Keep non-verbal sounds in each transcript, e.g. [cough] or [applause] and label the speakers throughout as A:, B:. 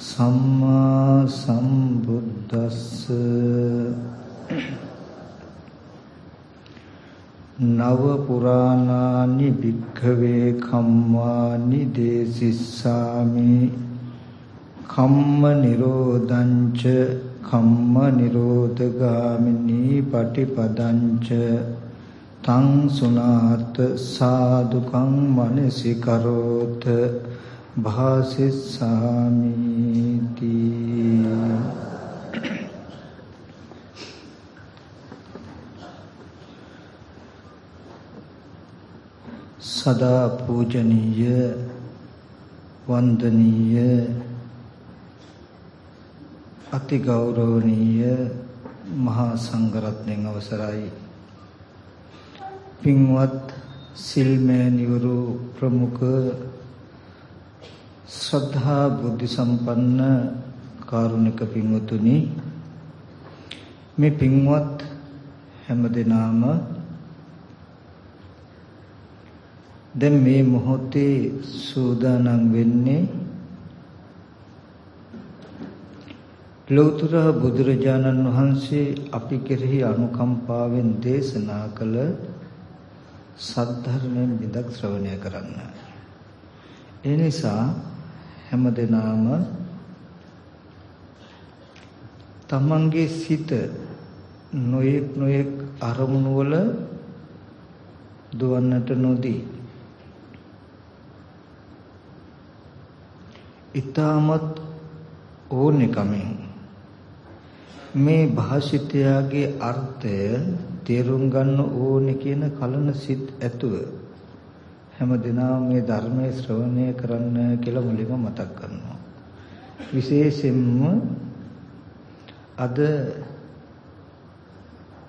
A: සම්මා සම්බුද්දස්ස නව පුරාණානි භික්ඛවේ කම්මානි දේසිස්සාමි කම්ම නිරෝධංච කම්ම නිරෝධගාමිනී පටිපදංච තං සුනාත සාදුකං මනසිකරෝත භාසිස්සාමිති සදා පූජනීය වන්දනීය අති ගෞරවනීය මහා සංඝරත්නයන් අවසරයි පින්වත් සිල්මෑණිවරු ප්‍රමුඛ ශ්‍රද්ධා බුද්ධ සම්පන්න කාරුණික පින්වතුනි මේ පින්වත් හැමදෙනාම දැන් මේ මොහොතේ සූදානම් වෙන්නේ ලෞතර බුදුරජාණන් වහන්සේ අපි කෙරෙහි අනුකම්පාවෙන් දේශනා කළ සද්ධර්මයෙන් විදක් ශ්‍රවණය කරන්න. ඒ නිසා හැමදෙනාම තමන්ගේ සිත නොයෙක් නොයෙක් අරමුණු වල දුවන්නට නොදී ඊටමත් ඕනෙකමින් මේ භාෂිතයාගේ අර්ථය තේරුම් ගන්න ඕනේ කියන කලන සිත් ඇතුව හැම දිනම මේ ධර්මයේ ශ්‍රවණය කරන්න කියලා මුලින්ම මතක් කරනවා. විශේෂයෙන්ම අද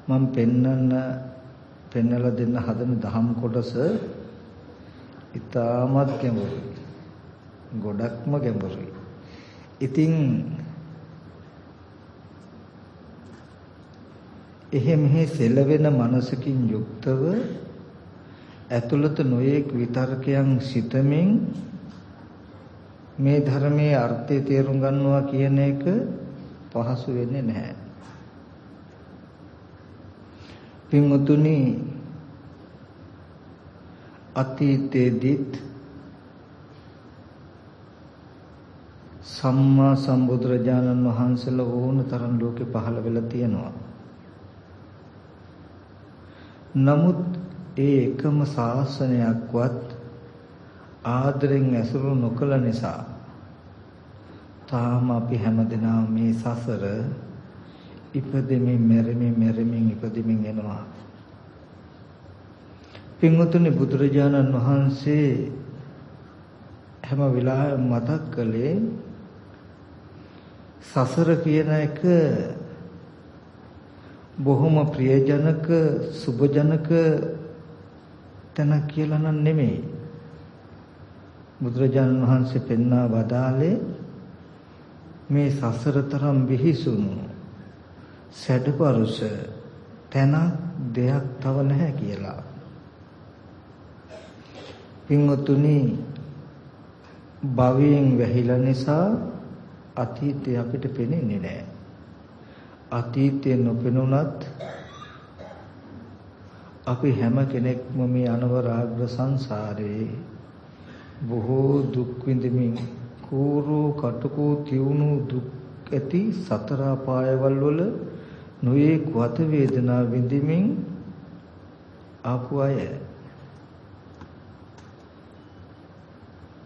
A: මම පෙන්වන්න පෙන්වලා දෙන්න හදන දහම් කොටස ඉතාමත් ගැඹුරුයි. ගොඩක්ම ගැඹුරුයි. ඉතින් එහෙ මෙහෙ සෙලවෙන මනසකින් යුක්තව ඇතුළත නොයේක් විතර්කයන් සිතමින් මේ ධර්මයේ අර්ථය තේරුම් ගන්නවා කියන එක පහසු වෙන්නේ නැහැ. පින්වතුනි අතීතයේදීත් සම්මා සම්බුදුරජාණන් වහන්සේලා ඕන තරම් ලෝකේ පහළ වෙලා තියෙනවා. නමුත් ඒ එකම ශාසනයක්වත් ආදරෙන් ඇසුරු නොකළ නිසා තාම අපි හැමදෙනාම මේ සසර ඉපදෙමින් මැරෙමින් මැරෙමින් ඉපදෙමින් යනවා. පින්වතුනි බුදුරජාණන් වහන්සේ හැම වෙලාවෙම මතක් කළේ සසර කියන එක බොහොම ප්‍රියජනක සුභජනක තැනක් කියලා නම් නෙමෙයි. බුදුරජාණන් වහන්සේ පෙන්වා වදාළේ මේ සසර තරම් විහිසුණු සැඩපරුස තැනක් දෙයක් තව නැහැ කියලා. පින්වතුනි භවයෙන් වැහිලා නිසා අතීතය අපිට පෙනෙන්නේ නැහැ. අතීතය නොපෙනුනත් අපි හැම කෙනෙක්ම මේ අනවරාග්‍ර සංසාරේ බොහෝ දුක් විඳමින් කෝරු කටකෝ තියුණු දුක් ඇති සතර පායවල් වල නොයේ වත වේදනා විඳමින් ආපු අය.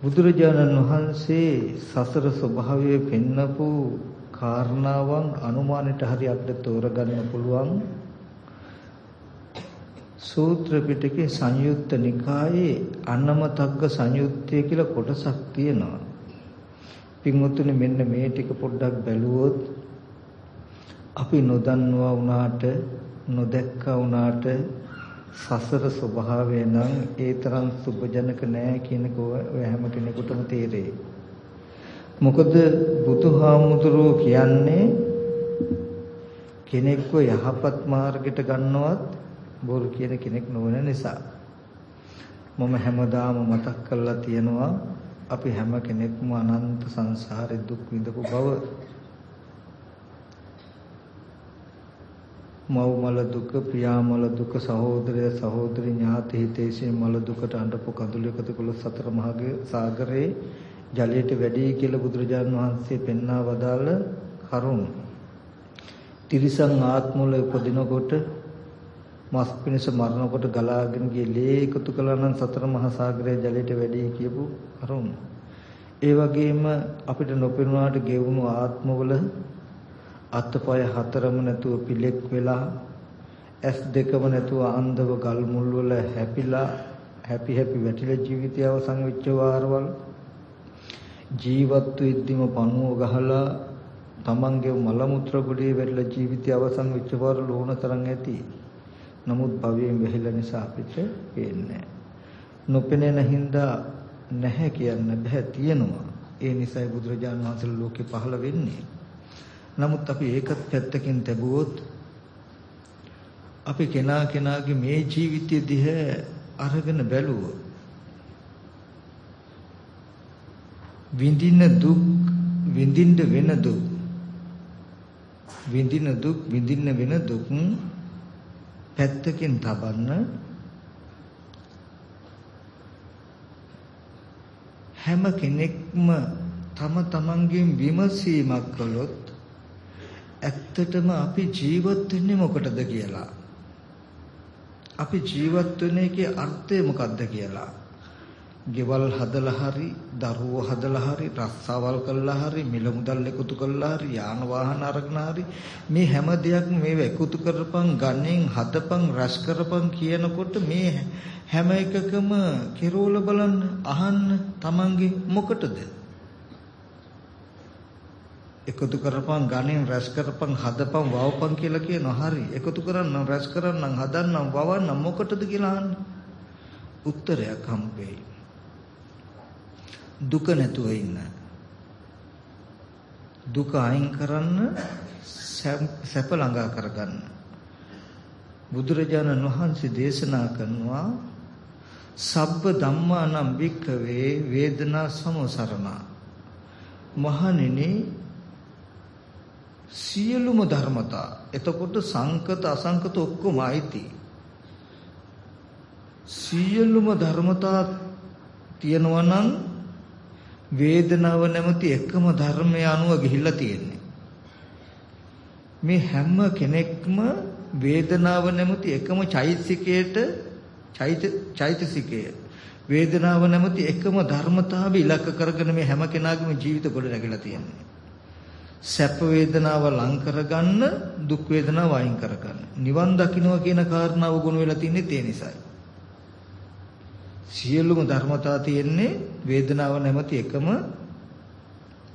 A: බුදුරජාණන් වහන්සේ සසර ස්වභාවය පෙන්නපු කාරණාවන් අනුමානයට හරි අපිට තෝරගන්න පුළුවන්. සූත්‍ර පිටකේ සංයුත්ත නිකායේ අන්නමතග්ග සංයුත්තය කියලා කොටසක් තියෙනවා. පින්වත්නි මෙන්න මේ ටික පොඩ්ඩක් බැලුවොත් අපි නොදන්නවා වුණාට නොදැක්කා වුණාට සසර ස්වභාවය නම් ඒ තරම් සුබජනක නෑ කියන එක ඔය හැම කෙනෙකුටම තේරෙයි. මොකද බුදුහාමුදුරුවෝ කියන්නේ කෙනෙක්ව යහපත් මාර්ගයට ගන්නවත් බොරු කියන කෙනෙක් නොවන නිසා. මම හැමදාම මතක් කරලා තියෙනවා අපි හැම කෙනෙක්ම අනන්ත සංසාරේ දුක් විඳපු බව මව් මල දුක පියා මල දුක සහෝදරය සහෝදරි ඥාති හිතේශේ මල දුකට අඬපු කඳුළු එකතු කළ සතර මහගේ සාගරේ ජලයට වැඩි කියලා බුදුරජාණන් වහන්සේ පෙන්වා වදාළ කරුණ. තිරිසන් ආත්මවල උපදිනකොට මස් පිණිස මරණකොට ගලාගෙන ගිය ලේ එකතු කළා නම් සතර මහා සාගරයේ ජලයට වැඩි කියපු කරුණ. ඒ වගේම අපිට නොපෙනුනාට ගෙවුණු ආත්මවල අත්පය හතරම නැතුව පිලෙක් වෙලා ඇස් දෙකම නැතුව අන්ධව ගල් මුල් වල හැපිලා හැපි හැපි වැටිලා ජීවිතය අවසන් වෙච්ච වාරවල් ජීවත් වෙද්දිම පණුව ගහලා තමන්ගේ මල මුත්‍ර ගොඩේ වැටිලා ජීවිතය අවසන් වෙච්ච වාර ලෝණ තරම් ඇති. නමුත් භවයෙන් වැහිලා නිසා අපිට පේන්නේ නොපෙනෙන හින්දා නැහැ කියන්න බෑ තියෙනවා. ඒ නිසයි බුදුරජාණන් වහන්සේ ලෝකේ පහළ වෙන්නේ. නමුත් අපි ඒකත් පැත්තකින් තැබුවොත් අපි කෙනා කෙනාගේ මේ ජීවිතය දිහා අරගෙන බැලුවොත් විඳින දුක් විඳින්න වෙන දුක් විඳින දුක් විඳින්න වෙන දුක් පැත්තකින් තබන්න හැම කෙනෙක්ම තම තමන්ගෙන් විමසීමක් කළොත් ඇත්තටම අපි ජීවත් වෙන්නේ මොකටද කියලා. අපි ජීවත් වෙන එකේ අර්ථය මොකක්ද කියලා. ගෙවල් හදලා හරි දරුවෝ හදලා හරි රස්සාවල් කළා හරි මිල මුදල් එකතු කළා හරි යාන වාහන අරගෙන හරි මේ හැම දෙයක්ම මේව එකතු කරපන් ගණෙන් හදපන් රැස් කරපන් කියනකොට මේ හැම එකකම කෙරෝල බලන්න අහන්න Tamange මොකටද? එකතු කරපන් ගණෙන් රැස් කරපන් හදපන් වවපන් කියලා කියනවා. හරි එකතු කරන්නම් රැස් කරන්නම් හදන්නම් වවන්නම් මොකටද කියලා අහන්න? උත්තරයක් හම්බෙයි. දුක නැතුව ඉන්න. දුක අයින් කරන්න සැප ළඟා කරගන්න. බුදුරජාණන් වහන්සේ දේශනා කරනවා සබ්බ ධම්මානම් භික්ඛවේ වේදනා සමසරණ. මහණෙනි සියලුම ධර්මතා එතකොට සංකත අසංකත ඔක්කොම අයිති. සියලුම ධර්මතා තියෙනවා නම් වේදනාව නැමැති එකම ධර්මය අනුව ගිහිල්ලා තියෙන්නේ මේ හැම කෙනෙක්ම වේදනාව නැමැති එකම චෛතසිකයට චෛතසිකය වේදනාව නැමැති එකම ධර්මතාවය ඉලක්ක කරගෙන මේ හැම කෙනාගේම ජීවිත ගොඩ නැගලා තියෙන්නේ සැප වේදනාව ලං කරගන්න දුක් වේදනාව අයින් කරගන්න. නිවන් දකින්නවා කියන කාරණාව ගොනු වෙලා තින්නේ ඒ නිසායි. සියලුම ධර්මතා තියෙන්නේ වේදනාව නැමැති එකම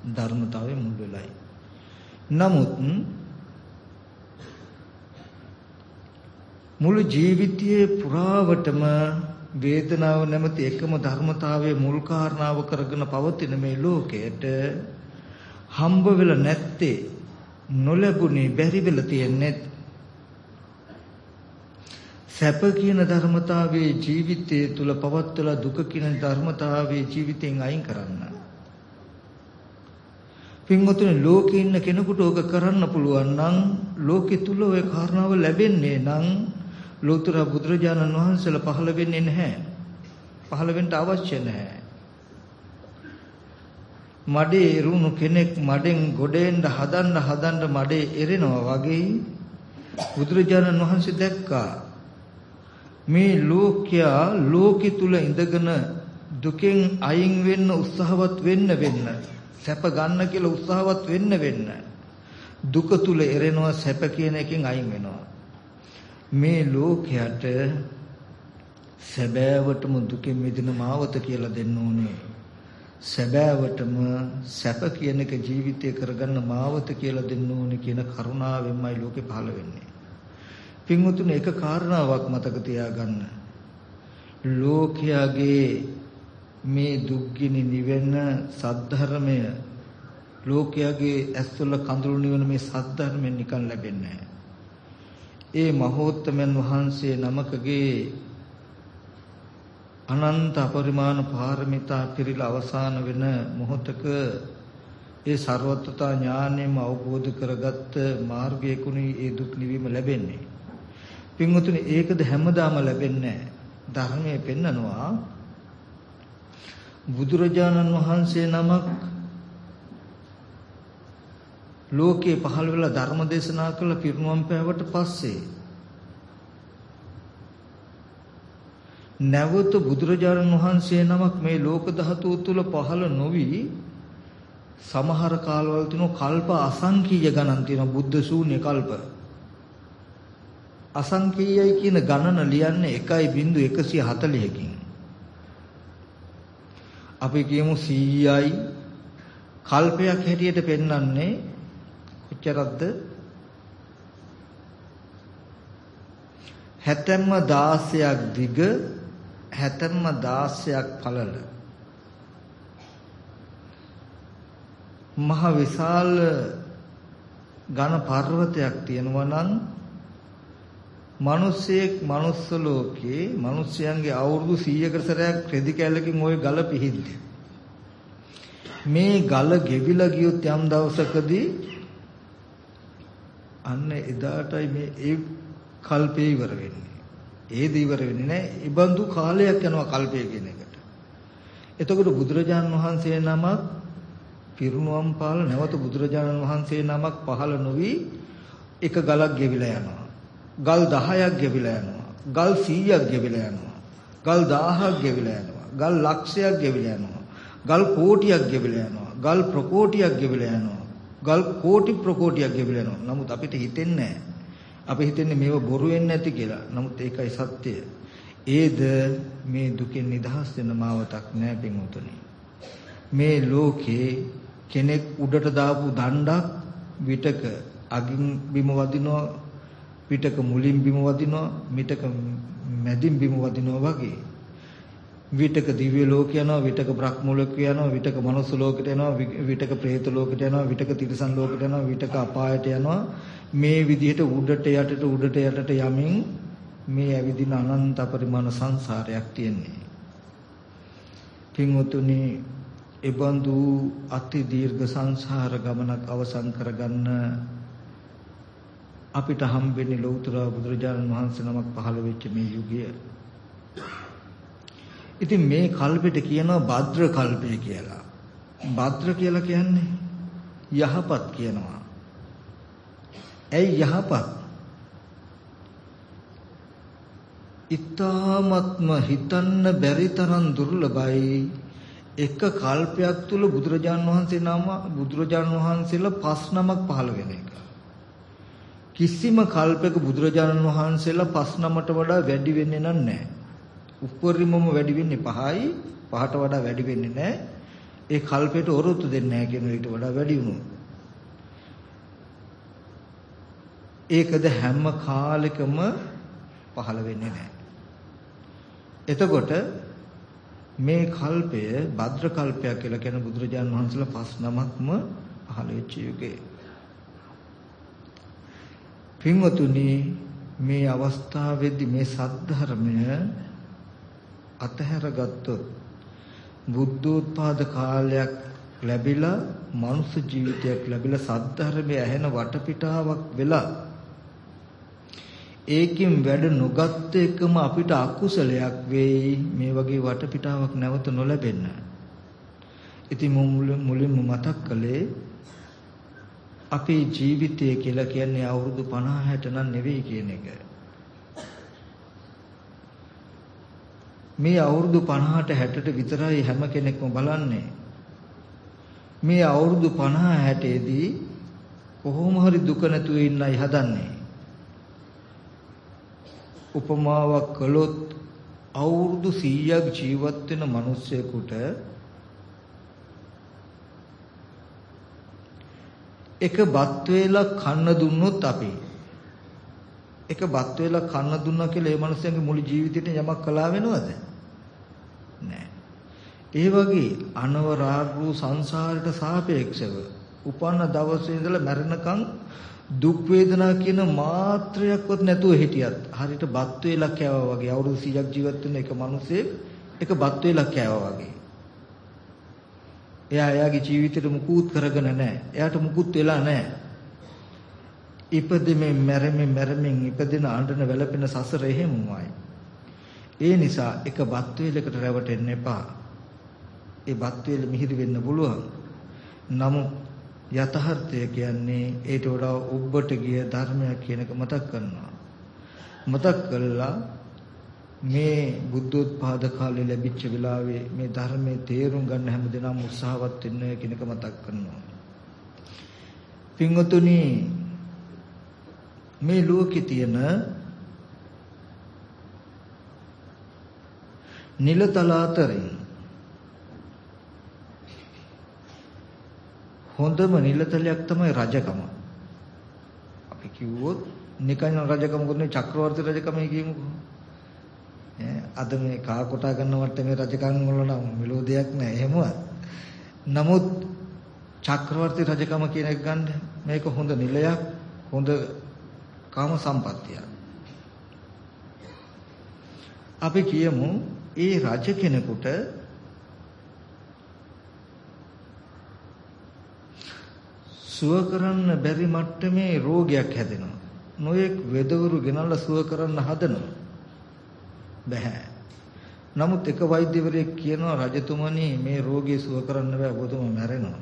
A: ධර්මතාවයේ මුල් වෙලයි. නමුත් මුළු ජීවිතයේ පුරාවටම වේදනාව නැමැති එකම ධර්මතාවයේ මුල් කාරණාව කරගෙන පවතින මේ ලෝකයට හම්බ වෙලා නැත්තේ නොලැබුණේ බැරි වෙලා තියෙන්නේ සැප කියන ධර්මතාවයේ ජීවිතයේ තුල පවත්වලා දුක කියන ධර්මතාවයේ ජීවිතෙන් අයින් කරන්න. පින්වතුනි ලෝකේ ඉන්න කෙනෙකුට ඕක කරන්න පුළුවන් නම් ලෝකෙ තුල ওই කාරණාව ලැබෙන්නේ නම් ලෝතර බුදුරජාණන් වහන්සේලා පහළ වෙන්නේ නැහැ. පහළ වෙන්න අවශ්‍ය නැහැ. මඩේ එරුණු කෙනෙක් මඩෙන් ගොඩෙන්න හදන්න හදන්න මඩේ එරෙනවා වගේ බුදුරජාණන් වහන්සේ දැක්කා මේ ලෝකයා ලෝකෙ තුල ඉඳගෙන දුකෙන් අයින් වෙන්න උත්සාහවත් වෙන්න වෙන්න සැප ගන්න කියලා උත්සාහවත් වෙන්න වෙන්න දුක තුල එරෙනවා සැප කියන එකෙන් අයින් වෙනවා මේ ලෝකයට සැබෑවටම දුකෙන් මිදෙන මාවත කියලා දෙන්න ඕනේ සැබෑවටම සැප කියන එක ජීවිතය කරගන්න මාවත කියලා දෙන්න ඕනේ කියන කරුණාවෙන්මයි ලෝකේ පහළ වෙන්නේ. පින්වතුනි එක කාරණාවක් මතක තියාගන්න. ලෝකයාගේ මේ දුක්ගිනි නිවෙන සද්ධර්මය ලෝකයාගේ ඇස්වල කඳුළු නිවන මේ සද්ධර්මයෙන් නිකන් ලැබෙන්නේ ඒ මහෝත්තමයන් වහන්සේ නමකගේ අනන්ත අපරිමාණ පාරමිතා පිරීලා අවසාන වෙන මොහොතක ඒ ਸਰවත්තා ඥාණයම අවබෝධ කරගත්ත මාර්ගයකුනි ඒ දුක් නිවීම ලැබෙන්නේ. පින්වතුනි ඒකද හැමදාම ලැබෙන්නේ ධර්මයේ පෙන්නනවා. බුදුරජාණන් වහන්සේ නමක් ලෝකේ පහළ වෙලා ධර්ම දේශනා කළ පිරිනුවම් පෑවට පස්සේ නැවත බුදුරජාණන් වහන්සේ නමක් මේ ලෝක ධාතුව තුල පහළ නොවි සමහර කාලවල තිනු කල්ප අසංකීය ගණන් තියෙන බුද්ධ ශූන්‍ය කල්ප. අසංකීයයි කියන ගණන ලියන්නේ 1.140කින් අපි කියමු 100යි කල්පයක් හැටියට පෙන්වන්නේ කොච්චරක්ද? 16ක් දිග හැතැම්ම 16ක් පළල මහ විශාල ඝන පර්වතයක් තියෙනවා නම් මිනිස්සෙක් manuss ලෝකේ මිනිස්යන්ගේ අවුරුදු 100කට සැරයක් රෙදි කැලකින් ওই ගල පිහිද්දි මේ ගල ගෙවිලා ගියොත් යම් දවසකදී අන්න එදාටයි මේ ඒ කල්පේ ඉවර වෙන්නේ ඒද ඉවර වෙන්නේ නැහැ. ඉබඳු කාලයක් යනවා කල්පය කියන එකට. එතකොට බුදුරජාණන් වහන්සේ නමක් පිරුණුවම් පාල නැවත බුදුරජාණන් වහන්සේ නමක් පහළ නොවි එක ගලක් ගෙවිලා යනවා. ගල් 10ක් ගෙවිලා යනවා. ගල් 100ක් ගෙවිලා යනවා. ගල් 1000ක් ගෙවිලා යනවා. ගල් ලක්ෂයක් ගෙවිලා යනවා. ගල් කෝටියක් ගෙවිලා යනවා. ගල් ප්‍රකෝටියක් ගෙවිලා යනවා. ගල් කෝටි ප්‍රකෝටියක් ගෙවිලා යනවා. නමුත් අපිට හිතෙන්නේ නැහැ. අපි හිතන්නේ මේව බොරු වෙන්නේ නැති කියලා. නමුත් ඒකයි සත්‍යය. ඒද මේ දුකෙන් නිදහස් වෙන මාවතක් නෑ පින්වතුනි. මේ ලෝකේ කෙනෙක් උඩට දාපු දණ්ඩක් විටක අගින් බිම වදිනවා විටක මුලින් බිම වදිනවා මිටක මැදින් බිම වදිනවා වගේ. විතක දිව්‍ය ලෝක යනවා විතක බ්‍රහ්ම ලෝක යනවා විතක මනුස්ස ලෝකයට යනවා විතක പ്രേත ලෝකයට යනවා විතක තිරිසන් ලෝකයට යනවා විතක අපායට යනවා. මේ විදිහට උඩට යටට උඩට යටට යමින් මේ ඇවිදින අනන්ත පරිමාණ සංසාරයක් තියෙන්නේ. පින්වතුනි එබඳු අති දීර්ඝ සංසාර ගමනක් අවසන් කරගන්න අපිට හම්බෙන්නේ ලෞතර බුදුරජාණන් වහන්සේ නමක් පහළ වෙච්ච මේ යුගය ඉතින් මේ කල්පෙට කියනවා භද්‍ර කල්පය කියලා. භද්‍ර කියලා කියන්නේ යහපත් කියනවා. ඇයි යහපත්? ඊ타ත්ම හිතන්න බැරි තරම් දුර්ලභයි. එක කල්පයක් තුල බුදුරජාන් වහන්සේ නම බුදුරජාන් වහන්සේලා පස් නමක් පහළ වෙන එක. කිසිම කල්පයක බුදුරජාණන් වහන්සේලා පස් නමට වඩා වැඩි වෙන්නේ නැහැ. උපරිමම වැඩි වෙන්නේ පහයි පහට වඩා වැඩි වෙන්නේ නැහැ. ඒ කල්පයට ඔරොත්තු දෙන්නේ නැහැ කියන ඊට වඩා වැඩි වුණොත්. ඒකද හැම කාලෙකම පහළ වෙන්නේ නැහැ. එතකොට මේ කල්පය භද්‍ර කල්පයක් කියලා කියන බුදුරජාන් වහන්සේලා පස් නමක්ම පහළ වෙච්ච යුගයේ. පින්වතුනි මේ අවස්ථාවේදී මේ සද්ධර්මය අතහැර ගත්තොත් බුද්ධෝත්පාද කාලයක් ලැබිලා මනුස්ස ජීවිතයක් ලැබිලා සද්ධර්මයේ ඇහෙන වටපිටාවක් වෙලා ඒකෙන් වැඩ නොගත් එකම අපිට අකුසලයක් වෙයි මේ වගේ වටපිටාවක් නැවත නොලැබෙන්න. ඉතින් මුලින්ම මතක් කළේ අපේ ජීවිතය කියලා කියන්නේ අවුරුදු 50 60 නම් නෙවෙයි කියන එක. මේ අවුරුදු 50ට 60ට විතරයි හැම කෙනෙක්ම බලන්නේ. මේ අවුරුදු 50 60ේදී කොහොම හරි දුක නැතුව ඉන්නයි හදන්නේ. උපමාවක් කළොත් අවුරුදු 100ක් ජීවත් වෙන මිනිස්සෙකුට එක බත් වේලක් කන්න දුන්නොත් අපි එක බත් වේලක් කන්න දුන්නා කියලා ඒ මනුස්සයාගේ මුළු ජීවිතේට යමක් කළා වෙනවද? නෑ. ඒ වගේ අනවරාග්‍රූ සංසාරයට සාපේක්ෂව උපන්න දවසේ ඉඳලා මැරෙනකන් දුක් වේදනා කියන මාත්‍රයක්වත් නැතුව හිටියත් හරියට බත් වේලක් කෑවා වගේ අවුරුදු 100ක් ජීවත් වෙන එක මිනිස්සේ එක බත් වේලක් කෑවා වගේ. එයා එයාගේ ජීවිතේට මුකුත් කරගෙන නැහැ. එයාට මුකුත් වෙලා නැහැ. ඉපදෙමින් මැරෙමින් මැරෙමින් ඉපදෙන අඬන වැළපෙන සසර එහෙමමයි. ඒ නිසා එක බත් වේලකට රැවටෙන්න එපා. ඒ බත් වේල මිහිරි වෙන්න පුළුවන්. නමුත් යථාර්ථය කියන්නේ ඒට වඩා ඔබට ගිය ධර්මයක් කියන එක මතක් කරනවා. මතක් කළා මේ බුද්ධෝත්පාද කාලේ ලැබිච්ච වෙලාවේ මේ ධර්මයේ තේරුම් ගන්න හැමදෙනාම උත්සාහවත් වෙන්න කියන එක මතක් කරනවා. පින්වතුනි මේ ලෝකේ තියෙන නිලතල අතරින් හොඳම නිලතලයක් තමයි රජකම. අපි කිව්වොත් නිකන් රජකම කියන්නේ චක්‍රවර්ති රජකම කියමුකෝ. අද මේ කා කොටා ගන්න මට්ටමේ රජකම් වල නම් මෙලෝදියක් නෑ එහෙමවත්. නමුත් චක්‍රවර්ති රජකම කියන එක ගන්න මේක හොඳ නිලයක් හොඳ කාම සම්පත්තියක්. අපි කියමු ඒ රජ කෙනෙකුට සුව කරන්න බැරි මට්ටමේ රෝගයක් හැදෙනවා. නොයෙක් වෙදවරු ගෙනල්ලා සුව කරන්න හදනවා. බෑ. නමුත් එක වෛද්‍යවරයෙක් කියනවා රජතුමනි මේ රෝගී සුව කරන්න බෑ ඔබතුමා මැරෙනවා.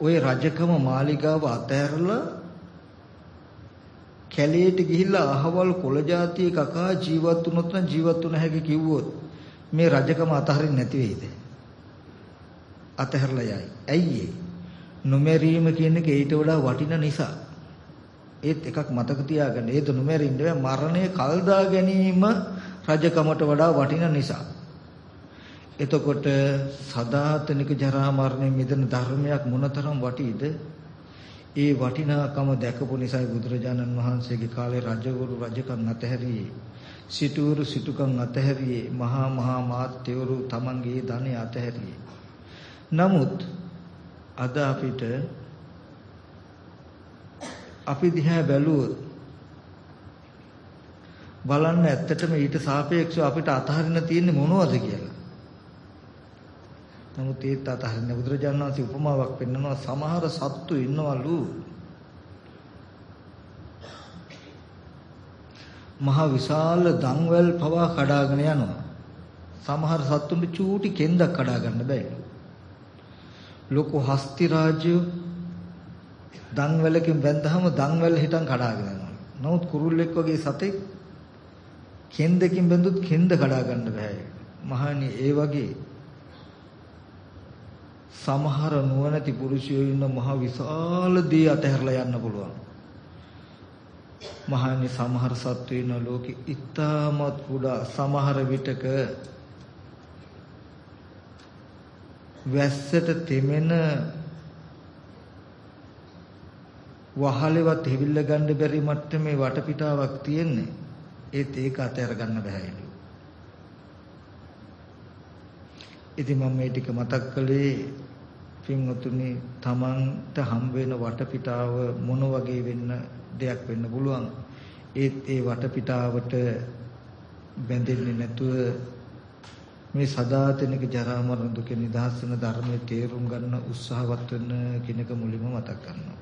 A: ওই රජකම මාලිගාව අතහැරලා කැලේට ගිහිල්ලා අහවල් කොළ జాතිය කකා ජීවත් වුණොත් නම් ජීවත් වුණ හැකි කිව්වොත් මේ රජකම අතහරින්න නැති වෙයිද? අතහැරලා යයි. ඇයි ඒ? නොමරීම කියන එක ඊට වඩා වටින නිසා. ඒත් එකක් මතක තියාගන්න. ඒ දුනුමෙරින් නෙවෙයි මරණය කල්දා ගැනීම රජකමට වඩා වටින නිසා. එතකොට සදාතනික ජරා මරණය මිදෙන ධර්මයක් මොනතරම් වටීද? ඒ වටිනාකම දැකපු නිසායි බුදුරජාණන් වහන්සේගේ කාලේ රජවරු රජකම් අතහැරියේ. සිටුවරු සිටුකම් අතහැරියේ. මහා මහා මාත්‍යවරු තමන්ගේ ධනෙ අතහැරියේ. නමුත් අද අපිට අපි දිහා බැලුවොත් බලන්න ඇත්තටම ඊට සාපේක්ෂව අපිට අතහරින්න තියෙන්නේ මොනවද කියලා. නමුත් ඒත් අතහරින්න බුදුරජාණන් වහන්සේ උපමාවක් පෙන්නනවා සමහර සත්තු ඉන්නවලු මහ විශාල දන්වැල් පවා කඩාගෙන යනවා. සමහර සත්තුන්ට චූටි කෙන්දක් කඩා ගන්න බෑ. ලොකු හස්ති රාජ්‍යෝ දන්වැලකින් බැන්දහම දන්වැල හිටන් කඩාගෙන යනවා. නමුත් කුරුල්ලෙක් වගේ සතෙක් කෙන්දකින් බැඳුත් කෙන්ද කඩා ගන්න බෑ. මහණනි ඒ වගේ සමහර නුවණැති පුරුෂයෝ ඉන්න මහ විශාල දේ අතහැරලා යන්න පුළුවන්. මහණනි සමහර සත්තු ඉන්න ලෝකෙ ඉතාමත් කුඩා සමහර විටක වැස්සට තෙමෙන වහලෙවත් හිවිල්ල ගන්න බැරි මට්ටමේ වටපිටාවක් තියෙන්නේ. ඒත් ඒක අතහැර ගන්න බෑලු. ඉතින් මම මේ ටික මතක් කළේ පින්වතුනි තමන්ට හම් වෙන වටපිටාව මොන වගේ වෙන්න දෙයක් වෙන්න පුළුවන්. ඒත් ඒ වටපිටාවට බැඳෙන්නේ නැතුව මේ සදාතනික ජරා මරණ දුක නිදහස් වෙන ධර්මයේ තේරුම් ගන්න උත්සාහවත් වෙන්න කෙනෙක් මුලින්ම මතක් කරනවා.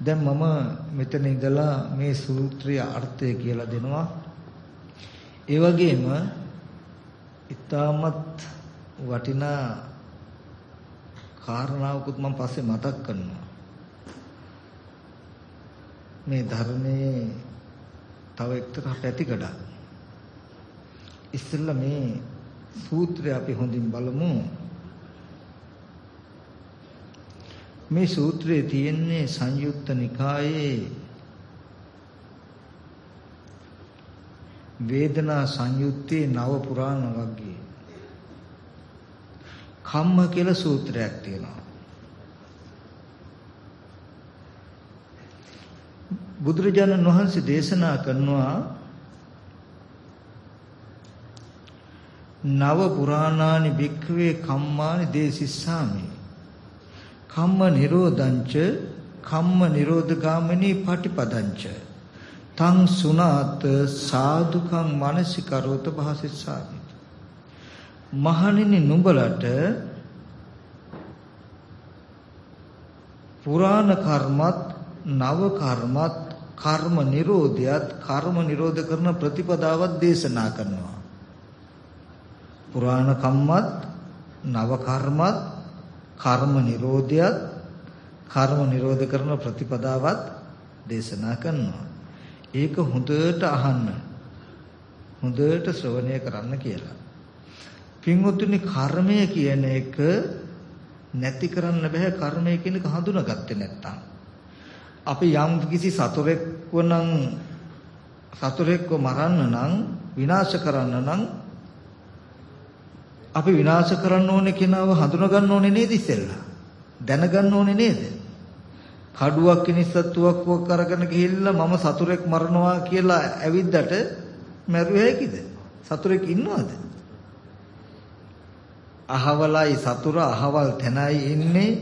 A: දැන් මම මෙතන ඉඳලා මේ සූත්‍රයේ අර්ථය කියලා දෙනවා. ඒ වගේම ඊටමත් වටිනා කාරණාවකුත් මම පස්සේ මතක් කරනවා. මේ ධර්මයේ තව එක්තරා පැතිකඩක්. ඉස්සෙල්ලා මේ සූත්‍රය අපි හොඳින් බලමු. මේ සූත්‍රයේ තියෙන්නේ සංයුක්ත නිකායේ වේදනා සංයුත්තේ නව පුරාණ වර්ගයේ. කම්ම කියලා සූත්‍රයක් තියෙනවා. බුදුරජාණන් වහන්සේ දේශනා කරනවා නව පුරාණානි භික්ඛවේ කම්මානි දේසිස්සාමි. කම්ම නිරෝධංච කම්ම නිරෝධගාමිනී පටිපදංච. තං සුනාත සාදුකං මනසිකරෝත භාසිස්සාමි මහණෙනි නුඹලට පුරාණ කර්මත් නව කර්මත් කර්ම නිරෝධයත් කර්ම නිරෝධ කරන ප්‍රතිපදාවත් දේශනා කරනවා. පුරාණ කම්මත් නව කර්මත් කර්ම නිරෝධයත් කර්ම නිරෝධ කරන ප්‍රතිපදාවත් දේශනා කරනවා. ඒක හොඳට අහන්න. හොඳට ශ්‍රවණය කරන්න කියලා. පින්වතුනි කර්මය කියන එක නැති කරන්න බෑ කර්මය කියන එක හඳුනාගත්තේ නැත්තම්. අපි යම් කිසි සතුරෙක්ව නම් සතුරෙක්ව මරන්න නම් විනාශ කරන්න නම් අපි විනාශ කරන්න ඕනේ කෙනාව හඳුනා ගන්න ඕනේ නේද ඉස්සෙල්ලා? දැනගන්න ඕනේ නේද? කඩුවක් කිනිස්සත්තුවක් කරගෙන ගිහිල්ලා මම සතුරෙක් මරනවා කියලා ඇවිද්දට මැරුවේ හැකිද? සතුරෙක් ඉන්නවද? අහවලයි සතුර අහවල් තැනයි ඉන්නේ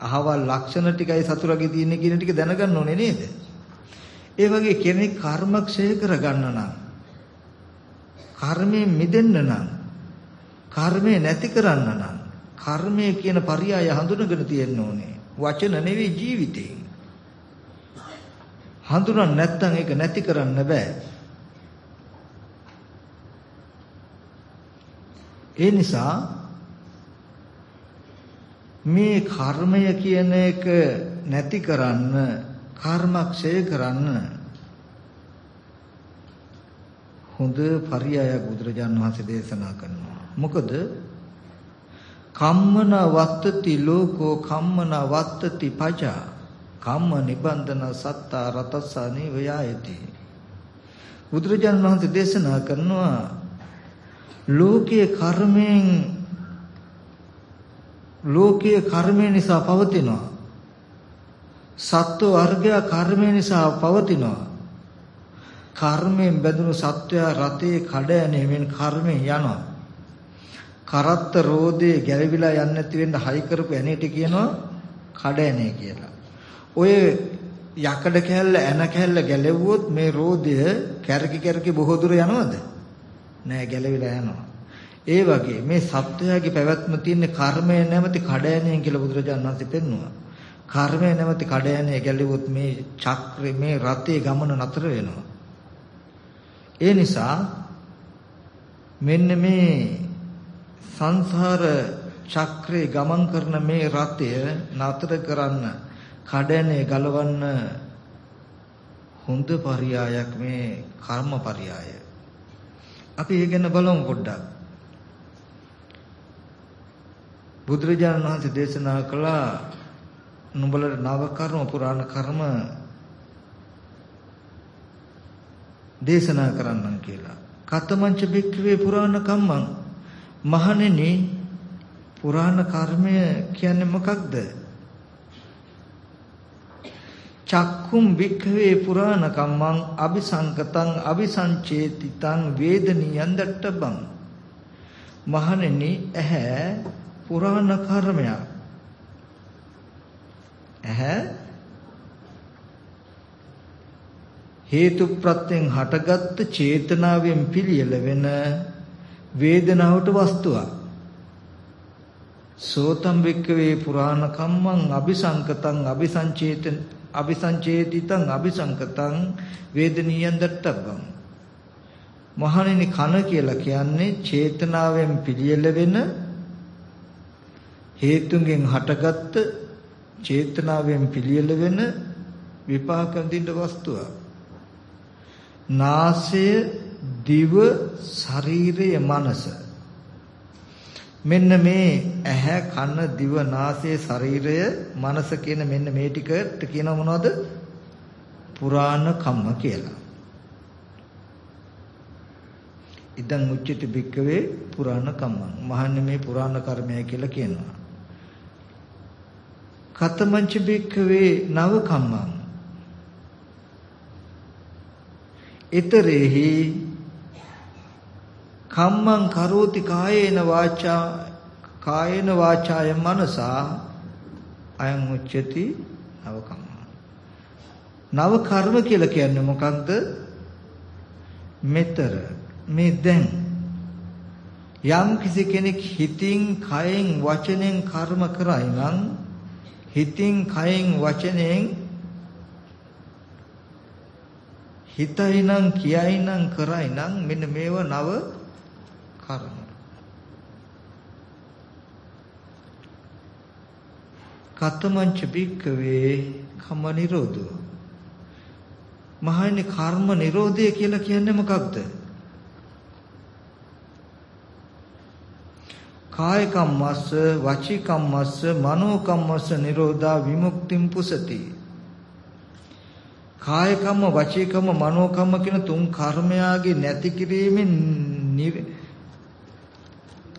A: අහවල් ලක්ෂණ ටිකයි සතුරගේ තියෙන්නේ කියන ටික දැනගන්න ඕනේ නේද? ඒ වගේ කෙනෙක් කර්මක්ෂය කරගන්න නම් කර්මයෙන් මිදෙන්න නම් කර්මය නැති කරන්න නම් කර්මය කියන පරයය හඳුනගෙන තියෙන්න ඕනේ. වචන නෙවෙයි ජීවිතේ. හඳුනන නැත්නම් ඒක නැති කරන්න බෑ. ඒ නිසා මේ කර්මය කියන එක නැති කරන්න කර්මක්ෂය කරන්න හොඳ පරයයක් බුදුරජාන් වහන්සේ දේශනා කරනවා මොකද? කම්මන වත්තති ලෝකෝ කම්මන වත්තති පජා. කම්ම නිබන්ධන සත්තා රතස්සානි වයායති බුදුරජාණන් වහන්සේ දේශනා කරනවා ලෝකයේ කර්මයෙන් ලෝකයේ කර්මය නිසා පවතිනවා. සත්ව වර්ගය කර්මය නිසා පවතිනවා. කර්මයෙන් බැඳුණු සත්වයා රතේ කඩ යෑමෙන් කර්මයෙන් යනවා. කරත්ත රෝදේ ගැලවිලා යන්නේ නැති වෙන්න හයි කරපු ඇනේට කියනවා කඩ ඇනේ කියලා. ඔය යකඩ කැල්ල ඇන කැල්ල ගැලෙව්වොත් මේ රෝදය කැරකි කැරකි බොහෝ දුර යනවද? නෑ ගැලවිලා යනවා. ඒ වගේ මේ සත්වයාගේ පැවැත්ම තියෙන කර්මය නැමැති කඩ ඇනේ කියලා බුදුරජාණන් වහන්සේ පෙන්වුවා. කර්මය නැමැති කඩ ඇනේ ගැලෙව්වොත් මේ චක්‍රේ මේ රතේ ගමන නතර වෙනවා. ඒ නිසා මෙන්න මේ සංසාර චක්‍රේ ගමන් කරන මේ රතය නතර කරන්න කඩනේ ගලවන්න හොඳ පරයයක් මේ කර්ම පරයය. අපි ඒ ගැන බලමු පොඩ්ඩක්. බුදුරජාණන් වහන්සේ දේශනා කළා නුඹලට නව කර්ම පුරාණ කර්ම දේශනා කරන්නම් කියලා. කතමංච බික්කවේ පුරාණ කම්මං මහණෙනි පුරාණ කර්මය කියන්නේ මොකක්ද? චක්කුම් වික්ඛවේ පුරාණ කම්මං අபிසංකතං අபிසංචේතිතං වේදනියං දට්ඨබං මහණෙනි ඇහැ පුරාණ කර්මයක් ඇහැ හේතු ප්‍රත්‍යයෙන් හටගත් චේතනාවෙන් පිළියෙල වෙන වේදනාවට වස්තුවක්. සෝතම් වික්කවේ පුරාණ කම්මං අபிසංකතං අபிසංචේතන අபிසංචේතිතං අபிසංකතං වේදනීයං දත්තබ්බං. මහණෙනි කන කියලා කියන්නේ චේතනාවෙන් පිළියෙල වෙන හේතුන්ගෙන් හටගත්ත චේතනාවෙන් පිළියෙල වෙන විපාක විඳින්න වස්තුවක්. නාසය දිව ශරීරය මනස. මෙන්න මේ ඇහැ කන දිව නාසය ශරීරය මනස කියන මෙන්න මේ ටිකට කියන මොනවද? පුරාණ කම්ම කියලා. ඉදන් උච්චති බික්කවේ පුරාණ කම්මං. මහන්නේ මේ පුරාණ කර්මය කියලා කියනවා. කතමංච බික්කවේ නව කම්මං. ඊතරෙහි කම්මං කරෝති කායේන වාචා කායේන වාචාය මනසා අයං උච්චති නව කම්ම නව කර්ම කියලා කියන්නේ මොකක්ද? මෙතර මේ දැන්. යම් කිසි කෙනෙක් හිතින් කයෙන් වචනෙන් කර්ම කරයි නම් හිතින් කයෙන් වචනෙන් හිතයි නම් කියයි නම් කරයි නම් මෙන්න මේව නව කර්ම. කතමංච බික්කවේ කම නිරෝධෝ. මහන්නේ කර්ම නිරෝධය කියලා කියන්නේ මොකක්ද? කාය කම්මස්ස වචී කම්මස්ස මනෝ කම්මස්ස නිරෝධා විමුක්තිම් පුසති කාය කම්ම වචී කම්ම මනෝ කම්ම කියන තුන් කර්මයාගේ නැති කිරීමෙන්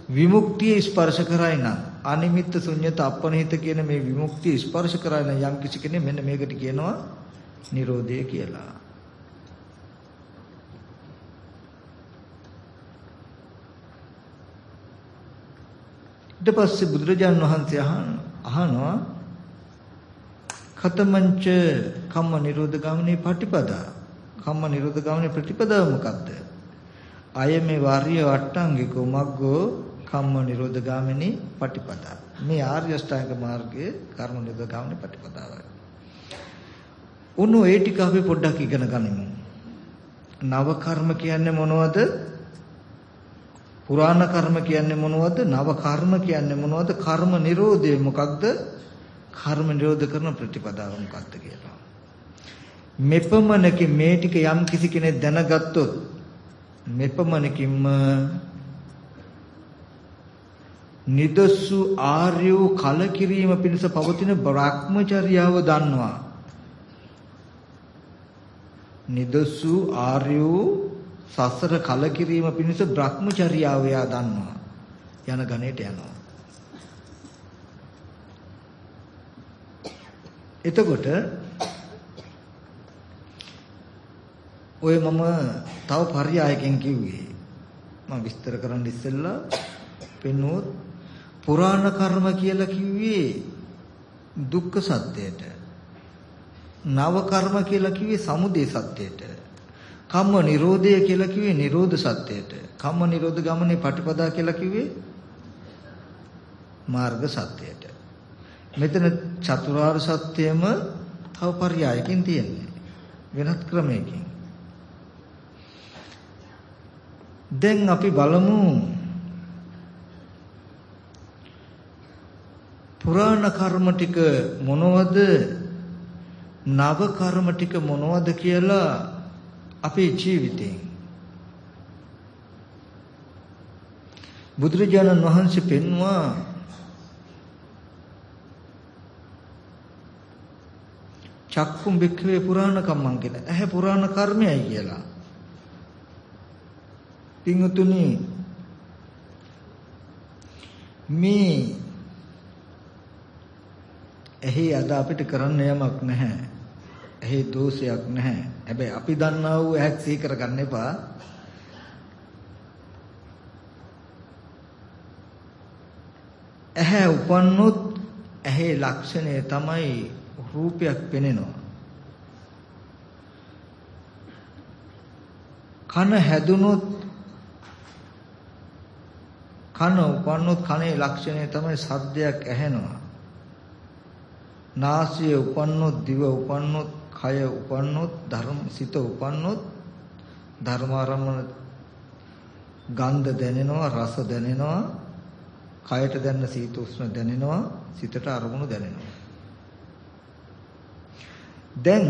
A: විමුක්තිය ස්පර්ශ කරයි නම් අනිමිත්ත ශුන්්‍යත අපනිහිත කියන මේ විමුක්තිය ස්පර්ශ කරයි නම් යම් කිසි කෙනෙක් මෙන්න මේකට කියනවා නිරෝධය කියලා. ඊට පස්සේ බුදුරජාන් වහන්සේ අහනවා කතමංච කම්ම නිරෝධ ගාමිනී පටිපදා. කම්ම නිරෝධ ගාමිනී ප්‍රතිපදාව මොකද්ද? අය මේ වාර්ය වට්ටංගිකෝ මග්ගෝ කම්ම නිරෝධ ගාමිනී පටිපදා මේ ආර්ය අෂ්ටාංග මාර්ගයේ කර්ම නිරෝධ ගාමිනී පටිපදාවයි උණු ඒ ටික අපි පොඩ්ඩක් ඉගෙන ගනිමු නව කර්ම කියන්නේ මොනවද පුරාණ කර්ම කියන්නේ මොනවද? නව කර්ම කියන්නේ මොනවද? කර්ම නිරෝධය මොකක්ද? කර්ම නිරෝධ කරන ප්‍රතිපදාව මොකක්ද කියලා. මෙපමණකින් මේ ටික යම් කිසි කෙනෙක් දැනගත්තොත් මෙපමණකින්ම නිදසු ආර්ය වූ කලකිරීම පිණිස පවතින බ්‍රහ්මචර්යාව දන්නවා. නිදසු ආර්ය වූ සසර කලකිරීම පිණිස Brahmacharyaව යා දන්නවා. යන ගණේට යනවා. එතකොට ඔය මම තව පර්යායකින් කිව්වේ මම විස්තර කරන්න ඉස්සෙල්ලා පෙන්වුවොත් පුරාණ කර්ම කියලා කිව්වේ දුක්ඛ සත්‍යයට. නව කර්ම කියලා කිව්වේ සමුදය සත්‍යයට. කම්ම නිරෝධය කියලා කිව්වේ නිරෝධ සත්‍යයට. කම්ම නිරෝධ ගමනේ පටිපදා කියලා කිව්වේ මාර්ග සත්‍යයට. මෙතන චතුරාර්ය සත්‍යයම තව පරයයකින් තියෙන්නේ. වෙනත් ක්‍රමයකින්. දැන් අපි බලමු පුරාණ කර්ම ටික මොනවද නව කර්ම ටික මොනවද කියලා අපේ ජීවිතයෙන් බුදුරජාණන් වහන්සේ පෙන්වා චක්කුම් බික්ඛවේ පුරාණ කම්මං කියලා. ඇහැ පුරාණ කර්මයයි කියලා. පින්තුනි මේ එහි අද අපිට කරන්න යමක් නැහැ. එහි දෝෂයක් නැහැ. හැබැයි අපි දන්නා වූ ඇහක් සිහි කරගන්න එපා. ඇහැ උපන්නොත් ඇහි ලක්ෂණය තමයි රූපයක් පෙනෙනවා. කන හැදුනොත් කන උපන්නොත් කනේ ලක්ෂණය තමයි සද්දයක් ඇහෙනවා. නාසය උපන්නොත් දිව උපන්නොත් කය උපන්නොත් ධර්ම සිත උපන්නොත් ධර්මාරම්මන ගන්ධ දැනෙනවා රස දැනෙනවා කයට දැනෙන සීත උෂ්ණ දැනෙනවා සිතට අරමුණු දැනෙනවා. දැන්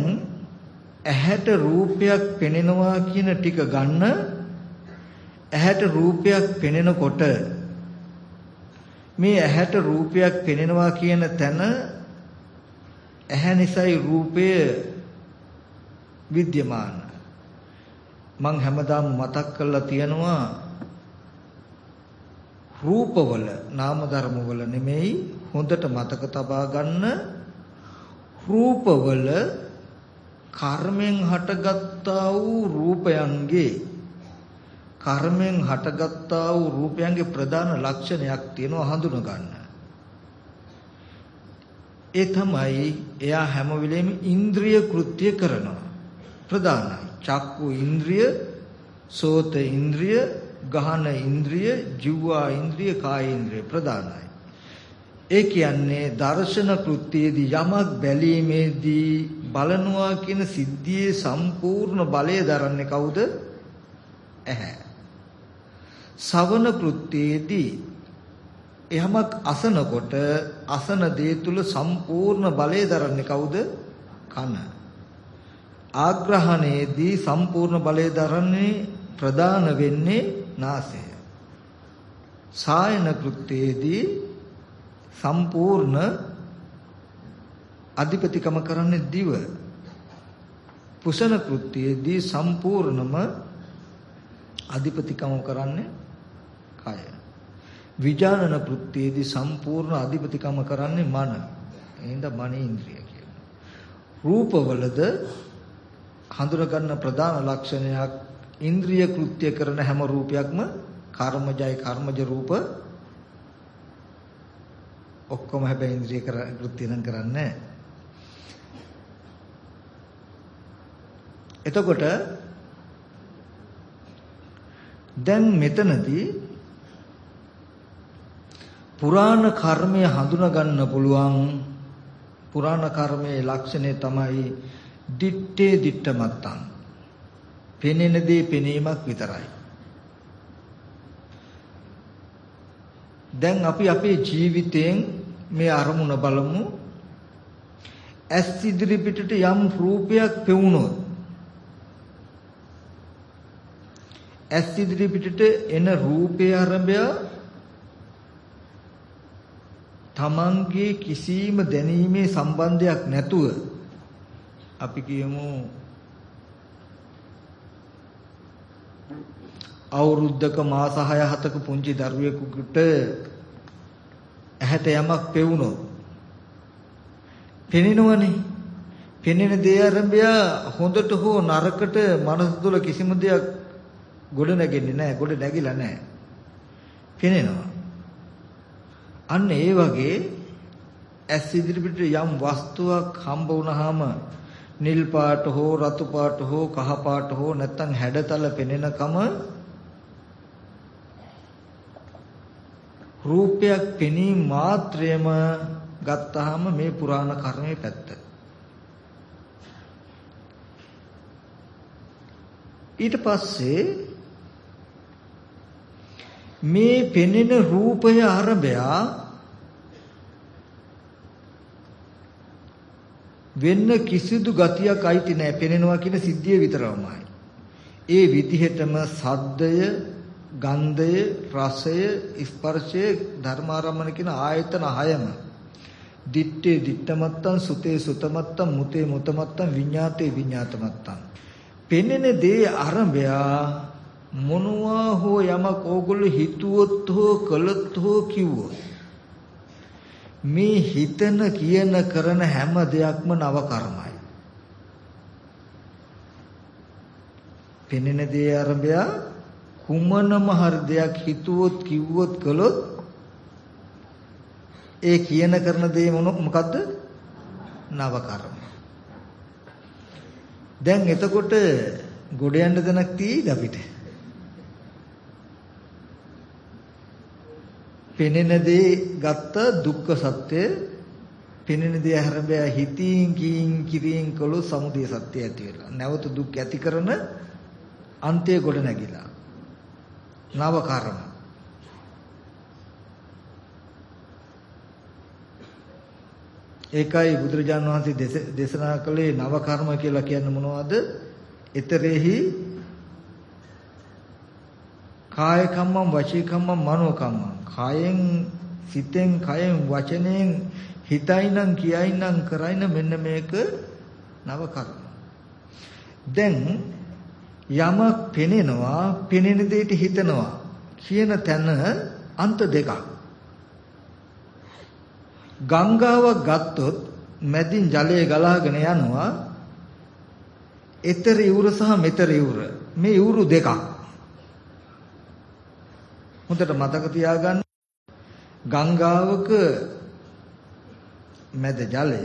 A: ඇහැට රූපයක් පෙනෙනවා කියන ටික ගන්න ඇහැට රූපයක් පෙනෙනකොට මේ ඇහැට රූපයක් පෙනෙනවා කියන තැන ඇහැ නිසයි රූපය විද්‍යමාන මං හැමදාම මතක් කරලා තියනවා රූපවල නාම ධර්මවල නෙමෙයි හොඳට මතක තබා ගන්න රූපවල කර්මෙන් හටගත්තා වූ රූපයන්ගේ කර්මෙන් හටගත්තා වූ රූපයන්ගේ ප්‍රධාන ලක්ෂණයක් තියෙනවා හඳුන ගන්න. ඒ තමයි එයා හැම වෙලෙම ඉන්ද්‍රිය කෘත්‍ය කරනවා. ප්‍රධානයි. චක්කු ඉන්ද්‍රිය, සෝත ඉන්ද්‍රිය, ගහන ඉන්ද්‍රිය, ජීවා ඉන්ද්‍රිය, කාය ඉන්ද්‍රිය ප්‍රධානයි. ඒ කියන්නේ දර්ශන කෘත්‍යයේදී යමක් බැලීමේදී බලනවා කියන සිද්ධියේ සම්පූර්ණ බලය දරන්නේ කවුද? ඇහැ. සවන කෘත්‍යයේදී යමක් අසනකොට අසන දේ තුල සම්පූර්ණ බලය දරන්නේ කවුද? කන. ආග්‍රහණයේදී සම්පූර්ණ බලය දරන්නේ ප්‍රධාන වෙන්නේ නාසය. සායන කෘත්‍යයේදී සම්පූර්ණ අධිපතිකම කරන්නේ දිව. පුසන කෘත්‍යයේදී සම්පූර්ණම අධිපතිකම කරන්නේ කය. විඥානන කෘත්‍යයේදී සම්පූර්ණ අධිපතිකම කරන්නේ මන. එහෙනම් මනේන්ද්‍රිය කියනවා. රූපවලද හඳුන ගන්න ප්‍රධාන ලක්ෂණයක් ඉන්ද්‍රිය කෘත්‍ය කරන හැම රූපයක්ම කර්මජයි කර්මජ රූප ඔක්කොම හැබැයි ඉන්ද්‍රිය කෘත්‍ය නම් කරන්නේ එතකොට දැන් මෙතනදී පුරාණ කර්මය හඳුනා ගන්න පුළුවන්. පුරාණ කර්මයේ ලක්ෂණය තමයි දිත්තේ දිත්තමත්තං පෙනෙන දේ පෙනීමක් විතරයි. දැන් අපි අපේ ජීවිතයෙන් මේ අරමුණ බලමු. ඇස් ඉදිරි පිටට යම් රූපයක් පෙවුනොත් ඇස් ඉදිරි පිටට එන රූපය ආරම්භය තමන්ගේ කිසිම දැනීමේ සම්බන්ධයක් නැතුව අපි කියමු අවුරුද්දක මාස 6 7ක පුංචි දරුවෙකුට ඇහැට යමක් පෙවුනොත්. පෙනෙනවනේ. පෙනෙන දේ ආරම්භය හොඳට හෝ නරකට මනස තුල කිසිම දෙයක් ගොඩ නැගෙන්නේ නැහැ ගොඩ නැගිලා නැහැ. පෙනෙනවා. අන්න ඒ වගේ ඇස් ඉදිරිපිට යම් වස්තුවක් හම්බ වුණාම නිල් පාට හෝ රතු පාට හෝ කහ පාට හෝ නැත්නම් හැඩතල පෙනෙනකම රූපයක් පෙනීම මාත්‍රයම ගත්තාම මේ පුරාණ කර්මයේ පැත්ත. ඊට පස්සේ මේ පෙනෙන රූපය අරබයා වෙන්න කිසිදු ගතියක් අයිති නැහැ පෙනෙනවා කියන සිද්ධිය විතරමයි. ඒ විදිහටම සද්දය ගන්ධය, රසය, ස්පර්ශය, ධර්මාරම්මන කියන ආයතන හයම දිත්තේ දිත්තමත්තං සුතේ සුතමත්තං මුතේ මුතමත්තං විඤ්ඤාතේ විඤ්ඤාතමත්තං පෙනෙන දේ අරඹයා මොනවා හෝ යමක් ඕගොල්ලෝ හිතුවොත් හෝ කළොත් හෝ කිව්වොත් මේ හිතන කියන කරන හැම දෙයක්ම නව කර්මයි පෙනෙන දේ අරඹයා කුමනම හරි දෙයක් හිතුවොත් කිව්වොත් කළොත් ඒ කියන කරන දේ මොන මොකද්ද? නව කර්ම. දැන් එතකොට ගොඩ යන්න දණක් තියෙයිද අපිට? පෙනෙන දේ ගත්ත දුක්ඛ සත්‍ය පෙනෙන දේ හැරඹය හිතින් කියින් කිරින් කළොත් සමුදය සත්‍ය ඇති වෙලා නැවත දුක් ඇති කරන අන්තය ගොඩ නැගිලා නව කර්ම. ඒකයි බුදුරජාණන් වහන්සේ දේශනා කළේ නව කර්ම කියලා කියන්නේ මොනවද? ඊතරෙහි කාය කම්මං වචී කම්මං මනෝ කම්මං. කායෙන් සිතෙන් කයෙන් වචනයෙන් හිතයිනම් කියයිනම් කරයින මෙන්න මේක නව කර්ම. දැන් යමක් පෙනෙනවා පෙනෙන දෙයට හිතනවා කියන තැන අන්ත දෙකක් ගංගාවක් ගත්තොත් මැදින් ජලය ගලාගෙන යනවා ඊතර ඉවුර සහ මෙතර ඉවුර මේ ඉවුරු දෙකක් හොඳට මතක තියාගන්න ගංගාවක මැද ජලය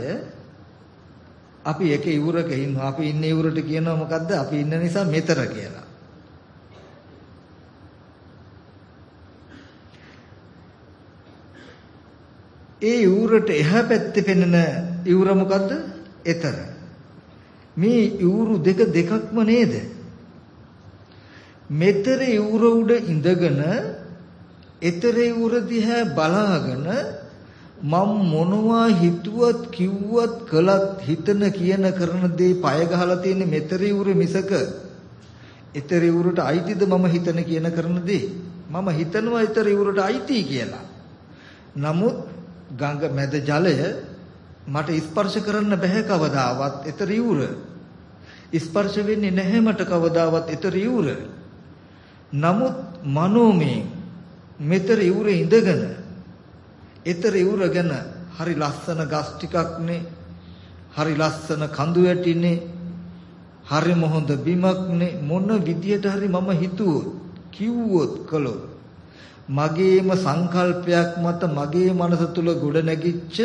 A: අපි එක ඉවුරක ඉන්නවා අපි ඉන්න ඉවුරට කියනවා මොකද්ද අපි ඉන්න නිසා මෙතර කියලා ඒ ඉවුරට එහා පැත්තේ පෙනෙන ඉවුර මොකද්ද? ඊතර. මේ ඉවුරු දෙක දෙකක්ම නේද? මෙතර ඉවුර උඩ ඉඳගෙන ඊතර ඉවුර දිහා බලාගෙන මම මොනවා හිතුවත් කිව්වත් කළත් හිතන කියන කරන දේ পায় ගහලා තියෙන මෙතර ඉවුර මිසක ඊතර ඉවුරට අයිතිද මම හිතන කියන කරන දේ මම හිතනවා ඊතර ඉවුරට අයිති කියලා. නමුත් ගඟ මැද ජලය මට ස්පර්ශ කරන්න බෑ කවදාවත්. ඊතර ඉවුර. ස්පර්ශ වෙන්නේ නැහැ මට කවදාවත් ඊතර ඉවුර. නමුත් මනෝමය මෙතර ඉවුරේ ඉඳගෙන ඊතර ඉවුර ගැන හරි ලස්සන ගස් ටිකක්නේ හරි ලස්සන කඳු වැටිනේ හරි මොහොඳ බිමක්නේ මොන විදියට හරි මම හිතුවොත් කිව්වොත් කළොත් මගේම සංකල්පයක් මත මගේ මනස තුල ගොඩ නැගිච්ච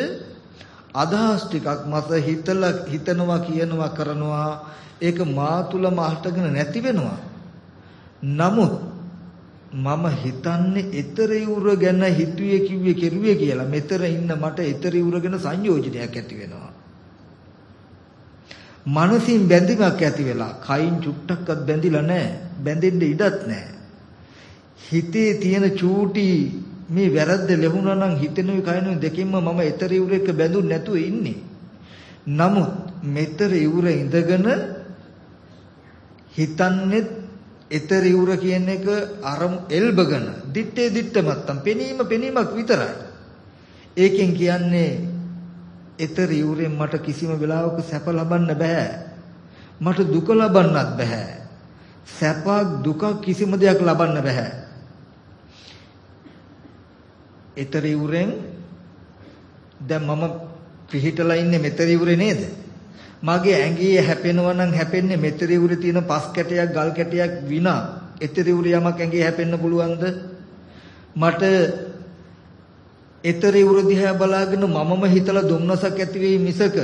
A: අදහස් ටිකක් මත හිතලා හිතනවා කියනවා කරනවා ඒක මා තුලම අහටගෙන නැති වෙනවා. නමුත් මම හිතන්නේ ඊතර ඉවුර ගැන හිතුවේ කිව්වේ කෙරුවේ කියලා. මෙතර ඉන්න මට ඊතර ඉවුර ගැන සංයෝජනයක් ඇති වෙනවා. මනසින් බැඳීමක් ඇති වෙලා කයින් චුට්ටක්වත් බැඳිලා නැහැ. බැඳෙන්න ඉඩත් නැහැ. හිතේ තියෙන චූටි මේ වැරද්ද ලැබුණා නම් හිතෙනුයි කයනුයි දෙකින්ම මම ඊතර ඉවුර එක බැඳුන් නැතුව ඉන්නේ. නමුත් මෙතර ඉවුර ඉඳගෙන හිතන්නේ ඊතර ඉවුර කියන එක අරම එල්බගෙන දිත්තේ දිත්ත මත්තම් පෙනීම පෙනීමක් විතරයි. ඒකෙන් කියන්නේ ඊතර ඉවුරෙන් මට කිසිම වෙලාවක සැප ලබන්න බෑ. මට දුක ලබන්නත් බෑ. සැපක් දුකක් කිසිම දෙයක් ලබන්න බෑ. ඊතර ඉවුරෙන් දැන් මම පිහිටලා ඉන්නේ මෙතර ඉවුරේ නේද? මගේ ඇඟේ හැපෙනවා නම් හැපෙන්නේ මෙතර ඉවුරේ තියෙන පස් කැටයක් ගල් කැටයක් විනා ඊතර ඉවුරේ යමක් ඇඟේ හැපෙන්න පුළුවන්ද? මට ඊතර ඉවුර දිහා බලාගෙන මමම හිතලා දුම්නසක් ඇති වෙයි මිසක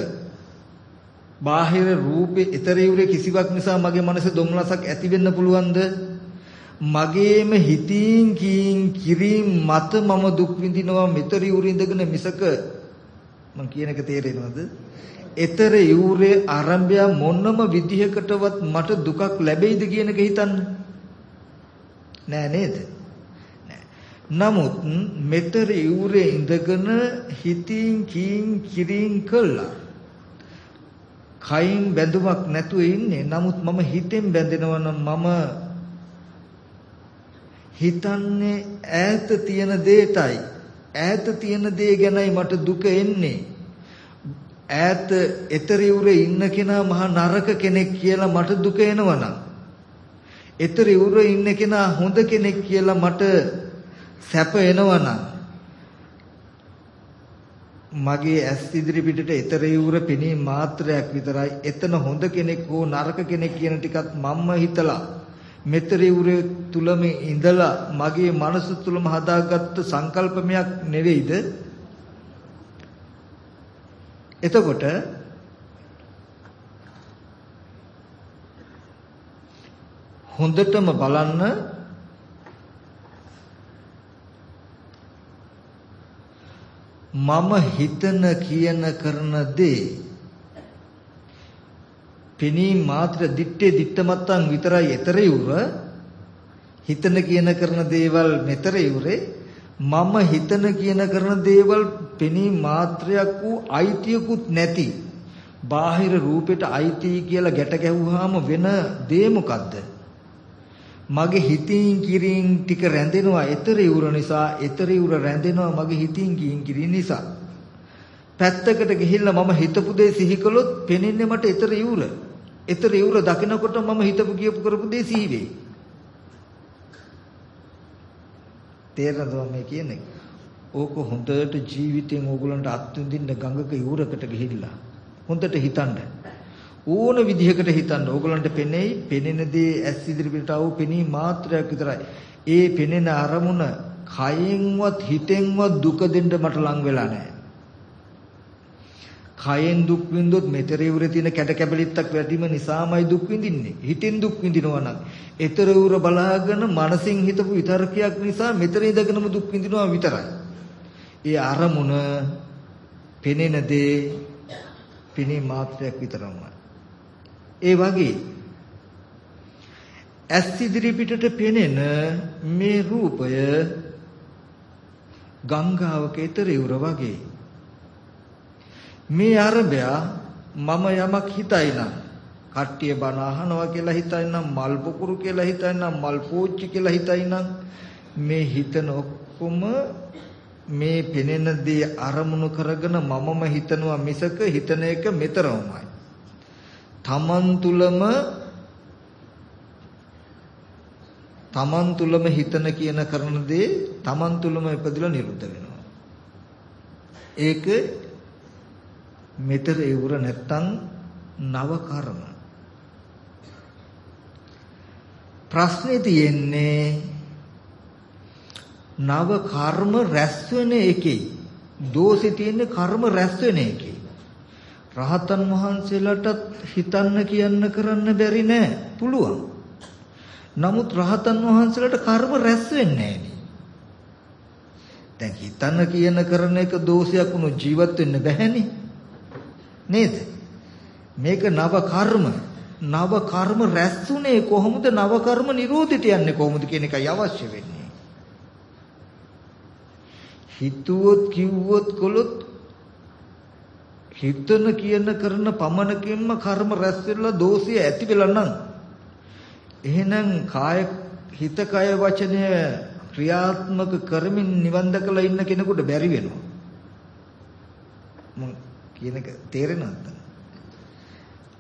A: බාහිර රූපේ ඊතර ඉවුරේ කිසිවක් නිසා මගේ මනසේ දුම්නසක් ඇති වෙන්න පුළුවන්ද? මගේම හිතින් කීන් කිරීම මත මම දුක් විඳිනවා මෙතර යුරින්දගෙන මිසක මම කියන එක තේරෙනවද? ඊතර යූරේ ආරම්භය මොනම විදිහකටවත් මට දුකක් ලැබෙයිද කියන එක හිතන්න. නෑ නේද? නමුත් මෙතර යූරේ ඉඳගෙන හිතින් කීන් කිරීම කළා. කයින් බැඳුමක් නැතුව ඉන්නේ. නමුත් මම හිතෙන් බැඳෙනවා නම් මම හිතන්නේ ඈත තියෙන දෙයටයි ඈත තියෙන දේ ගැනයි මට දුක එන්නේ ඈත එතරියුරේ ඉන්න කෙනා මහා නරක කෙනෙක් කියලා මට දුක එනවනම් එතරියුරේ ඉන්න කෙනා හොඳ කෙනෙක් කියලා මට සැප එනවනම් මගේ ඇස් ඉදිරි පිටට එතරියුර පෙනී මාත්‍රයක් විතරයි එතන හොඳ කෙනෙක් හෝ නරක කෙනෙක් කියන ටිකත් මම්ම හිතලා මෙතරිවුරේ තුලම ඉඳලා මගේ මනස තුලම හදාගත්ත සංකල්පමයක් නෙවෙයිද? එතකොට හොඳටම බලන්න මම හිතන කියන කරන දේ පෙනීම මාත්‍ර දිත්තේ දිත්තමත්තන් විතරයි ඊතර යුර හිතන කියන කරන දේවල් මෙතර යුරේ මම හිතන කියන කරන දේවල් පෙනීම මාත්‍රයක් වූ අයිතියකුත් නැති. බාහිර රූපෙට අයිති කියලා ගැට ගැහුවාම වෙන දේ මොකද්ද? මගේ හිතින් කිරින් ටික රැඳෙනවා ඊතර යුර නිසා ඊතර යුර රැඳෙනවා මගේ හිතින් කියින් කිරින් නිසා. පැත්තකට ගිහිල්ලා මම හිතපු දේ සිහි කළොත් පෙනෙන්නේ මට ඊතර යුර ඒතර ඉවුර දකිනකොට මම හිතපු කියපු කරපු දේ සිහි වෙයි. තේරෙනවද මේ කියන්නේ? ඕක හොඳට ජීවිතෙන් ඕගොල්ලන්ට අත්විඳින්න ගඟක ඉවුරකට ගිහිල්ලා හොඳට හිතන්න. ඕන විදිහකට හිතන්න. ඕගලන්ට පෙනෙයි, පෙනෙන දේ ඇස් ඉදිරියට ආව පෙනී මාත්‍රයක් විතරයි. ඒ පෙනෙන අරමුණ කයෙන්වත් හිතෙන්වත් දුක දෙන්න මට ලං වෙලා නැහැ. කයෙන් දුක් විඳොත් මෙතරේ උර තියෙන කැට කැබලිත්තක් වැඩිම නිසාමයි දුක් විඳින්නේ. හිතෙන් දුක් විඳිනවා නම්, ඊතර උර බලාගෙන මනසින් හිතපු විතරකයක් නිසා මෙතරේ ඉඳගෙනම දුක් විඳිනවා විතරයි. ඒ අරමුණ පෙනෙන දේ පිනේ මාත්‍රයක් විතරමයි. ඒ වගේ ඇස් ඉදිරි පිටට පෙනෙන මේ රූපය ගංගාවක ඊතර ඉවර වගේ මේ අරබය මම යමක් හිතයි නම් කට්ටිය බණ අහනවා කියලා හිතයි නම් මල් පුකුරු කියලා හිතයි නම් මල් පෝච්චි කියලා හිතයි නම් මේ හිතන ඔක්කොම මේ පෙනෙන දේ අරමුණු කරගෙන මමම හිතනවා මිසක හිතන එක මෙතරමයි තමන් තුලම තමන් තුලම හිතන කියන කරන දේ තමන් තුලම ඉපදලා නිරුද්ධ වෙනවා. ඒක මෙතර ඉවර නැත්තම් නව කර්ම. ප්‍රශ්නේ තියෙන්නේ නව කර්ම රැස් වෙන එකේ දෝෂේ තියෙන්නේ කර්ම රැස් වෙන එකේ. රහතන් වහන්සේලාටත් හිතන්න කියන්න කරන්න බැරි නෑ පුළුවන්. නමුත් රහතන් වහන්සේලාට කර්ම රැස් වෙන්නේ දැන් හිතන්න කියන කරන එක දෝෂයක් වුණු ජීවත් වෙන්න බැහැනේ. නේද? මේක නව කර්ම. නව කර්ම රැස්ුනේ කොහොමද නව කර්ම නිරෝධයට යන්නේ කොහොමද කියන එකයි අවශ්‍ය වෙන්නේ. හිතුවොත් කිව්වොත් කළොත් හිතන කියන කරන පමණකින්ම කර්ම රැස් වෙලා දෝෂය ඇති වෙලා නම් එහෙනම් කාය හිත කය වචනය ක්‍රියාත්මක කරමින් නිවන් දැකලා ඉන්න කෙනෙකුට බැරි වෙනවා මම කියන එක තේරෙනවද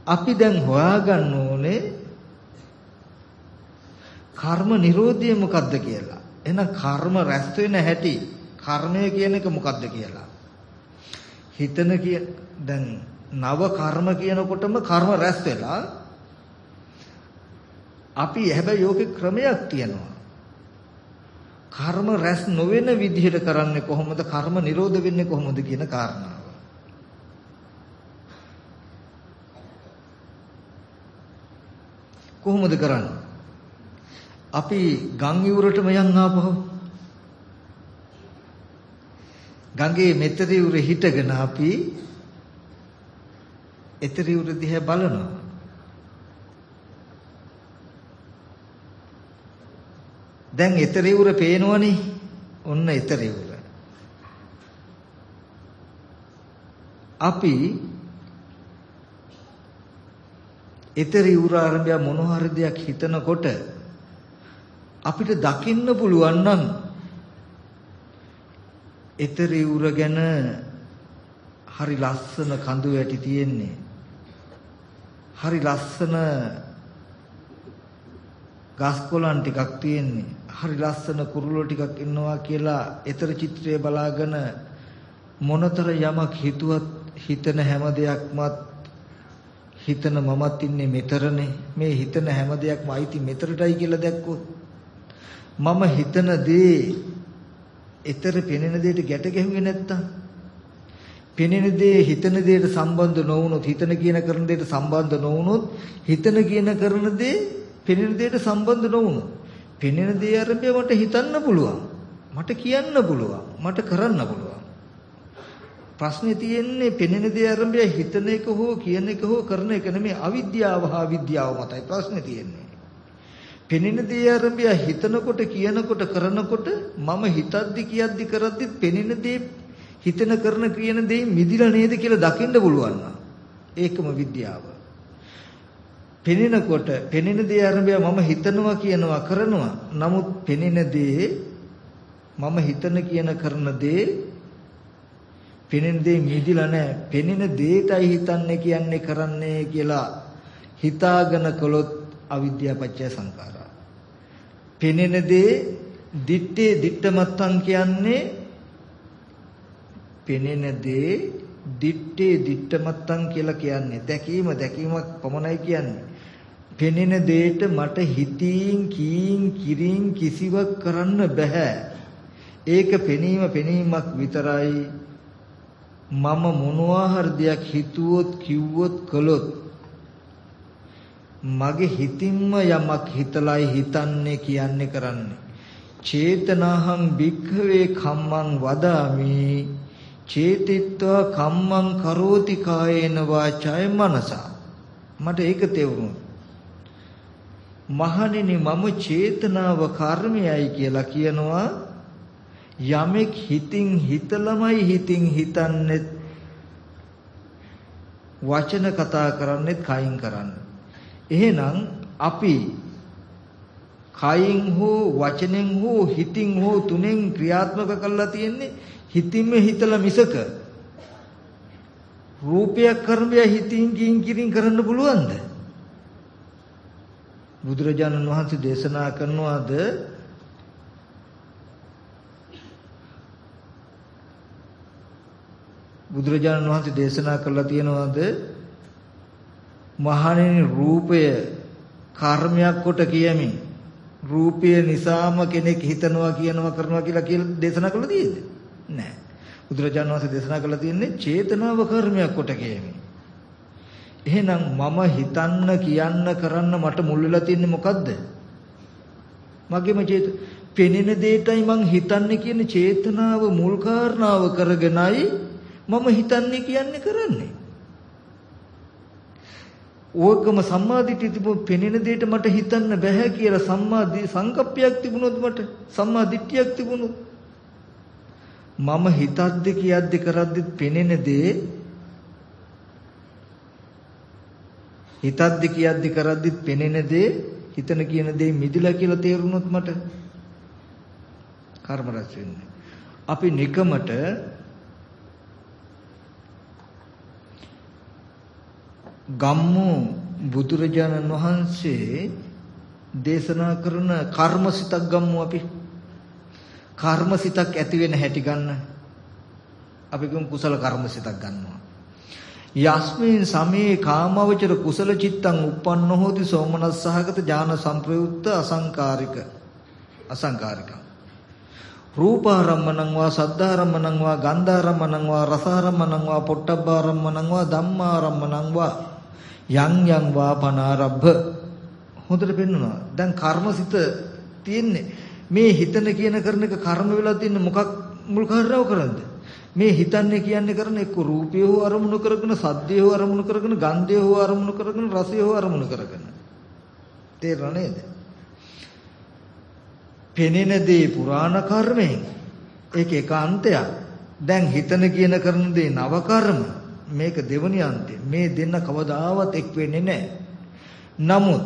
A: අපි දැන් හොයාගන්න ඕනේ කර්ම නිරෝධය මොකද්ද කියලා. එහෙනම් කර්ම රැස් වෙන හැටි කර්මය කියන එක මොකද්ද කියලා. හිතන කිය දැන් නව කර්ම කියනකොටම කර්ම රැස් වෙලා අපි හැබැයි යෝගේ ක්‍රමයක් තියෙනවා. කර්ම රැස් නොවන විදිහට කරන්නේ කොහොමද? කර්ම නිරෝධ වෙන්නේ කොහොමද කියන කාරණාව. කොහොමද කරන්නේ අපි ගම් ඉවුරටම යන් ආපහු ගඟේ මෙතරි උර හිටගෙන අපි එතරි උර දිහා බලනවා. දැන් එතරි උර පේනවනේ. ඔන්න එතරි උර. අපි එතරි උර ආරම්භය මොන හරි දෙයක් හිතනකොට අපිට දකින්න පුළුවන් නම් එතරේ උර ගැන හරි ලස්සන කඳු වැටි තියෙන්නේ. හරි ලස්සන ගස් කොළන් ටිකක් තියෙන්නේ. හරි ලස්සන කුරුල්ලෝ ටිකක් ඉන්නවා කියලා ඊතර චිත්‍රය බලාගෙන මොනතර යමක් හිතුවත් හිතන හැම දෙයක්මත් හිතන මමත් ඉන්නේ මෙතරනේ. මේ හිතන හැම දෙයක්ම අයිති මෙතරටයි කියලා දැක්කොත් මම හිතන දේ ඊතර පෙනෙන දෙයට ගැට ගැහුවේ නැත්තම් පෙනෙන දේ හිතන දෙයට සම්බන්ධ නොවුනොත් හිතන කියන කරන දෙයට සම්බන්ධ නොවුනොත් හිතන කියන කරන දේ පෙනෙන දෙයට සම්බන්ධ නොවුනොත් පෙනෙන දේ අරඹය මට හිතන්න පුළුවන්. මට කියන්න පුළුවන්. මට කරන්න පුළුවන්. ප්‍රශ්නේ තියෙන්නේ පෙනෙන දේ අරඹය හිතන එක හෝ කියන එක හෝ කරන එක නෙමෙයි අවිද්‍යාව හා විද්‍යාව මතයි ප්‍රශ්නේ තියෙන්නේ පෙනෙන දේ ආරම්භය හිතනකොට කියනකොට කරනකොට මම හිතද්දි කියද්දි කරද්දි පෙනෙන දේ හිතන කරන කියන දේ මිදිලා නේද කියලා දකින්න පුළුවන් ඒකම විද්‍යාව. පෙනෙනකොට පෙනෙන දේ ආරම්භය මම හිතනවා කියනවා කරනවා. නමුත් පෙනෙන දේ මම හිතන කියන කරන දේ පෙනෙන දේ මිදිලා නැහැ. පෙනෙන දේටයි හිතන්නේ කියන්නේ කරන්නේ කියලා හිතාගෙන කළොත් අවිද්‍යාව පත්‍ය සංකාර. පෙනෙන දේ දිත්තේ දිට්ඨමත්තන් කියන්නේ පෙනෙන දේ දිත්තේ දිත්තමත්තන් කියලා කියන්නේ දැකීම දැකීමක් පමණයි කියන්නේ. පෙනෙන දෙයට මට හිතින් කීන් කිරින් කිසිවක් කරන්න බෑ. ඒක පෙනීම පෙනීමක් විතරයි. මම මොනවා හරි දෙයක් හිතුවොත් කිව්වොත් කළොත් මගේ හිතින්ම යමක් හිතලයි හිතන්නේ කියන්නේ කරන්නේ. චේතනාහං භික්ඛවේ කම්මං වදාමි. චේතිත්වා කම්මං කරෝති කායේන වාචාය මනසා. මට ඒක තේරුණා. මහණෙනි මම චේතනාව කර්මයයි කියලා කියනවා. යමෙක් හිතින් හිතලමයි හිතින් හිතන්නේ වචන කතා කරන්නේත් කයින් කරන්නේ එහෙනම් අපි කයින් හෝ වචනෙන් හෝ හිතින් හෝ තුනෙන් ක්‍රියාත්මක කරලා තියෙන්නේ හිතින්ම හිතලා මිසක. රූපයක් කර්මය හිතින් කින් කිරින් කරන්න පුළුවන්ද? බුදුරජාණන් වහන්සේ දේශනා කරනවාද? බුදුරජාණන් වහන්සේ දේශනා කළා තියනවාද? මහණෙනි රූපය කර්මයක් කොට කියමින් රූපය නිසාම කෙනෙක් හිතනවා කියනවා කරනවා කියලා කියලා දේශනා කළා තියෙද නෑ බුදුරජාණන් වහන්සේ දේශනා කළා තියෙන්නේ චේතනාව කර්මයක් කොට කියමින්. එහෙනම් මම හිතන්න කියන්න කරන්න මට මුල් වෙලා තින්නේ මොකද්ද? මගේම චේත පෙනෙන දෙයටයි මං හිතන්නේ කියන චේතනාව මුල් කාරණාව කරගෙනයි මම හිතන්නේ කියන්නේ කරන්නේ. ඕකම සම්මාදිටිය තිබුණ පෙනෙන දෙයට මට හිතන්න බෑ කියලා සම්මාදි සංකප්පයක් තිබුණොත් මට සම්මාදිට්ඨියක් තිබුණොත්. මම හිතද්ද කියද්ද කරද්ද පෙනෙන දේ හිතද්ද කියද්ද කරද්ද පෙනෙන දේ හිතන කියන දේ මිදිලා කියලා තේරුනොත් මට කර්ම රැස් වෙන්නේ. අපි නිකමට ගම්මු බුදුරජාණන් වහන්සේ දේශනා කරන කර්මසිතක් ගම්මු අපි. කර්මසිතක් ඇති වෙන හැටි ගන්න. අපි කියමු කුසල කර්මසිතක් ගන්නවා. යස්මින් සමේ කාමවචර කුසල චිත්තං uppannō hoti සෝමනස්සහගත ඥාන සංප්‍රයුක්ත අසංකාරික අසංකාරිකං රූපාරම්මණං වා සද්ධාරම්මණං වා ගන්ධාරම්මණං වා රසාරම්මණං වා පොට්ටබ්බාරම්මණං වා ධම්මාරම්මණං වා යං යං වාපනාරබ්බ හොඳට පෙන්වනවා. දැන් කර්මසිත තියෙන්නේ මේ හිතන කියන කරන එක කර්ම වෙලා තියෙන්නේ මොකක් මුල් කාර්යව කරන්ද? මේ හිතන්නේ කියන්නේ කරන එක්ක රූපය හෝ අරමුණු කරගෙන සද්දය හෝ අරමුණු කරගෙන ගන්ධය හෝ අරමුණු කරගෙන රසය හෝ අරමුණු කරගෙන. තේරෙනව නේද? පෙනෙන දේ පුරාණ කර්මයෙන් ඒක ඒකාන්තයක්. දැන් හිතන කියන කරන දේ නව කර්ම. මේක දෙවනි අන්තය. මේ දෙන්න කවදාවත් එක් වෙන්නේ නැහැ. නමුත්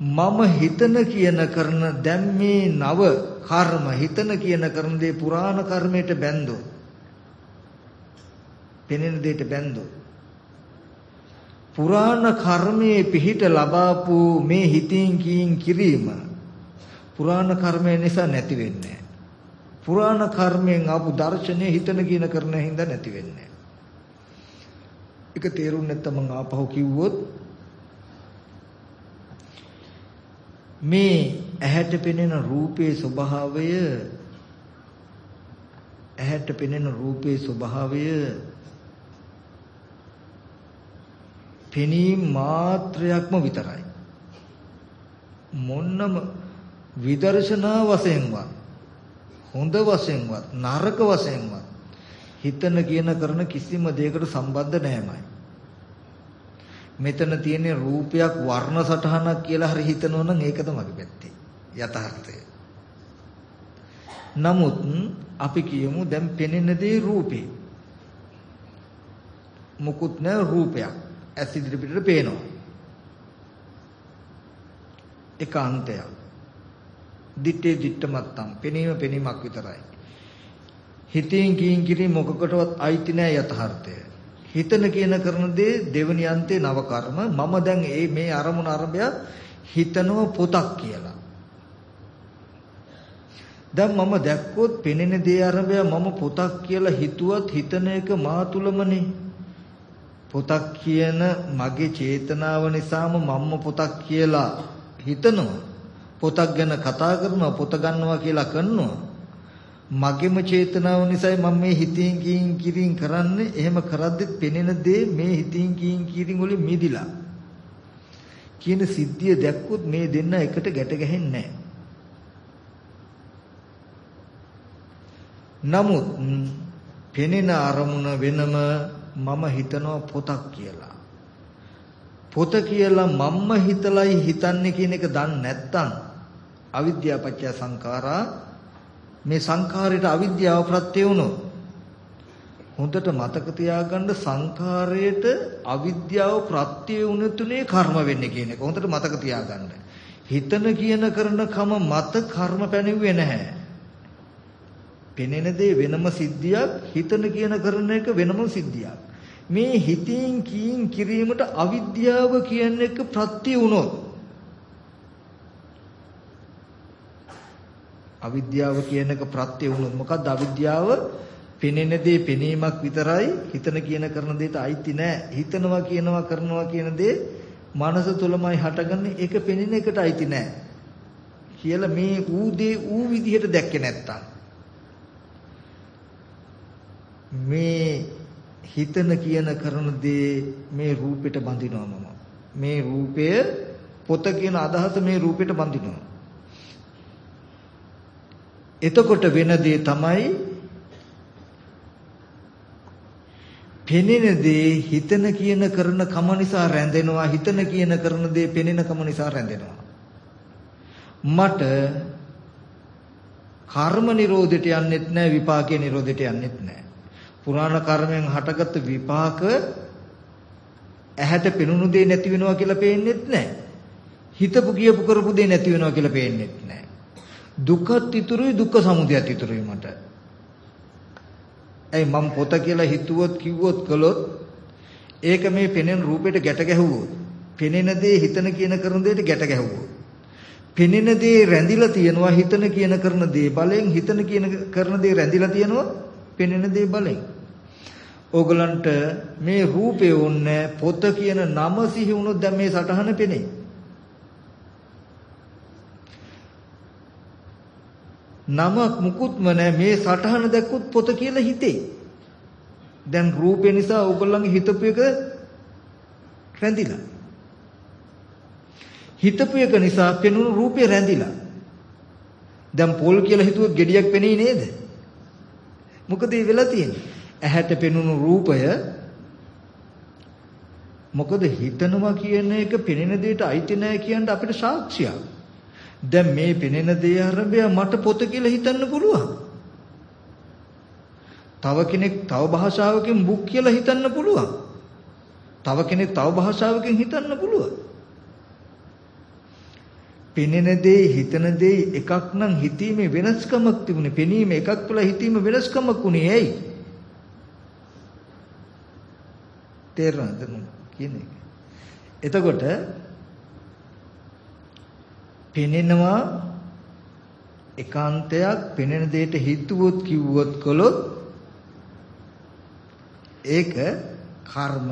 A: මම හිතන කියන කරන දැන් මේ නව කර්ම හිතන කියන කරන දේ පුරාණ කර්මයට බැඳෝ. පෙනෙන දෙයට බැඳෝ. පුරාණ කර්මයේ පිහිට ලබාපු මේ හිතින් කියින් කිරීම පුරාණ කර්මය නිසා නැති වෙන්නේ පුරාණ කර්මයෙන් ආපු දර්ශනය හිතන කියන කරන හින්දා නැති වෙන්නේ ඒක තේරුම් නැත්නම් මම ආපහු කිව්වොත් මේ ඇහැට පෙනෙන රූපේ ස්වභාවය ඇහැට පෙනෙන රූපේ ස්වභාවය පෙනීම මාත්‍රයක්ම විතරයි. මොන්නම විදර්ශනා වශයෙන්වත් හොඳ වශයෙන්වත් නරක වශයෙන්වත් හිතන කියන කරන කිසිම දෙයකට සම්බන්ධ නැහැමයි. මෙතන තියෙන රූපයක් වර්ණ සටහනක් කියලා හරි හිතනවා නම් ඒක තමයි පැත්තේ. යථාර්ථය. නමුත් අපි කියමු දැන් පෙනෙන දේ රූපේ. මුකුත් නැ රූපයක්. ඇස් ඉදිරි පිටට පේනවා. ඒකාන්තයක්. දිත්තේ දිත්තමත්තම් පෙනීම පෙනීමක් විතරයි. හිතෙන් කියින් කිරි මොකකටවත් අයිති නෑ යථාර්ථය. හිතන කියන කරන දේ දෙවනි අන්තේ නව කර්ම මම දැන් මේ මේ අරමුණ අරබය හිතනව පොතක් කියලා. දැන් මම දැක්කොත් පෙනෙන දේ අරබය මම පොතක් කියලා හිතුවත් හිතන එක මා තුලමනේ. පොතක් කියන මගේ චේතනාව නිසාම මම්ම පොතක් කියලා හිතනවා. පොතක් ගැන කතා කරනවා පොත ගන්නවා කියලා කරනවා. මගේම චේතනාව නිසායි මම මේ හිතින් කියින් කිරින් කරන්නේ. එහෙම කරද්දිත් පෙනෙන දේ මේ හිතින් කියින් කිරින් වලින් මිදිලා. කියන සිද්ධිය දැක්කොත් මේ දෙන්න එකට ගැට ගැහෙන්නේ නමුත් පෙනෙන අරමුණ වෙනම මම හිතනවා පොතක් කියලා. පොත කියලා මම්ම හිතලයි හිතන්නේ කියන එක දන්නේ නැත්නම් අවිද්‍යාපච්චය සංඛාරා මේ සංඛාරයට අවිද්‍යාව ප්‍රත්‍ය වුණොත් හොඳට මතක තියාගන්න සංඛාරයට අවිද්‍යාව ප්‍රත්‍ය වුණතුනේ කර්ම වෙන්නේ කියන එක හොඳට මතක තියාගන්න. හිතන කියන කරන කම මත කර්ම පැනෙන්නේ නැහැ. පෙනෙන දේ වෙනම සිද්ධියක් හිතන කියන කරන එක වෙනම සිද්ධියක්. මේ හිතින් කීන් කිරීමට අවිද්‍යාව කියන එක ප්‍රත්‍ය වුණොත් අවිද්‍යාව කියන එක ප්‍රත්‍ය වුණොත් මොකද්ද අවිද්‍යාව? පෙනෙන දේ පෙනීමක් විතරයි හිතන කියන කරන දෙයට අයිති නෑ. හිතනවා කියනවා කරනවා කියන දේ මනස තුලමයි හටගන්නේ ඒක පෙනෙන එකට අයිති නෑ. කියලා මේ ඌ දේ ඌ විදිහට දැක්කේ නැත්තම් මේ හිතන කියන කරන දේ මේ රූපෙට බඳිනවා මම. මේ රූපය පොත කියන අදහස මේ රූපෙට බඳිනවා. එතකොට වෙන දේ තමයි පෙනෙන දේ හිතන කියන කරන කම නිසා රැඳෙනවා හිතන කියන කරන දේ පෙනෙන කම නිසා රැඳෙනවා. මට කර්ම නිරෝධයට යන්නෙත් නැහැ විපාකේ නිරෝධයට යන්නෙත් නැහැ පුරාණ කර්මයෙන් හටගත්තු විපාක ඇහැට පෙනුණු දේ නැති වෙනවා කියලා පේන්නෙත් නැහැ හිතපු කියපු කරපු දේ නැති වෙනවා කියලා පේන්නෙත් නැහැ දුකත් ඉතුරුයි දුක්ඛ සමුදයත් ඉතුරුයි මට. ඇයි මම පොත කියලා හිතුවොත් කිව්වොත් කළොත් ඒක මේ පෙනෙන රූපෙට ගැට ගැහුවොත් පෙනෙන දේ හිතන කියන කරන දෙයට ගැට ගැහුවොත් පෙනෙන දේ රැඳිලා තියෙනවා හිතන කියන කරන දේ බලෙන් හිතන කියන කරන දේ රැඳිලා තියෙනවා පෙනෙන දේ බලෙන් ඕගලන්ට මේ රූපේ ඕන්නේ පොත කියන නම සිහි වුණොත් දැන් මේ සටහන පෙනේ නමක් මුකුත්ම නැහැ මේ සටහන දැක්කොත් පොත කියලා හිතේ. දැන් රූපේ නිසා ඕගොල්ලන්ගේ හිතපු එක රැඳිලා. හිතපු එක නිසා පෙනුණු රූපේ රැඳිලා. දැන් පොල් කියලා හිතුවොත් gediyak පෙනෙයි නේද? මොකද ඒ වෙලා තියෙන්නේ? ඇහැට පෙනුණු රූපය මොකද හිතනවා කියන එක පෙනෙන දෙයට අයිති නැහැ කියන අපිට සාක්ෂියක්. දැන් මේ පෙනෙන දේ අරබය මට පොත කියලා හිතන්න පුළුවන්. තව කෙනෙක් තව භාෂාවකින් බුක් කියලා හිතන්න පුළුවන්. තව කෙනෙක් තව භාෂාවකින් හිතන්න පුළුවන්. පෙනෙන දේ හිතන දේ එකක් නම් හිතීමේ වෙනස්කමක් තිබුණේ. පෙනීම එකක් කියලා හිතීම වෙනස්කමක් උනේ ඇයි? තේරෙනවද කියන්නේ? එතකොට පෙනෙනවා ඒකාන්තයක් පෙනෙන දෙයට හිතුවොත් කිව්වොත් කළොත් ඒක කර්ම.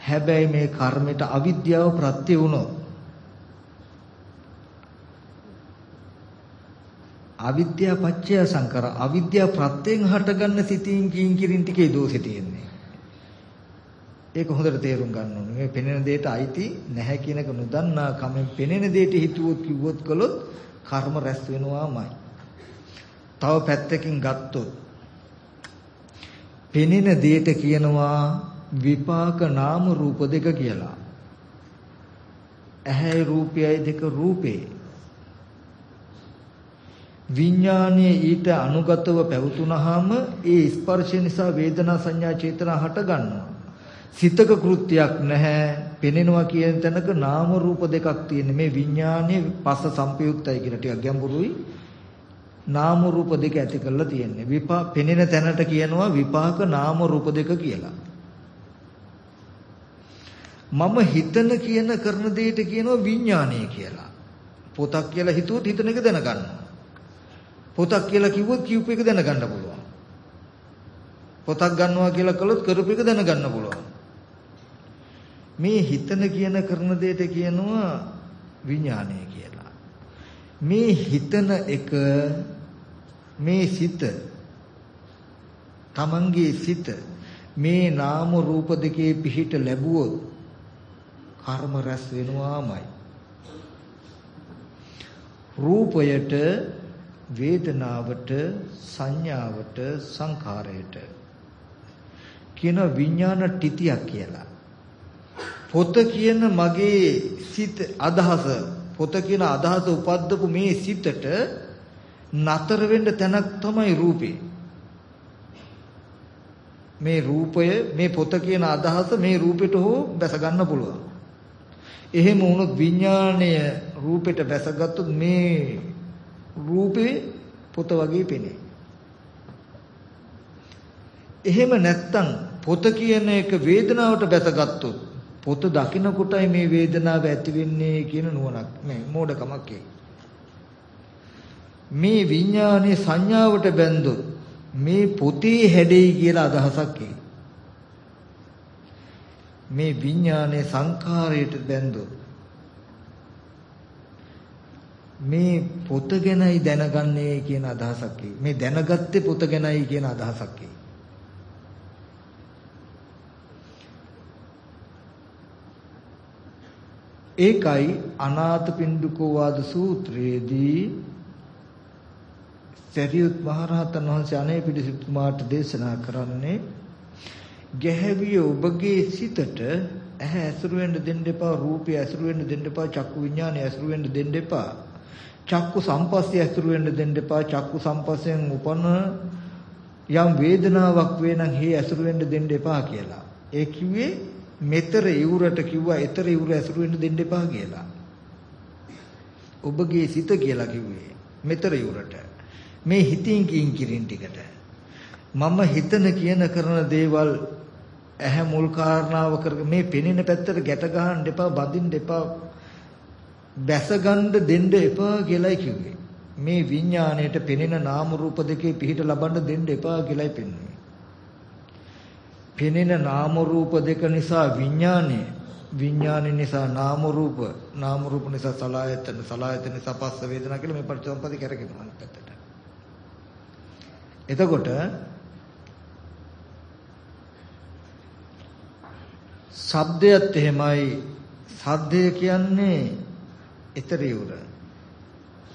A: හැබැයි මේ කර්මයට අවිද්‍යාව ප්‍රත්‍ය වුණොත් අවිද්‍යාව පත්‍ය සංකර අවිද්‍යාව ප්‍රත්‍යයෙන් හටගන්න සිතින් කින් කිරින් ටිකේ දෝෂේ තියෙන්නේ. ඒක හොඳට තේරුම් ගන්න ඕනේ. මේ පෙනෙන දෙයට අයිති නැහැ කියන එක නොදන්නා කමෙන් පෙනෙන දෙයට හිතුවොත් කිව්වොත් කළොත් කර්ම රැස් වෙනවාමයි. තව පැත්තකින් ගත්තොත් පෙනෙන දෙයට කියනවා විපාක නාම රූප දෙක කියලා. ඇහැයි රූපයයි දෙක රූපේ. විඥානයේ ඊට අනුගතව පැවතුනහම ඒ ස්පර්ශය නිසා වේදනා සංඥා චේතනා හට ගන්නවා. සිතක කෘත්‍යයක් නැහැ. පෙනෙනවා කියන තැනක නාම රූප දෙකක් තියෙන මේ විඥානයේ පස්ස සංපයුක්තයි කියන ටිකක් ගැඹුරුයි. නාම රූප දෙක ඇති කරලා තියෙන්නේ. විපා පෙනෙන තැනට කියනවා විපාක නාම රූප දෙක කියලා. මම හිතන කියන කරන දෙයට කියනවා විඥානය කියලා. පොතක් කියලා හිතුවොත් හිතන එක දැනගන්නවා. පොතක් කියලා කිව්වොත් කියූප එක දැනගන්න පුළුවන්. පොතක් ගන්නවා කියලා කළොත් කරපු එක දැනගන්න පුළුවන්. මේ හිතන කියන කරන දෙයට කියනවා විඥානය කියලා. මේ හිතන එක මේ සිත තමන්ගේ සිත මේ නාම රූප දෙකේ පිහිට ලැබුවොත් කර්ම රැස් වෙනවාමයි. රූපයට වේදනාවට සංඥාවට සංඛාරයට කියන විඥාන ටිතියක් කියලා. පොත කියන මගේ සිත අදහස පොත කියන අදහස උපද්දපු මේ සිතට නතර වෙන්න තැනක් තමයි රූපේ. මේ රූපය මේ පොත කියන අදහස මේ රූපෙට හෝ බැස ගන්න පුළුවන්. එහෙම වුණොත් විඥාණය රූපෙට බැසගත්තොත් මේ රූපේ පොත වගේ පෙනේ. එහෙම නැත්තම් පොත කියන එක වේදනාවට බැසගත්තොත් පොත දකින්න කොටයි මේ වේදනාව ඇති වෙන්නේ කියන නුවණක් මේ මෝඩකමක් මේ විඥානේ සංඥාවට බැඳොත් මේ පොතේ හැඩෙයි කියලා අදහසක් මේ විඥානේ සංඛාරයට බැඳොත් මේ පොත ගැනයි දැනගන්නේ කියන අදහසක් මේ දැනගත්තේ පොත ගැනයි කියන අදහසක් ඒකයි අනාථපිණ්ඩිකෝ වාද සූත්‍රයේදී සරියුත් මහරහතන් වහන්සේ අනේ පිළිසිතුමාට දේශනා කරන්නේ ගැහැවිය ඔබගේ සිතට ඇහැ ඇසුරු වෙන්න දෙන්න එපා රූපය ඇසුරු වෙන්න දෙන්න එපා චක්කු විඥානය ඇසුරු වෙන්න දෙන්න එපා චක්කු සම්පස්සේ ඇසුරු වෙන්න දෙන්න එපා චක්කු සම්පස්යෙන් උපන යම් වේදනාවක් වේ නම් හේ ඇසුරු වෙන්න දෙන්න එපා කියලා. ඒ කිව්වේ මෙතර ඉවුරට කිව්වා ඊතර ඉවුර ඇසුරු වෙන්න දෙන්න එපා කියලා. ඔබගේ සිත කියලා කිව්වේ මෙතර ඉවුරට. මේ හිතින් කින් කිරින් ටිකට. මම හිතන කියන කරන දේවල් ඇහැ මුල් කාරණාව කරගෙන මේ පෙනෙන පැත්තට ගැට ගහන්න එපා බඳින්න එපා බැස ගන්න දෙන්න එපා කියලායි කිව්වේ. මේ විඥාණයට පෙනෙන නාම රූප දෙකේ පිහිට ලබන්න දෙන්න එපා කියලායි පෙන්වන්නේ. පෙනෙන නාම රූප දෙක නිසා විඥානය. විඥාන නිසා නාම රූප නාම රූප නිසා සලආයතන සලආයතන නිසා පස්ස වේදනා කියලා මේ පරිච්ඡම්පදි කරගෙනවා අනිත් පැත්තට එතකොට ශබ්දයත් එහෙමයි. සද්දය කියන්නේ ඊතරියුර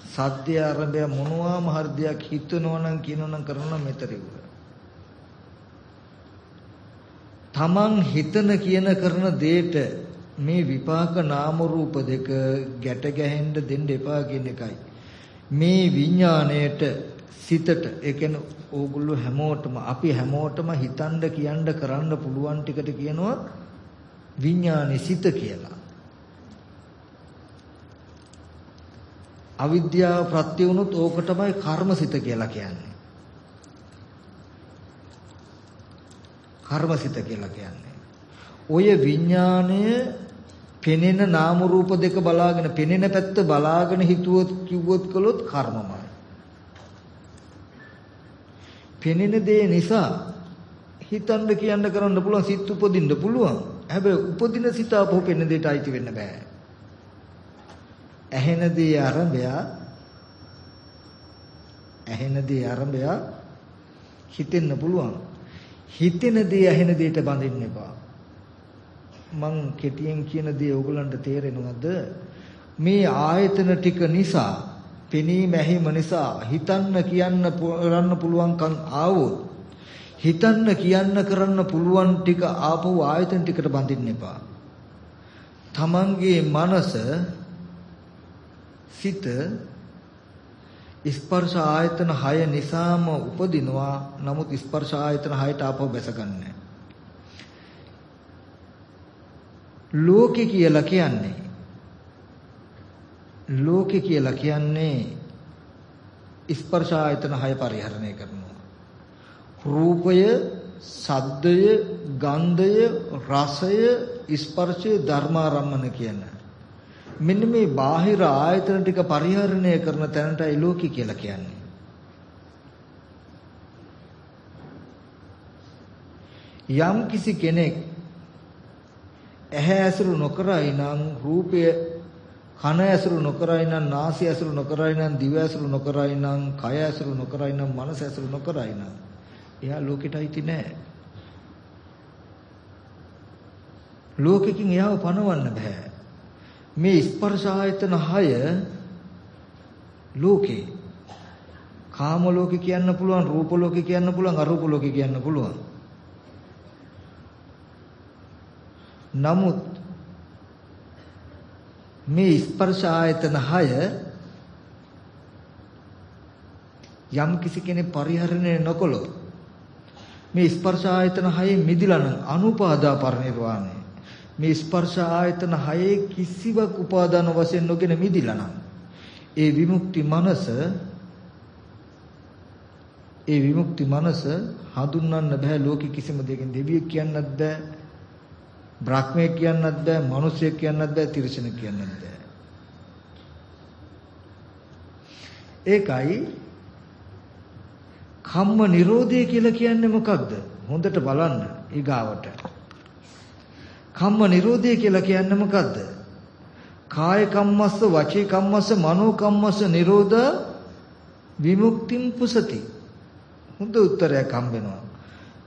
A: සද්දය ආරම්භය මොනවාම හරි දෙයක් හිතනවා නම් කියනවා නම් කරනවා මෙතරියුර තමන් හිතන කියන කරන දෙයට මේ විපාක නාම රූප දෙක ගැට ගැහෙන්න දෙන්න එපා කියන එකයි. මේ විඥාණයට සිතට ඒ කියන්නේ ඕගොල්ලෝ හැමෝටම අපි හැමෝටම හිතන්න කියන්න කරන්න පුළුවන් ටිකට කියනවා විඥානේ සිත කියලා. අවිද්‍යාව ප්‍රත්‍ය වුණොත් ඕක තමයි කර්මසිත කියලා කියන්නේ. කර්මසිත කියලා කියන්නේ. ඔය විඥාණය පෙනෙන නාම රූප දෙක බලාගෙන පෙනෙන පැත්ත බලාගෙන හිතුවොත් කිව්වොත් කළොත් කර්මමයි. පෙනෙන දේ නිසා හිතන්න කියන්න කරන්න පුළුවන් සිත් උපදින්න පුළුවන්. හැබැයි උපදින සිත අපෝ පෙනෙන දෙයට අයිති වෙන්න බෑ. ඇහෙන දේ ආරම්භය ඇහෙන දේ ආරම්භය හිතෙන්න පුළුවන්. හිතෙන දේ ඇහෙන දෙයට බඳින්න එපා. මං කෙටියෙන් කියන දේ ඕගලන්ට තේරෙනවද? මේ ආයතන ටික නිසා, පෙනීම ඇහිම නිසා හිතන්න කියන්න කරන්න පුළුවන්කම් ආවොත් හිතන්න කියන්න කරන්න පුළුවන් ටික ආපහු ආයතන ටිකට බඳින්න එපා. තමන්ගේ මනස සිත ස්පර්ශ ආයතන 6 නිසාම උපදිනවා. නමුත් ස්පර්ශ ආයතන 6ට ආපහු බැසගන්නේ ලෝකේ කියලා කියන්නේ ලෝකේ කියලා කියන්නේ ස්පර්ශ ආයතන 6 පරිහරණය කරනවා. රූපය සද්දය ගන්ධය රසය ස්පර්ශය ධර්මාරම්මන කියන මෙන්න මේ බාහිර ආයතන ටික පරිහරණය කරන තැනටයි ලෝකය කියලා කියන්නේ. යම් කිසි කෙනෙක් ඇහැ ඇසුරු නොකරයි නම් රූපය කන ඇසුරු නොකරයි නම් නාසය ඇසුරු නොකරයි නම් දිව ඇසුරු නොකරයි නම් කය ඇසුරු නොකරයි නම් මනස ඇසුරු නොකරයි නම් එයා ලෝකෙට අයිති නෑ ලෝකෙකින් එයාව පණවන්න බෑ මේ ස්පර්ශ ආයතන 6 ලෝකේ. කාම ලෝකේ කියන්න පුළුවන් රූප ලෝකේ කියන්න පුළුවන් අරූප ලෝකේ කියන්න පුළුවන්. නමුත් මේ ස්පර්ශ ආයතන 6 යම් කිසි කෙනෙක් පරිහරණය නොකළොත් මේ ස්පර්ශ ආයතන 6 මිදිලා නම් අනුපාදා පරිනිර්වාණය මේ ස්පර්ශ ආයතන 6 කිසිවක් උපාදාන වශයෙන් නොගෙන මිදිලා නම් ඒ විමුක්ති මනස ඒ විමුක්ති මනස හඳුන්වන්න බෑ ලෝකෙ කිසිම දෙයකින් දෙවියෙක් කියන්නත් බෑ බ්‍රහ්මයෙක් කියන්නත් බෑ, මිනිසෙක් කියන්නත් බෑ, තිරිසනෙක් කියන්නත් බෑ. ඒකයි කම්ම නිරෝධය කියලා කියන්නේ මොකක්ද? හොඳට බලන්න ඊගාවට. කම්ම නිරෝධය කියලා කියන්නේ මොකක්ද? කාය කම්මස්ස, වචී කම්මස්ස, මනෝ කම්මස්ස නිරෝධ විමුක්තිම් පුසති. හොඳ උත්තරයක් හම්බ වෙනවා.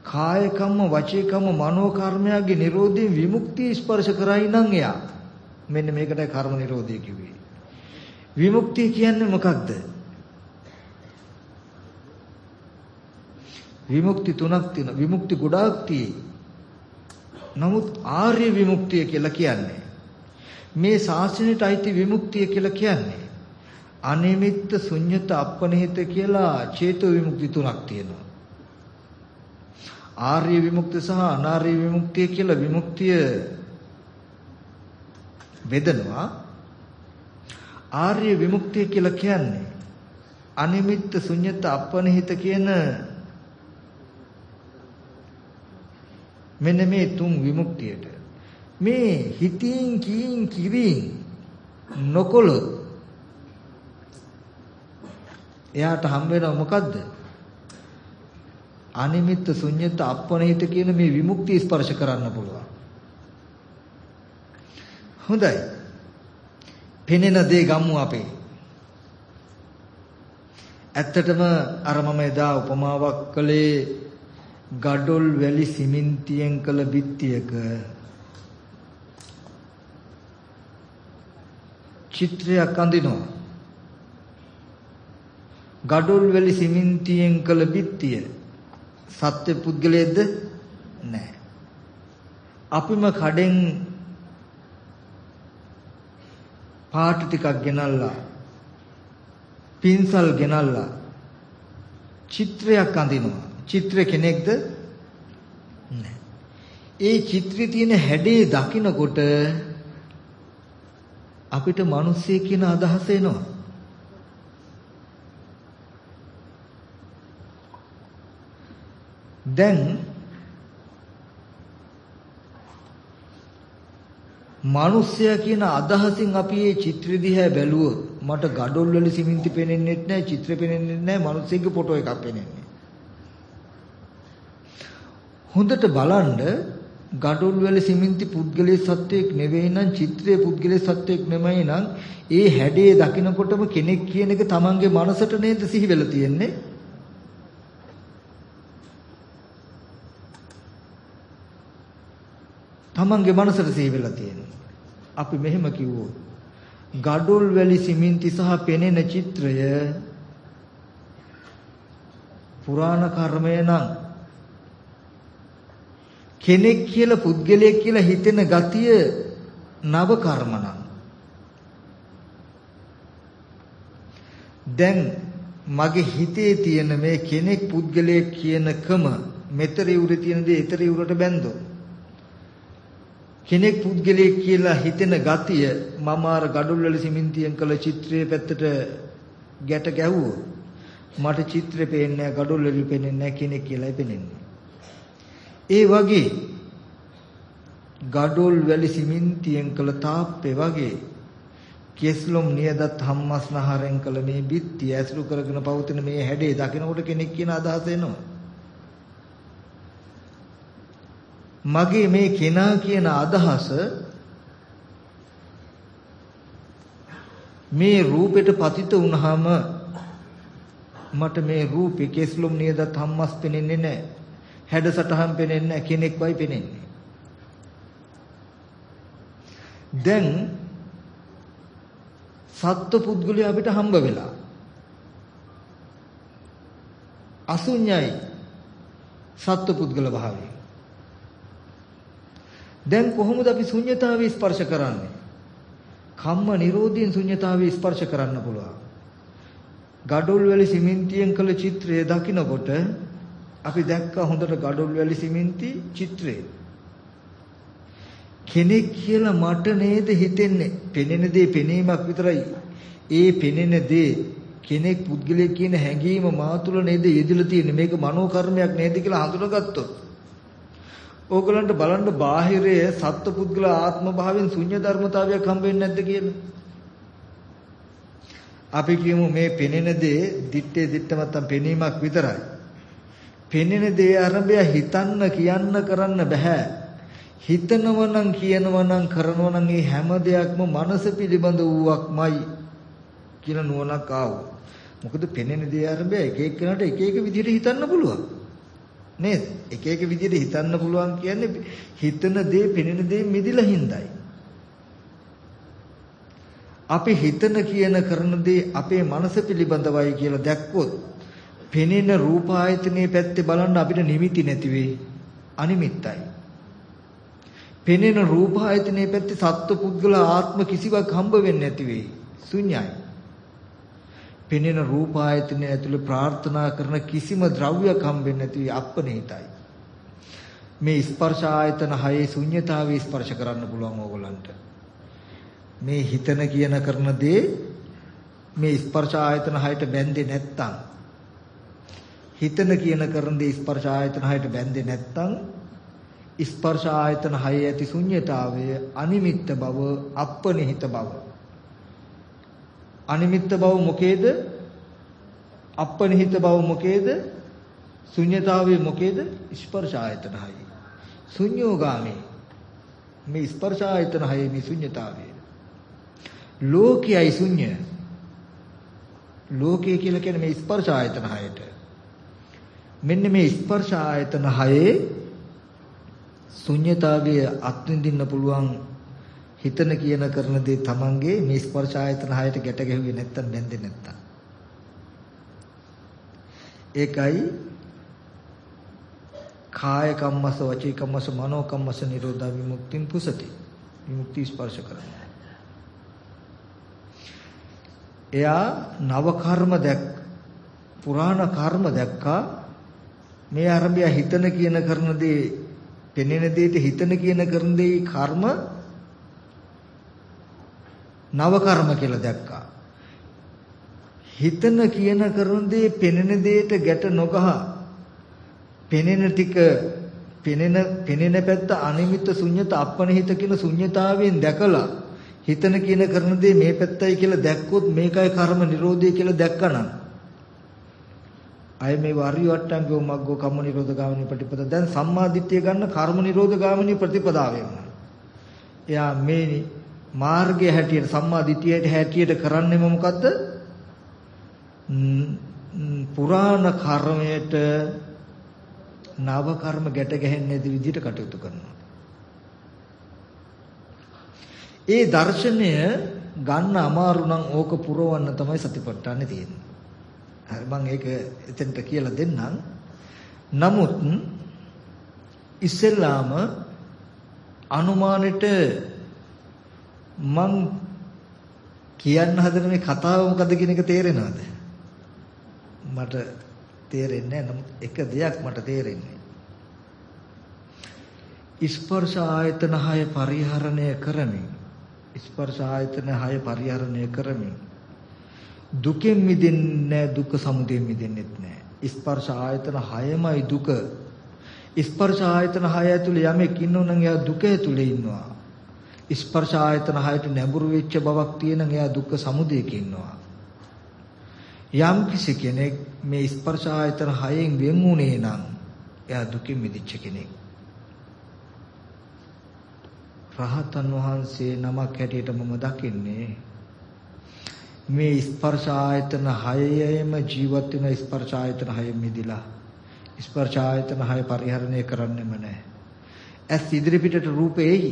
A: කාය කම්ම වචේ කම්ම මනෝ කර්මයාගේ Nirodhe විමුක්තිය ස්පර්ශ කරයි නම් එයා මෙන්න මේකටයි කර්ම Nirodhe කිව්වේ විමුක්තිය කියන්නේ මොකක්ද විමුක්ති තුනක් තියෙනවා විමුක්ති ගොඩාක් නමුත් ආර්ය විමුක්තිය කියලා කියන්නේ. මේ ශාසනයට අයිති විමුක්තිය කියලා කියන්නේ අනිමිත්ත ශුන්්‍යත අපනිහිත කියලා චේතෝ විමුක්ති තුනක් තියෙනවා. ආර්ය විමුක්තිය සහ අනාර්ය විමුක්තිය කියලා විමුක්තිය බෙදනවා. ආර්ය විමුක්තිය කියලා කියන්නේ අනිමිත්ත ශුන්්‍යත අපනිහිත කියන මෙන්න මේ තුන් විමුක්තියට මේ හිතින් කීන් කිරින් නොකොලොත් එයාට හම් වෙනව මොකද්ද අනිමිත්ත ශුන්්‍යත අප්පනිහිත කියන මේ විමුක්තිය ස්පර්ශ කරන්න පුළුවන්. හොඳයි. පෙනෙන දේ ගමු අපේ. ඇත්තටම අර මම එදා උපමාවක් කළේ ගඩොල් වැලි සිමෙන්තියෙන් කළ බිත්තියක චිත්‍රයක් අඳිනවා. ගඩොල් වැලි සිමෙන්තියෙන් කළ බිත්තිය සත්‍ය පුද්ගලයේද නැහැ. අපිම කඩෙන් පාට ටිකක් ගෙනල්ලා පින්සල් ගෙනල්ලා චිත්‍රයක් අඳිනවා. චිත්‍ර කෙනෙක්ද නැහැ. ඒ චිත්‍රයේ තියෙන හැඩේ දකිනකොට අපිට මිනිස්සෙක් කියන අදහස එනවා. දැන් මිනිස්සයා කියන අදහසින් අපි මේ චිත්‍ර දිහා බැලුවොත් මට gadol වල සිමෙන්ති පේන්නේ නැහැ චිත්‍ර පේන්නේ නැහැ මිනිස්සෙක්ගේ ෆොටෝ එකක් පේන්නේ හොඳට බලන්න gadol වල සිමෙන්ති පුද්ගලයේ සත්වයක් නෙවෙයි නම් චිත්‍රයේ පුද්ගලයේ සත්වයක් නෙමෙයි නම් ඒ හැඩේ දකිනකොටම කෙනෙක් කියන එක තමන්ගේ මනසට නේද සිහි වෙලා තියෙන්නේ තමන්ගේ මනසට සිහි වෙලා තියෙනවා. අපි මෙහෙම කිව්වොත් ගඩොල් වැලි සිමෙන්ති සහ පෙනෙන චිත්‍රය පුරාණ කර්මය නම් කෙනෙක් කියලා පුද්ගලයෙක් කියලා හිතෙන ගතිය නව කර්ම නම් දැන් මගේ හිතේ තියෙන මේ කෙනෙක් පුද්ගලයෙක් කියනකම මෙතර ඉවුරේ තියෙන දේ ඊතර ඉවුරට බැන්දොත් කෙනෙක් පුද්ගලයෙක් කියලා හිතෙන ගතිය මම අර gadul වල සිමෙන්තියෙන් කළ චිත්‍රයේ පැත්තට ගැට ගැහුවොත් මට චිත්‍රේ පේන්නේ නැහැ gadul වල පේන්නේ නැහැ කෙනෙක් කියලායි පේන්නේ. ඒ වගේ gadul වල සිමෙන්තියෙන් කළ තාප්පේ වගේ කෙස්ලොම් නියදත් හම්මස්නහරෙන් කළ මේ බිත්තිය ඇසුරු කරගෙන පවතින මේ හැඩේ දකිනකොට කෙනෙක් කියන අදහස එනවා. මගේ මේ කෙනා කියන අදහස මේ රූපෙට පතිත වුනහම මට මේ රූපේ කෙස්ලොම් නියදත් හම්මස් පෙනෙන්නේ නැහැ. හැඩසටහන් පෙනෙන්නේ නැහැ කෙනෙක් වයි පෙනෙන්නේ. දැන් සත්ව පුද්ගලයා අපිට හම්බ වෙලා අසුඤ්ඤයි සත්ව පුද්ගල භාවය. දැන් කොහොමද අපි ශුන්්‍යතාවය ස්පර්ශ කරන්නේ? කම්ම නිරෝධයෙන් ශුන්්‍යතාවය ස්පර්ශ කරන්න පුළුවන්. gadol වැලි සිමෙන්තියෙන් කළ චිත්‍රය දකිනකොට අපි දැක්කා හොඳට gadol වැලි සිමෙන්ති චිත්‍රය. කෙනෙක් කියලා මට නේද හිතෙන්නේ. පෙනෙන දේ පෙනීමක් විතරයි. ඒ පෙනෙන දේ කෙනෙක් පුද්ගලයෙක් කියන හැඟීම මා තුළ නේද යෙදিলা තියෙන්නේ. මේක මනෝ කර්මයක් නේද කියලා හඳුනගත්තොත්. ඕගලන්ට බලන්න බාහිරයේ සත්ව පුද්ගල ආත්ම භාවයෙන් ශුන්‍ය ධර්මතාවයක් හම්බ වෙන්නේ නැද්ද කියලා. අපි කියමු මේ පෙනෙන දේ දිත්තේ දිත්ත මත්තම් පෙනීමක් විතරයි. පෙනෙන දේ ආරම්භය හිතන්න කියන්න කරන්න බෑ. හිතනව නම් කියනව නම් කරනව නම් මේ හැම දෙයක්ම මනස පිළිබඳ වූවක්මයි කියන නුවණක් ආවා. මොකද පෙනෙන දේ ආරම්භය එක එක්කෙනාට එක එක විදිහට හිතන්න පුළුවන්. නේද? එක එක විදිහට හිතන්න පුළුවන් කියන්නේ හිතන දේ පෙනෙන දේ මිදිලා හින්දායි. අපි හිතන කියන කරන දේ අපේ මනස පිළිබඳවයි කියලා දැක්කොත් පෙනෙන රූප ආයතනයේ පැත්තේ බලන්න අපිට නිමිති නැති වෙයි. අනිමිත්තයි. පෙනෙන රූප ආයතනයේ පැත්තේ සත්ව පුද්ගල ආත්ම කිසිවක් හම්බ වෙන්නේ නැති වෙයි. ශුන්‍යයි. පෙනෙන රූප ආයතනය ඇතුළේ ප්‍රාර්ථනා කරන කිසිම ද්‍රව්‍යයක් හම්බෙන්නේ නැති අප්පනේතයි. මේ ස්පර්ශ ආයතන හයේ ශුන්්‍යතාවය ස්පර්ශ කරන්න පුළුවන් ඕගොල්ලන්ට. මේ හිතන කියන කරන දේ මේ ස්පර්ශ ආයතන හයට බැඳේ නැත්තම් හිතන කියන කරන දේ ස්පර්ශ ආයතන හයට බැඳේ නැත්තම් ස්පර්ශ ආයතන හයේ ඇති ශුන්්‍යතාවය අනිමිත්ත බව අප්පනිහිත බව අනිමිත්ත බව මොකේද? අපනිහිත බව මොකේද? ශුන්‍යතාවයේ මොකේද? ස්පර්ශ ආයතන හයයි. ශුන්‍යෝගාමී. මේ ස්පර්ශ ආයතන හයයි මේ ශුන්‍යතාවය. ලෝකයයි ශුන්‍ය. ලෝකය කියලා කියන්නේ මේ ස්පර්ශ ආයතන හයට. මෙන්න මේ ස්පර්ශ ආයතන හයේ ශුන්‍යතාවය අත්විඳින්න පුළුවන් හිතන කියන කරන දේ තමන්ගේ මේ ස්පර්ශ ආයතන හයට ගැට ගැහුවේ නැත්තම් බැඳෙන්නේ නැත්තම්. ඒකයි කාය කම්මස වචී කම්මස මනෝ කම්මස නිරෝධා විමුක්තිං පුසති. විමුක්ති ස්පර්ශ කරනවා. එයා නව කර්ම දැක් පුරාණ කර්ම දැක්කා මේ ආරම්භය හිතන කියන කරන දේ පෙනෙන දෙයට හිතන කියන කරන දේ කර්ම නව කර්ම කියලා දැක්කා. හිතන කියන කරන දේ පෙනෙන දෙයට ගැට නොගහ පෙනෙන ටික පෙනෙන පෙනෙන පැත්ත අනිමිත් ශුන්්‍යත අපනිහිත කියන ශුන්්‍යතාවයෙන් දැකලා හිතන කියන කරන දේ මේ පැත්තයි කියලා දැක්කොත් මේකයි කර්ම නිරෝධය කියලා දැක්කනම් අය මේ වර්ය වට්ටංගෝ මග්ගෝ කම්ම නිරෝධ ගාමිනී ප්‍රතිපද දැන් සම්මා දිට්ඨිය ගන්න කර්ම නිරෝධ ගාමිනී ප්‍රතිපදාවෙන් එයා මේ මාර්ගය හැටියට සම්මා දිට්ඨියට හැටියට කරන්නේම මොකද්ද? පුරාණ කර්මයට නව කර්ම ගැට ගැහෙන්නේ නැති විදිහට කටයුතු කරනවා. ඒ දර්ශනය ගන්න අමාරු නම් ඕක පුරවන්න තමයි සතිපට්ඨානෙ තියෙන්නේ. හරි මම ඒක එතෙන්ට කියලා දෙන්නම්. නමුත් ඉස්සෙල්ලාම අනුමානෙට මං කියන්න හදන මේ කතාව මොකද්ද කියන එක තේරෙනවද? මට තේරෙන්නේ නැහැ. නමුත් එක දෙයක් මට තේරෙන්නේ. ස්පර්ශ ආයතන හය පරිහරණය කරමින් ස්පර්ශ ආයතන හය පරිහරණය කරමින් දුකෙන් මිදෙන්නේ දුක සමුදයෙන් මිදෙන්නෙත් නැහැ. ස්පර්ශ ආයතන හයමයි දුක. ස්පර්ශ ආයතන හය ඇතුලේ යමෙක් ඉන්නවනම් එයා දුක ඇතුලේ ඉන්නවා. ස්පර්ශ ආයතන හයට නැඹුරු වෙච්ච බවක් තියෙන එයා දුක්ඛ සමුදයක ඉන්නවා. යම් කිසි කෙනෙක් මේ ස්පර්ශ ආයතන හයෙන් වෙන් වුණේ නම් එයා දුකින් මිදිච්ච කෙනෙක්. රහතන් වහන්සේ නමක් හැටියට මම දකින්නේ මේ ස්පර්ශ ආයතන හයයේම ජීවත් වෙන ස්පර්ශ ආයතන හය මිදිලා ස්පර්ශ ආයතන හය පරිහරණය කරන්නෙම නැහැ. ඇස් ඉදිරි පිටට රූපේයි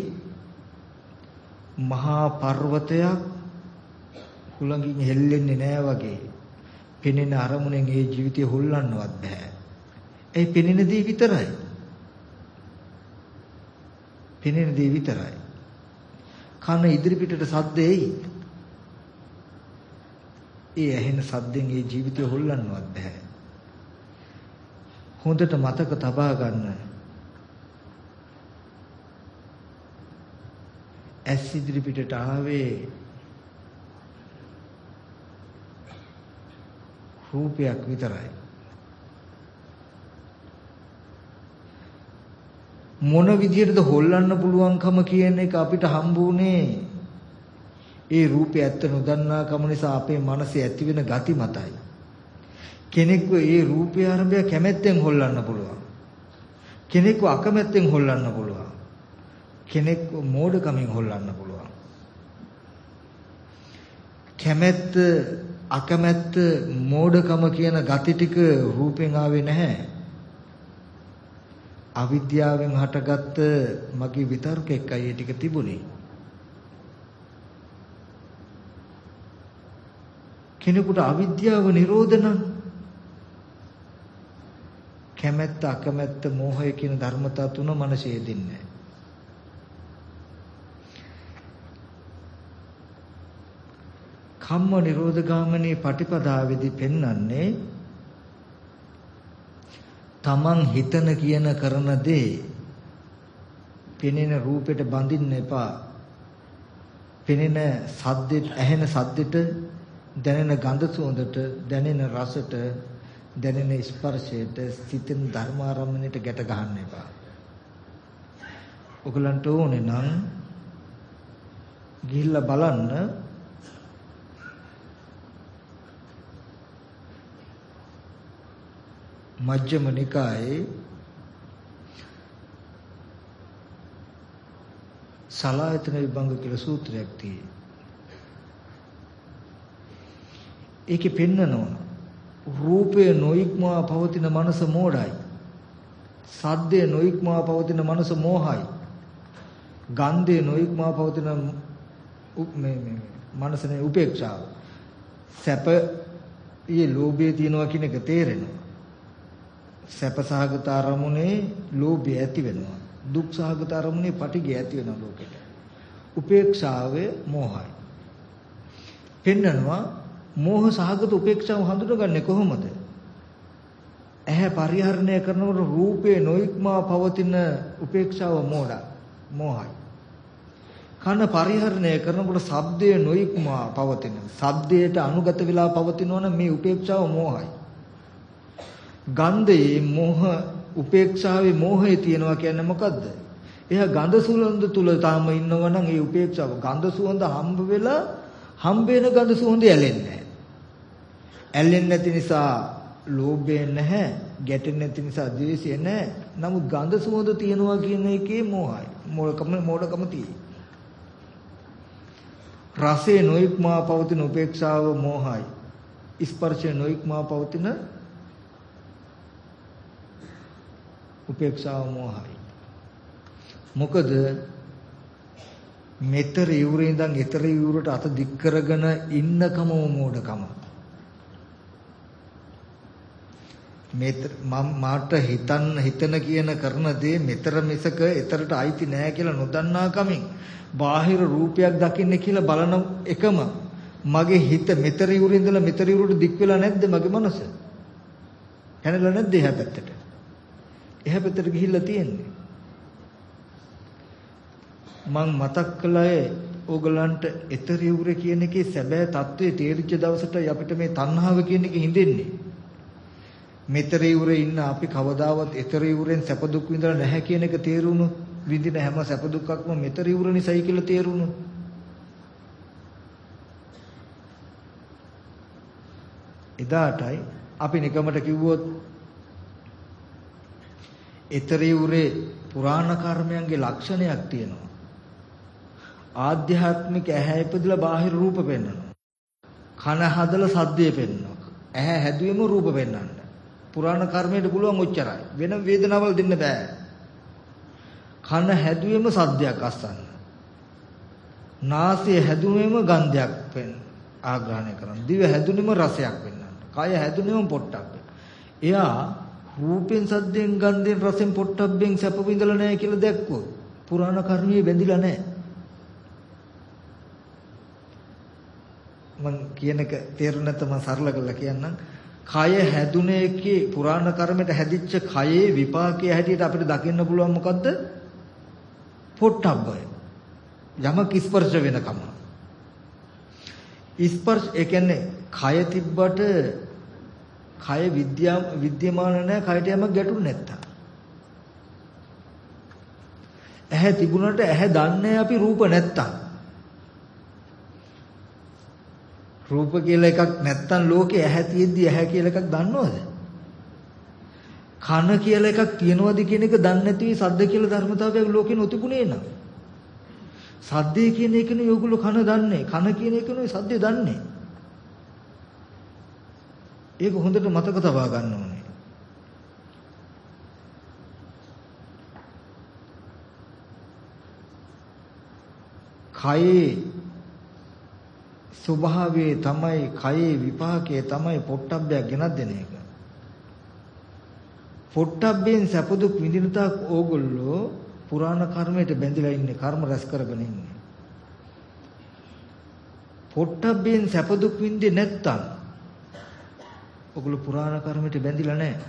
A: මහා පර්වතයක් හුලඟින් හෙල්ලෙන්නේ නැහැ වගේ පෙනෙන අරමුණෙන් ඒ ජීවිතය හොල්ලන්නවත් බෑ. ඒ පෙනෙන දේ විතරයි. පෙනෙන දේ විතරයි. කන ඉදිරි පිටට සද්ද එයි. ඒ ඇහෙන සද්දෙන් ඒ ජීවිතය හොල්ලන්නවත් බෑ. හොඳට මතක තබා ගන්න. ඇස් ඉදිරි පිටට ආවේ රූපයක් විතරයි. මොන විදිහටද හොල්ලන්න පුළුවන්කම කියන එක අපිට හම්බුනේ ඒ රූපය ඇත්ත නොදන්නා කම නිසා අපේ මනසේ ඇති වෙන gati මතයි. කෙනෙක්ව ඒ රූපය ආරම්භය කැමැත්තෙන් හොල්ලන්න පුළුවන්. කෙනෙක්ව අකමැත්තෙන් හොල්ලන්න පුළුවන්. කෙනෙක්ව මෝඩකමින් හොල්ලන්න පුළුවන්. කැමැත්ත අකමැත්ත මෝඩකම කියන gati ටික රූපෙන් ආවේ නැහැ. අවිද්‍යාවෙන් හටගත්ත මගේ විතර්කයකයි ඒ ටික තිබුණේ. කෙනෙකුට අවිද්‍යාව නිරෝධ නම් කැමැත්ත අකමැත්ත මෝහය කියන ධර්මතා තුන මනසේ දෙන්නේ කම්ම නිරෝධ ගාමිනී පටිපදාවේදී පෙන්වන්නේ තමන් හිතන කියන කරන දේ පෙනෙන රූපෙට බඳින්න එපා. පෙනෙන සද්දෙට ඇහෙන සද්දෙට දැනෙන ගඳ සුවඳට දැනෙන රසට දැනෙන ස්පර්ශයට සිතෙන් ධර්මාරම්මණයට ගැට ගන්න එපා. ඔයගලන්ට ඕනේ නම් ගිහිල්ලා බලන්න මජ්ක්‍ධිම නිකායේ සලායතන විභංග කියලා සූත්‍රයක් තියෙනවා. ඒකේ පෙන්නනවා රූපය නොයික්මවා පවතින මනස මෝඩයි. සද්දය නොයික්මවා පවතින මනස මෝහයි. ගන්ධය නොයික්මවා පවතින මේ මේ මනසනේ උපේක්ෂාව. සැප ඊයේ ලෝභය තියනවා කියන එක තේරෙනවා. සැපසහගත අරමුණේ ලෝභය ඇති වෙනවා. දුක් සහගත අරමුණේ පටිඝය ඇති වෙනවා ලෝකෙට. උපේක්ෂාවේ මෝහයි. පෙන්නනවා මෝහ සහගත උපේක්ෂාව හඳුනගන්නේ කොහොමද? ඇහැ පරිහරණය කරනකොට රූපේ නොයික්මා පවතින උපේක්ෂාව මෝඩ මෝහයි. කන පරිහරණය කරනකොට ශබ්දය නොයික්මා පවතින. ශබ්දයට අනුගත වෙලා පවතිනවනම් මේ උපේක්ෂාව මෝහයි. ගන්ධයේ මෝහ උපේක්ෂාවේ මෝහය තියෙනවා කියන්නේ මොකද්ද? එයා ගඳ සුවඳ තුල තාම ඉන්නවනම් ඒ උපේක්ෂාව ගඳ සුවඳ හම්බ වෙලා හම්බ වෙන ගඳ සුවඳ ඇලෙන්නේ ඇලෙන්නේ නැති නිසා ලෝභය නැහැ, ගැටෙන්නේ නැති නිසා ද්වේෂය නැහැ. නමුත් ගඳ සුවඳ තියනවා කියන එකේ මෝහයි. මෝඩකම මෝඩකම තියෙයි. රසේ නොයික්මා පවතින උපේක්ෂාව මෝහයි. ස්පර්ශය නොයික්මා පවතින උපේක්ෂාව මෝහයි. මොකද මෙතර යුරේ ඉඳන් ඊතර යුරට අත දික් කරගෙන ඉන්නකම මෝඩකම. මෙතර මම මාට හිතන්න හිතන කියන කරන දේ මෙතර මිසක ඊතරට අයිති නෑ කියලා නොදන්නා කමින් බාහිර රූපයක් දකින්න කියලා බලන එකම මගේ හිත මෙතර යුරේ ඉඳලා මෙතර යුරට දික් වෙලා නැද්ද මගේ මනස? හැනලා නැද්ද එහා පැත්තට? එහා පැත්තට ගිහිල්ලා තියෙන්නේ. මං මතක් කළේ ඕගලන්ට ඊතරියුර කියන එකේ සැබෑ தત્ත්වය තේරිච්ච දවසට අපිට මේ තණ්හාව කියන එක හිඳෙන්නේ. මෙතරියුර ඉන්න අපි කවදාවත් ඊතරියුරෙන් සැප දුක් විඳලා නැහැ කියන එක තේරුණු විඳින හැම සැප දුක්ක්ම මෙතරියුර නිසයි කියලා තේරුණු. එදාටයි අපි නිකමට කිව්වොත් ඊතරියුරේ පුරාණ කර්මයන්ගේ ලක්ෂණයක් තියෙනවා. ආධ්‍යාත්මික ඇහැ ඉපදලා බාහිර රූප පෙන්වනවා. කන හදලා සද්දේ පෙන්වනවා. ඇහැ හැදුවෙම රූප පෙන්වන්න. පුරාණ කර්මයට පුළුවන් ඔච්චරයි. වෙන වේදනාවල් දෙන්න බෑ. කන හැදුවෙම සද්දයක් අස්සන්න. නාසය හැදුවෙම ගන්ධයක් පෙන් ආග්‍රහණය කරන්න. දිව හැදුනෙම රසයක් පෙන්වන්න. කය හැදුනෙම පොට්ටක්. එයා රූපෙන් සද්දෙන් ගන්ධෙන් රසෙන් පොට්ටබ්බෙන් සැප විඳලා නැහැ කියලා දැක්කොත් පුරාණ කර්මයේ බැඳිලා නැහැ. මම කියන එක තේරුම් නැත්නම් මම සරල කරලා කියන්නම්. කය හැදුනේ එකේ පුරාණ කර්මයට හැදිච්ච කයේ විපාකයේ හැටියට අපිට දකින්න පුළුවන් මොකද්ද? පොට්ටබ්බය. යමක ස්පර්ශ වෙනකම. ස්පර්ශ ඒ කියන්නේ කය තිබ්බට කය විද්‍යා විද්‍යමාන නැහැ කයට යමක් ගැටුනේ නැත්තම්. ඇහැ තිබුණට ඇහැ දන්නේ අපි රූප නැත්තම්. රූප කියලා එකක් නැත්තම් ලෝකේ ඇහැ තියෙද්දි ඇහැ කියලා එකක් දන්නවද? කන කියලා එකක් තියනවද කියන එක දන්නේ නැති සද්ද කියලා ධර්මතාවයක් ලෝකේ නොතිබුණේ නෑ. සද්දේ කියන එකනේ ඔයගොල්ලෝ කන දන්නේ. කන කියන එකනේ සද්දේ දන්නේ. ඒක හොඳට මතක තබා ගන්න ඕනේ. කයේ ස්වභාවයේ තමයි කයේ විපාකයේ තමයි පොට්ටබ්බයක් ගෙනත් දෙන එක. පොට්ටබ්බෙන් සැපදුක් විඳින තාක් ඕගොල්ලෝ පුරාණ කර්මයට බැඳිලා ඉන්නේ කර්ම රැස් කරගෙන ඉන්නේ. පොට්ටබ්බෙන් සැපදුක් විඳින්නේ නැත්තම් ඔගොල්ලෝ පුරාණ කර්මයට බැඳිලා නැහැ.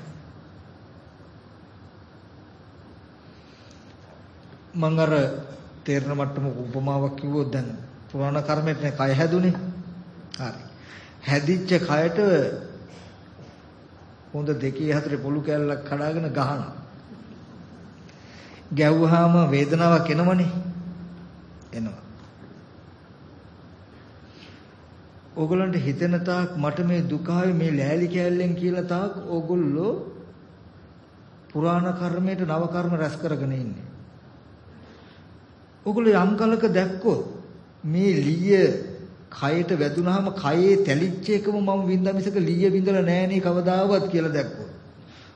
A: මම අර තේරෙන මට්ටම උපමාවක් කිව්වොත් දැන් පුරාණ කර්මයට නේ කය හැදුනේ. හරි. හැදිච්ච කයට හොඳ දෙකේ හතරේ පොළු කැල්ලක් කඩාගෙන ගහනවා. ගැව්වහම වේදනාවක් එනවනේ. එනවා. ඕගොල්ලන්ට හිතෙන තාක් මට මේ දුක මේ ලෑලි කෑල්ලෙන් කියලා තාක් ඕගොල්ලෝ පුරාණ කර්මයට නව කර්ම රැස් කරගෙන ඉන්නේ. ඕගොල්ලෝ යම් කලක දැක්කොත් මේ ලීය කයට වැදුනහම කයේ තැලිච්ච එකම මම වින්දා මිසක ලීය විඳලා නෑනේ කවදාවත් කියලා දැක්කොත්.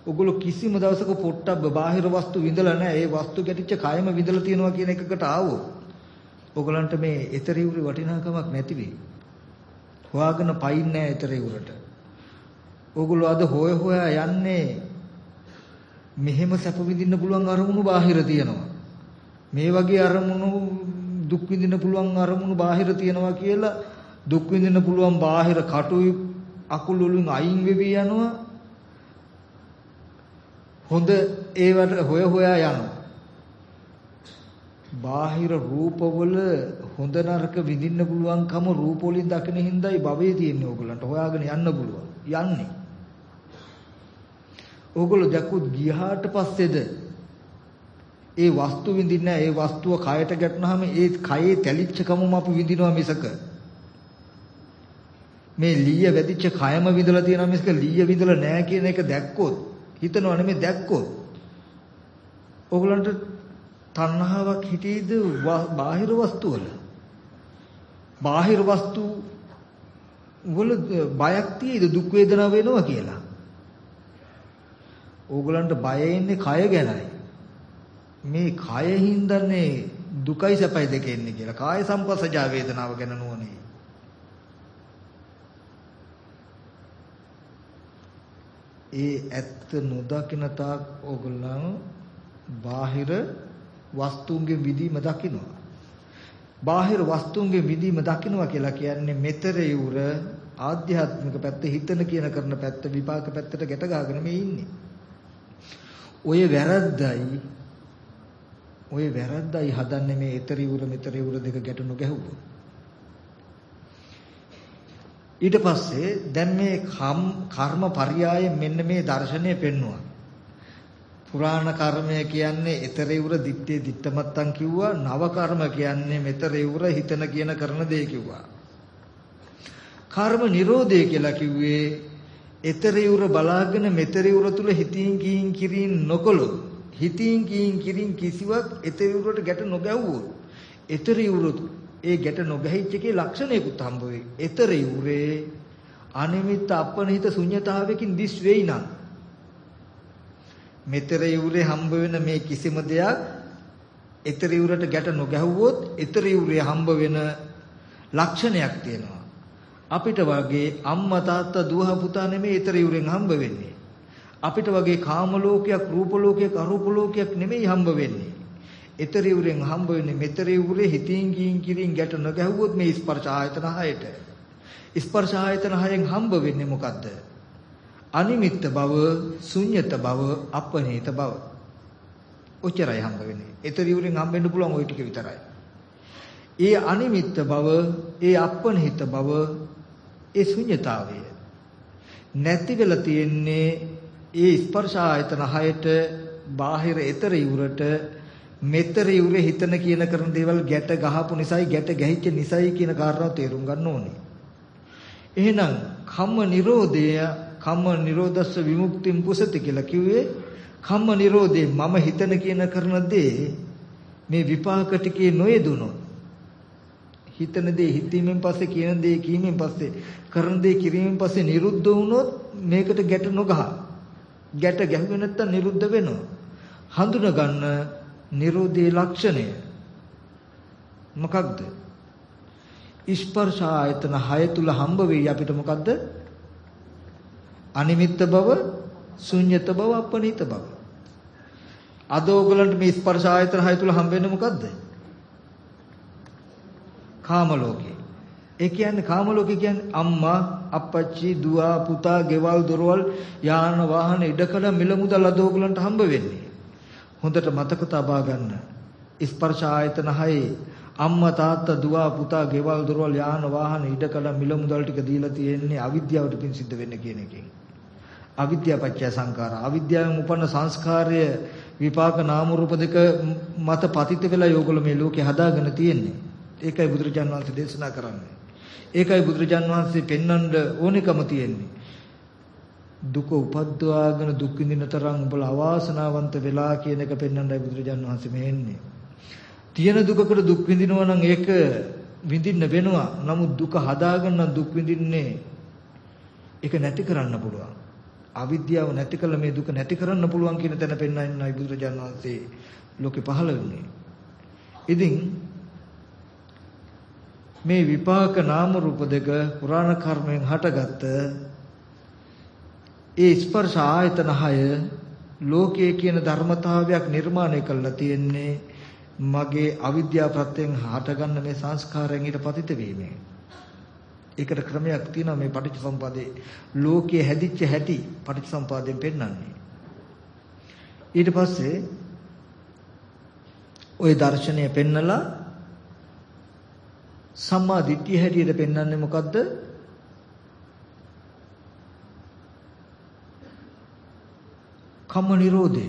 A: ඕගොල්ලෝ කිසිම දවසක පොට්ටබ්බ බාහිර වස්තු විඳලා නෑ. ඒ වස්තු ගැටිච්ච කයම විඳලා තියෙනවා කියන එකකට ආවොත් ඕගොල්ලන්ට මේ ඊතරියුරි වටිනාකමක් නැති වෙයි. හොයාගෙන පයින්නේ නැහැ ඊතර ඉවරට. ඕගොල්ලෝ අද හොය හොයා යන්නේ මෙහෙම සැප විඳින්න පුළුවන් අරමුණු බාහිර තියෙනවා. මේ වගේ අරමුණු දුක් විඳින්න පුළුවන් අරමුණු බාහිර තියෙනවා කියලා දුක් විඳින්න පුළුවන් බාහිර කටුයි අකුල් වලින් අයින් වෙවි යනවා. හොඳ ඒවට හොය හොයා යනවා. බාහිර රූපවල හොඳ නරක විඳින්න පුළුවන්කම රූප වලින් දකින හින්දායි භවයේ තියෙන්නේ ඕගොල්ලන්ට හොයාගෙන යන්න පුළුවන්. යන්නේ. ඕගොල්ලෝ දැක්කොත් ගියාට පස්සේද ඒ වස්තු විඳින්නේ ඒ වස්තුව කයට ගැටුනහම ඒ කයේ තැලිච්චකමම අපි විඳිනවා මිසක. මේ ලීය වැදිච්ච කයම විඳලා තියෙනවා මිසක ලීය විඳලා නැහැ කියන එක දැක්කොත් හිතනවා නෙමෙයි දැක්කොත් ඕගොල්ලන්ට තණ්හාවක් හිතේද බාහිර වස්තු වල බාහිර වස්තු වල බයක් තියෙද දුක් වේදනාව වෙනවා කියලා? ඕගලන්ට බය ඉන්නේ කය ගැනයි. මේ කය හින්දන්නේ දුකයි සැපයි දෙක එන්නේ කියලා කාය සංපස්සජා වේදනාව ගැන නුවණේ ඒ ඇත්ත නොදකින තාක් ඕගොල්ලන් බාහිර වස්තුන්ගේ විදීම දකිනවා. බාහිර වස්තුන්ගේ විදීම දකිනවා කියලා කියන්නේ මෙතරයුර ආධ්‍යාත්මික පැත්ත හිතන කියන කරන පැත්ත විපාක පැත්තට ගැට ගහගෙන මේ ඉන්නේ. ඔය වැරද්දයි ඔය වැරද්දයි හදන්නේ මේ ඊතරියුර මෙතරියුර දෙක ගැට නොගැහුවොත්. ඊට පස්සේ දැන් මේ කර්ම පරියාය මෙන්න මේ දර්ශනය පෙන්වුවා. පුරාණ කර්මය කියන්නේ ඊතරියුර දිත්තේ දිත්තමත්තන් කිව්වා නව කර්ම කියන්නේ මෙතරියුර හිතන කියන කරන දේ කිව්වා කර්ම නිරෝධය කියලා කිව්වේ ඊතරියුර බලාගෙන මෙතරියුර තුල හිතින් කීන් කිරින් නොකොළොත් හිතින් කීන් කිරින් කිසිවක් ඊතරියුරට ගැට නොගැව්වොත් ඊතරියුර ඒ ගැට නොගැහිච්ච එකේ ලක්ෂණයකුත් හම්බ වෙයි. ඊතර යුරේ අනිමිත්ත අපනිහිත ශුන්්‍යතාවයකින් දිස් වෙයි නම් මෙතර යුරේ හම්බ වෙන මේ කිසිම දෙයක් ඊතර යුරට ගැට නොගැහුවොත් ඊතර යුරේ හම්බ වෙන ලක්ෂණයක් තියෙනවා. අපිට වගේ අම්මා තාත්තා දුව පුතා නෙමෙයි ඊතර යුරෙන් හම්බ වෙන්නේ. අපිට වගේ කාම ලෝකයක් රූප ලෝකයක් අරූප ලෝකයක් නෙමෙයි හම්බ වෙන්නේ. ඊතර යුරෙන් හම්බ වෙන්නේ මෙතර යුරේ හිතින් කියින් කිරින් ගැට නොගැහුවොත් මේ ස්පර්ශ ආයතන හයට. ස්පර්ශ ආයතන හයෙන් හම්බ වෙන්නේ මොකද්ද? අනිමිත්ත බව, ශුන්්‍යත බව, අපනිත බව. ඔච්චරයි හම්බ වෙන්නේ. ඊතර යුරෙන් හම්බෙන්න පුළුවන් ওই ටික විතරයි. ඒ අනිමිත්ත බව, ඒ අපනිත බව, ඒ ශුන්්‍යතාවය නැති වෙලා තියෙන්නේ ඒ ස්පර්ශ ආයතන හයට බාහිර ඊතර යුරට මෙතර යුරේ හිතන කියන කරන දේවල් ගැට ගහපු නිසායි ගැට ගැහිච්ච නිසායි කියන කාරණාව තේරුම් ගන්න ඕනේ. එහෙනම් කම්ම නිරෝධය කම්ම නිරෝධස්ස විමුක්තිම් පුසති කියලා කිව්වේ කම්ම නිරෝධේ මම හිතන කියන කරන දේ මේ විපාක ටිකේ නොයදුනොත් හිතන දේ හිතීමෙන් පස්සේ කියන දේ කීමෙන් පස්සේ කරන දේ කිරීමෙන් පස්සේ නිරුද්ධ වුණොත් මේකට ගැට නොගහ ගැට ගැහුවේ නැත්තම් නිරුද්ධ වෙනවා. හඳුන ගන්න නිරෝධයේ ලක්ෂණය. මොකක්ද? ස්පර්ශ ආයතන 6 තුල හම්බ වෙයි අපිට මොකද්ද? අනිමිත්ත බව ශුන්්‍යත බව අපනිත බව. අද ඕගලන්ට මේ ස්පර්ශ ආයතන 6 තුල හම්බ වෙන්නේ මොකද්ද? කාම ලෝකේ ඒ කියන්නේ කාම ලෝකේ කියන්නේ අම්මා අප්පච්චි දුව පුතා ගෙවල් දොරවල් යාන වාහන ඉඩකඩ මිල මුදල් අද ඕගලන්ට හම්බ වෙන්නේ. හොඳට මතක තබා ගන්න. ස්පර්ශ ආයතන 6 අම්මා තාත්තා දුව පුතා ගෙවල් දොරවල් යාන වාහන ඉඩකඩ මිල මුදල් ටික දීලා තියෙන්නේ අවිද්‍යාවට පින් සිද්ධ වෙන්න කියන එකෙන්. අවිද්‍යාව පත්‍ය සංඛාර. අවිද්‍යාවෙන් උපන්න සංස්කාරය විපාක නාම රූප දෙක මත පතිත වෙලා යෝගල මේ ලෝකේ හදාගෙන තියෙන්නේ. ඒකයි බුදුරජාන් වහන්සේ දේශනා කරන්නේ. ඒකයි බුදුරජාන් වහන්සේ පෙන්වන්න ඕනෙකම තියෙන්නේ දුක උපද්දවාගෙන දුක් විඳින තරම් උඹලා අවාසනාවන්ත වෙලා කියන එක පෙන්වන්නයි බුදුරජාන් වහන්සේ මෙහෙන්නේ තියෙන දුකකට දුක් විඳිනවා නම් ඒක විඳින්න වෙනවා. නමුත් දුක හදාගන්න දුක් විඳින්නේ ඒක නැති කරන්න පුළුවන්. අවිද්‍යාව නැති කළ මේ දුක නැති කරන්න පුළුවන් කියන තැන පෙන්වන්නයි බුදුරජාණන් වහන්සේ ලෝකේ පහළ වුණේ. ඉතින් මේ විපාක නාම රූප දෙක පුරාණ කර්මයෙන් හටගත්ත ඒ ස්පර්ශ ආයතන 6 ලෝකයේ කියන ධර්මතාවයක් නිර්මාණය කළා තියෙන්නේ මගේ අවිද්‍යාව ප්‍රත්‍යයෙන් හටගන්න මේ සංස්කාරයන් ඊට පතිත වීමෙන්. ඒකට ක්‍රමයක් තියෙනවා මේ පටිච්චසමුපාදේ ලෝකයේ හැදිච්ච හැටි පටිච්චසමුපාදයෙන් පෙන්වන්නේ. ඊට පස්සේ ওই දර්ශනය පෙන්නලා සම්මා දිට්ඨිය හැටියට පෙන්වන්නේ මොකද්ද? කම්ම නිරෝධය.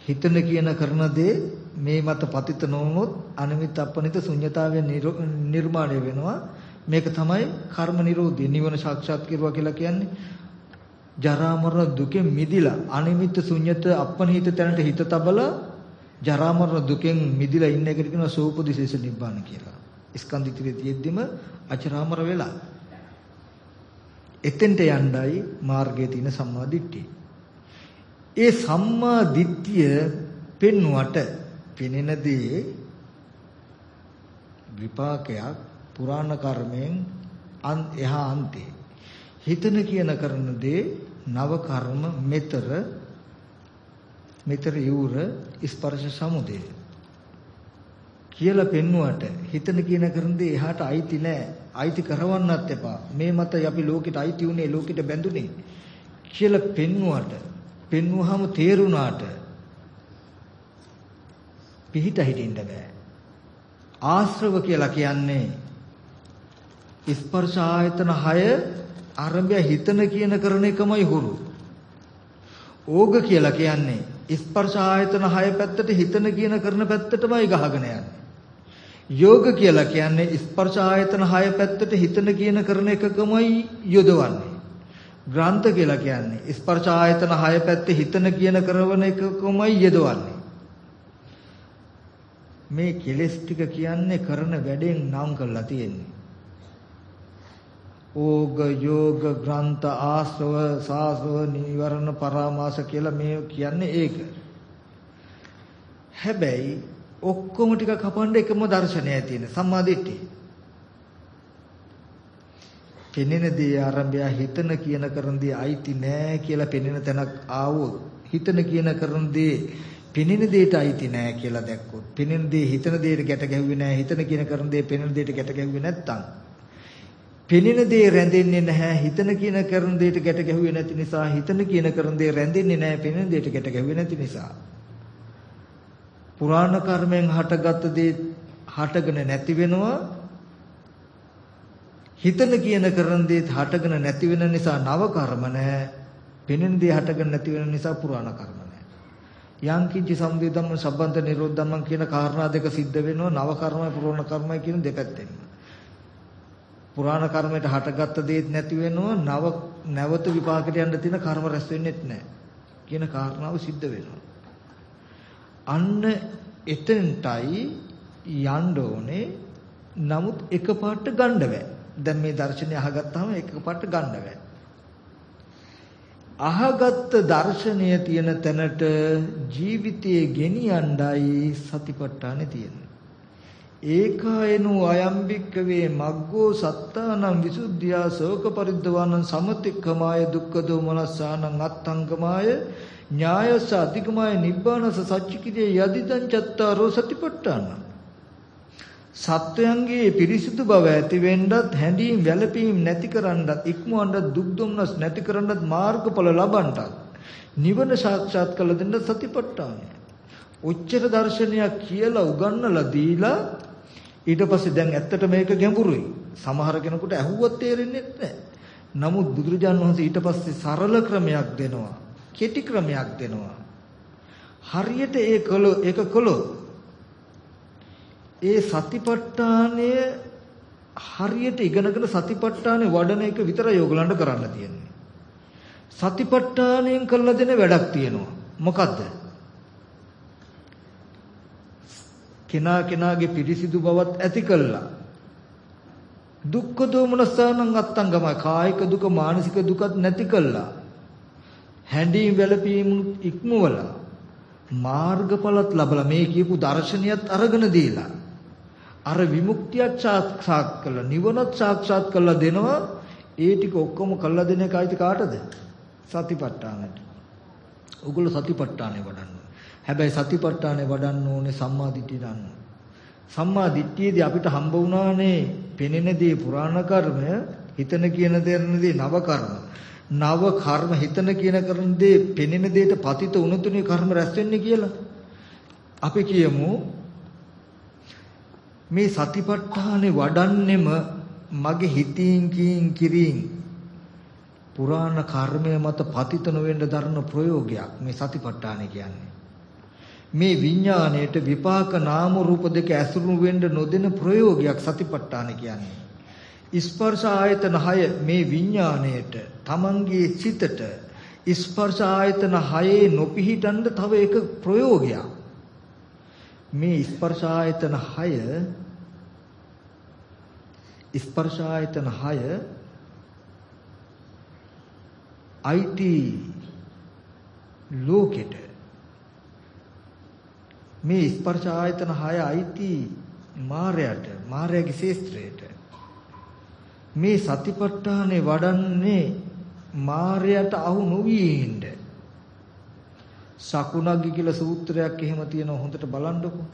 A: හිතන කියන කරන දේ මේ මත පතිත නොවුනොත් අනිමිත් අපනිත ශුන්්‍යතාවය නිර්මාණය වෙනවා. මේක තමයි කර්ම නිරෝධය. නිවන සාක්ෂාත් කෙරුවා කියලා කියන්නේ. ජරා මරණ දුකෙන් මිදිලා අනිමිත් ශුන්්‍යත අපනිත තැනට හිත තබලා ජරා මරණ දුකෙන් මිදිලා ඉන්න එකට කියනවා සෝපදිශේෂ නිබ්බාන කියලා. ස්කන්ධ ඉතිරිය තියෙද්දිම අචරාමර වෙලා. එතෙන්ට යණ්ඩයි මාර්ගයේ තියෙන සම්මා දිට්ඨිය. ඒ සම්මා දිට්ඨිය පෙන්වුවට පෙනෙන දේ විපාකයක් පුරාණ කර්මයෙන් එහා අන්තේ. හිතන කියන කරන දේ නව කර්ම මෙතර මෙතර යූර ස්පර්ශ සමුදය කියලා පෙන්වුවට හිතන කියන කරන දේ එහාට අයිති නෑ අයිති කරවන්නත් එපා මේ මත අපි ලෝකෙට අයිති උනේ ලෝකෙට බැඳුනේ කියලා පෙන්වුවට පෙන්වුවහම තේරුණාට පිහිට හිටින්න බෑ. ආශ්‍රව කියලා කියන්නේ ස්පර්ශ ආයතන 6 ආරම්භය හිතන කියන කරන එකමයි හුරු. ඕග කියලා කියන්නේ ස්පර්ශ ආයතන 6 පැත්තට හිතන කියන කරන පැත්තටමයි ගහගෙන යන්නේ. යෝග කියලා කියන්නේ ස්පර්ශ ආයතන 6 පැත්තට හිතන කියන කරන එකකමයි යොදවන්නේ. ග්‍රන්ථ කියලා කියන්නේ ස්පර්ශ ආයතන 6 පැත්තේ හිතන කියන කරවන එකකමයි යෙදවන්නේ. මේ කෙලෙස් ටික කියන්නේ කරන වැඩෙන් නම් කරලා තියෙන්නේ. ඕග යෝග ග්‍රන්ථ ආශ්‍රව සාසව නීවරණ පරාමාස කියලා මේ කියන්නේ ඒක. හැබැයි ඔක්කොම ටික කපන්න එකම දර්ශනයයි තියෙන සම්මාදිට්ඨිය. පෙනෙන දේ ආරම්භය හිතන කියන කරන දේ අයිති නෑ කියලා පෙනෙන තැනක් ආවොත් හිතන කියන කරන දේ පෙනෙන දෙයට අයිති නෑ කියලා දැක්කොත් පෙනෙන දේ හිතන දෙයට ගැට ගැහුවේ නෑ හිතන කියන කරන දේ පෙනෙන දෙයට ගැට ගැහුවේ නැත්තම් පෙනෙන දේ රැඳෙන්නේ නැහැ හිතන කියන කරන දෙයට ගැට ගැහුවේ නැති නිසා හිතන කියන කරන දේ රැඳෙන්නේ නැහැ පෙනෙන දෙයට ගැට ගැහුවේ නැති නිසා පුරාණ කර්මෙන් හටගත් දේ හටගෙන නැති වෙනවා හිතන කියන කරන දේ හටගෙන නැති වෙන නිසා නව කර්ම නැහැ. පෙනෙන දේ හටගෙන නැති වෙන නිසා පුරාණ කර්ම නැහැ. යම් කිංචි සම්දේ ධම්ම සම්බන්ත නිරෝධ ධම්ම කියන කාරණා දෙක සිද්ධ වෙනවා නව කර්මයි පුරාණ කර්මයි කියන දෙපැත්තෙන්. පුරාණ කර්මයට හටගත්ත දේත් නැති වෙනවා නව නැවත විපාකයට යන්න තියෙන කර්ම රැස් වෙන්නේත් නැහැ කියන කාරණාව සිද්ධ වෙනවා. අන්න එතනටයි යන්න ඕනේ. නමුත් එකපාරට ගන්න බෑ. දැන් මේ දර්ශනය අහගත්තාම එකපාරට ගන්න බෑ. අහගත්ත දර්ශනය තියෙන තැනට ජීවිතයේ ගෙනියණ්ඩයි සතිපට්ඨානේ තියෙන්නේ. ඒකායනෝ අයම්බික්කවේ මග්ගෝ සත්තානං විසුද්ධියා ශෝක පරිද්දවානං සමතික්කමාය දුක්ඛ දෝමනස්සානං අත්තංගමාය ඥායස අධිකමාය නිබ්බානස සච්චිකිරිය යදිදං චත්තාරෝ සතිපට්ඨාන සත්වයන්ගේ පිරිසිදු බව ඇති වෙන්නත් හැඬීම් වැළපීම් නැති කරන්නත් ඉක්මවන්නත් දුක් දුම්නස් නැති කරන්නත් මාර්ගඵල ලබන්නත් නිවන සාක්ෂාත් කළ දෙන්න සතිපට්ඨානය. උච්චර දර්ශනයක් කියලා උගන්වලා දීලා ඊට පස්සේ දැන් ඇත්තට මේක ගැඹුරුයි. සමහර කෙනෙකුට ඇහුවත් තේරෙන්නේ නැහැ. නමුත් බුදුරජාණන් වහන්සේ ඊට පස්සේ සරල ක්‍රමයක් දෙනවා. කෙටි ක්‍රමයක් දෙනවා. හරියට ඒ කළ ඒක කළොත් ඒ සතිපට්ඨානය හරියට ඉගෙනගෙන සතිපට්ඨානේ වඩන එක විතරයි ඕගලන්ට කරන්න තියෙන්නේ. සතිපට්ඨානයෙන් කළා දෙන වැඩක් තියෙනවා. මොකද්ද? කෙනා කෙනාගේ පිරිසිදු බවත් ඇති කළා. දුක්ඛ දෝමනස්සානං අත්තංගම කායික දුක මානසික දුකත් නැති කළා. හැඬීම් වැළපීම් ඉක්මවලා මාර්ගඵලත් ලබලා මේ කියපු දර්ශනියත් අරගෙන දීලා අර විමුක්තියක් සාක්ෂාත් කළා නිවනත් සාක්ෂාත් කළා දෙනවා. ඒ ටික ඔක්කොම කළා දෙන එක අයිති කාටද? සතිපට්ඨානට ඔගොල්ලෝ සතිපට්ඨානෙ වඩන්න හැබැයි සතිපට්ඨානෙ වඩන්න ඕනේ සම්මා දිට්ඨිය ගන්න සම්මා දිට්ඨියේදී අපිට හම්බ වුණානේ පෙනෙන දේ පුරාණ කර්මය හිතන කියන දේ නව කර්ම. නව කර්ම හිතන කියන කරන දේ පෙනෙන දෙයට පතිත උනතුනේ කර්ම රැස් වෙන්නේ කියලා. අපි කියමු මේ සතිපට්ඨානේ වඩන්නෙම මගේ හිතින් කියින් කිරින් පුරාණ කර්මය මත පතිත නොවෙන්න දරන ප්‍රයෝගයක් මේ සතිපට්ඨානේ කියන්නේ. මේ විඥාණයට විපාක නාම රූප දෙක ඇසුරු වෙන්න නොදෙන ප්‍රයෝගයක් සතිපට්ඨාන කියන්නේ. ස්පර්ශ ආයතන 6 මේ විඥාණයට තමන්ගේ සිතට ස්පර්ශ ආයතන 6 නොපිහිටන්න තව එක ප්‍රයෝගයක්. මේ ස්පර්ශ ආයතන 6 ස්පර්ශ ආයතන 6 අයිති ලෝකෙට මේ ස්පර්ශ ආයතන 6 අයිති මායයට මායගේ ශේස්ත්‍රයට මේ සතිපට්ඨානේ වඩන්නේ මායයට අහු නොවී ඉන්න සකුණග්ගි කියලා සූත්‍රයක් එහෙම තියෙනවා හොඳට බලන්නකෝ.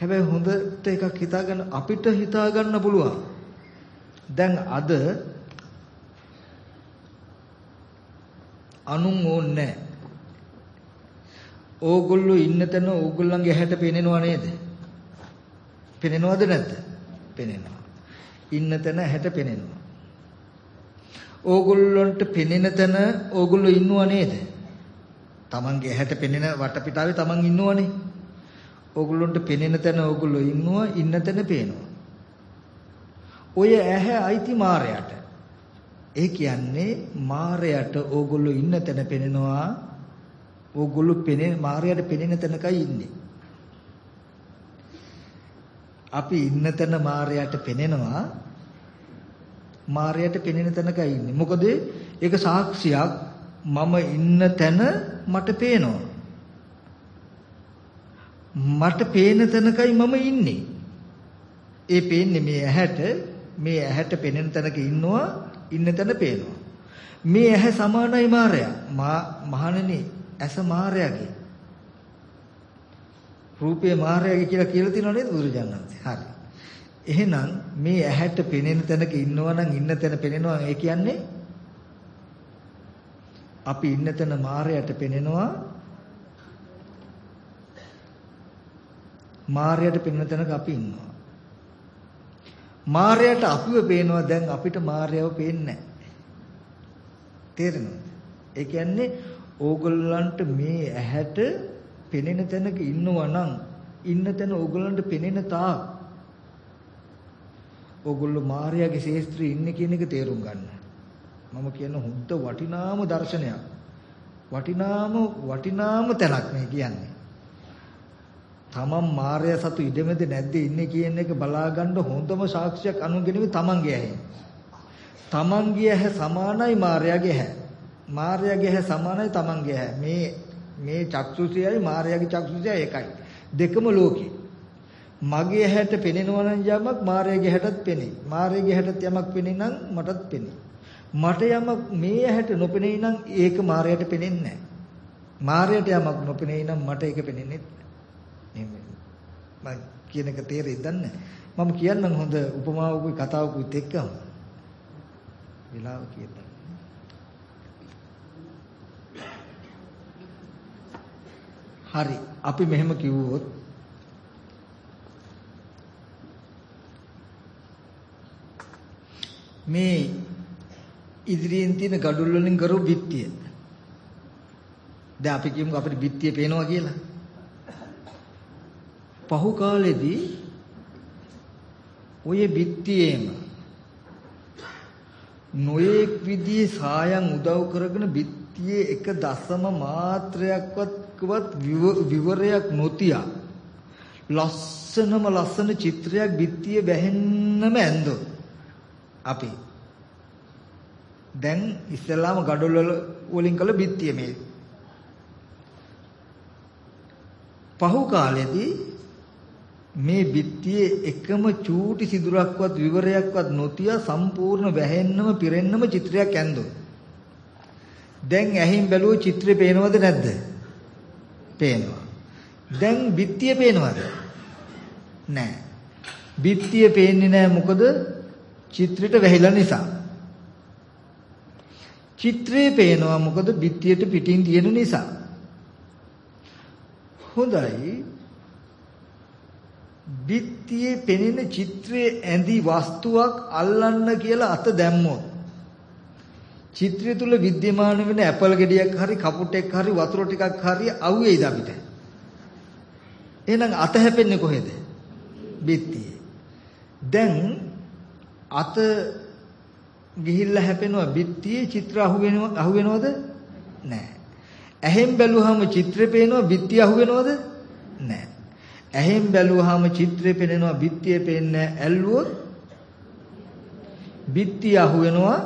A: හැබැයි හොඳට එකක් හිතාගන්න අපිට හිතා ගන්න පුළුවන්. දැන් අද අනුන් ඕන්නේ ඕගොල්ලෝ ඉන්න තැන ඕගොල්ලන්ගේ ඇහැට පේනව නේද? පේනවද නැද්ද? පේනවා. ඉන්න තැන ඇහැට පේනවා. ඕගොල්ලන්ට පෙනෙන තැන ඕගොල්ලෝ ඉන්නව නේද? Tamange ඇහැට පෙනෙන වටපිටාවේ Taman ඉන්නවනේ. ඕගොල්ලන්ට පෙනෙන තැන ඕගොල්ලෝ ඉන්නවා ඉන්න තැන පේනවා. ඔය ඇහැ අයිති මායයට. ඒ කියන්නේ මායයට ඕගොල්ලෝ ඉන්න තැන පෙනෙනවා. ඕගොල්ලෝ පෙනෙන මායයට පෙනෙන තැනකයි ඉන්නේ. අපි ඉන්න තැන මායයට පෙනෙනවා මායයට පෙනෙන තැනකයි ඉන්නේ. මොකද ඒක සාක්ෂියක් මම ඉන්න තැන මට පේනවා. මට පේන තැනකයි මම ඉන්නේ. ඒ පේන්නේ මේ ඇහැට මේ ඇහැට පෙනෙන තැනක ඉන්නවා ඉන්න තැන පේනවා. මේ ඇහැ සමානයි මායя. මා මහණෙනි ඇස මායගේ. රූපේ මායගේ කියලා කියලා තියෙනව නේද බුදුරජාණන් හරි. එහෙනම් මේ ඇහැට පෙනෙන තැනක ඉන්නවා නම් ඉන්න තැන පෙනෙනවා ඒ කියන්නේ අපි ඉන්න තැන මායයට පෙනෙනවා මායයට පෙනෙන තැනක අපි ඉන්නවා. මායයට අපිව පේනවා දැන් අපිට මායව පේන්නේ නැහැ. තේරෙනවද? ඒ කියන්නේ ඕගොල්ලන්ට මේ ඇහැට පෙනෙන තැනක ඉන්නවා නම් ඉන්න තැන ඕගොල්ලන්ට පෙනෙන තාක් ඕගොල්ලෝ මායාවේ ශේස්ත්‍රයේ ඉන්නේ කියන එක තේරුම් ගන්න. මම කියන හුද්ද වටිනාම දර්ශනයක්. වටිනාම වටිනාම තැනක් මේ කියන්නේ. තමන් මායя සතු ඉඩමෙද නැද්ද ඉන්නේ කියන එක බලා ගන්න හොඳම සාක්ෂියක් අනුගෙනවි තමන්ගේ ඇහැ. තමන්ගේ ඇහැ සමානයි මායාගේ ඇහැ. මායාගේ ඇහැ සමානයි තමන්ගේ ඇහැ. මේ මේ චක්සුසයයි මායාගේ චක්සුසයයි එකයි. දෙකම ලෝකේ. මගේ ඇහැට පෙනෙනවා නම් යමක් මායාගේ ඇහැටත් පෙනේ. මායාගේ ඇහැටත් යමක් පෙනේ නම් මටත් පෙනේ. මට යමක් මේ ඇහැට නොපෙනේ නම් ඒක මායාට පෙනෙන්නේ නැහැ. මායාට යමක් නොපෙනේ නම් මට ඒක පෙනෙන්නේ මම කියන එක තේරෙයිද දන්නේ මම කියන්නම් හොඳ උපමාවකුයි කතාවකුත් එක්කම වෙලාව කියන්න හරි. අපි මෙහෙම කිව්වොත් මේ ඉදිරියෙන් තියෙන gadul වලින් කරපු බිත්තිය. දැන් අපි කියමු අපිට බිත්තිය පේනවා කියලා. පහු කාලෙදී ඔය බිත්තියේම නොයේක් විදිහේ සායන් උදව් කරගෙන බිත්තියේ එක දශම මාත්‍රයක්වත් විවරයක් නොතියා ලස්සනම ලස්සන චිත්‍රයක් බිත්තියේ වැහෙන්නම ඇන්දොත් අපි දැන් ඉස්සෙල්ලාම gadol වලින් කළ බිත්තිය මේ පහු කාලෙදී මේ බිත්තියේ එකම චූටි සිදුරක්වත් විවරයක්වත් නොතිය සම්පූර්ණ වැහෙන්නම පිරෙන්නම චිත්‍රයක් ඇන්දෝ. දැන් ඇහින් බැලුව චිත්‍රේ පේනවද නැද්ද? පේනවා. දැන් බිත්තිය පේනවද? නෑ. බිත්තිය පේන්නේ නෑ මොකද? චිත්‍රෙට වැහිලා නිසා. චිත්‍රේ පේනවා මොකද? බිත්තියට පිටින් තියෙන නිසා. හොඳයි බිත්තියේ පෙනෙන චිත්‍රයේ ඇඳි වස්තුවක් අල්ලන්න කියලා අත දැම්මොත් චිත්‍රය තුල विद्यमान වෙන ඇපල් ගෙඩියක් හරි කපුටෙක් හරි වතුර ටිකක් හරි අවුවේද අපිට එහෙනම් අත හැපෙන්නේ කොහෙද බිත්තියේ දැන් අත ගිහිල්ලා හැපෙනවා බිත්තියේ චිත්‍ර අහු වෙනව අහු වෙනවද නැහැ ඇහෙන් බැලුවහම චිත්‍රේ පේනවා බිත්තිය අහු වෙනවද නැහැ ඇහෙන් බැලුවාම චිත්‍රය පේනවා බිත්තිය පේන්නේ ඇල්ලුවොත් බිත්තිය අහු වෙනවා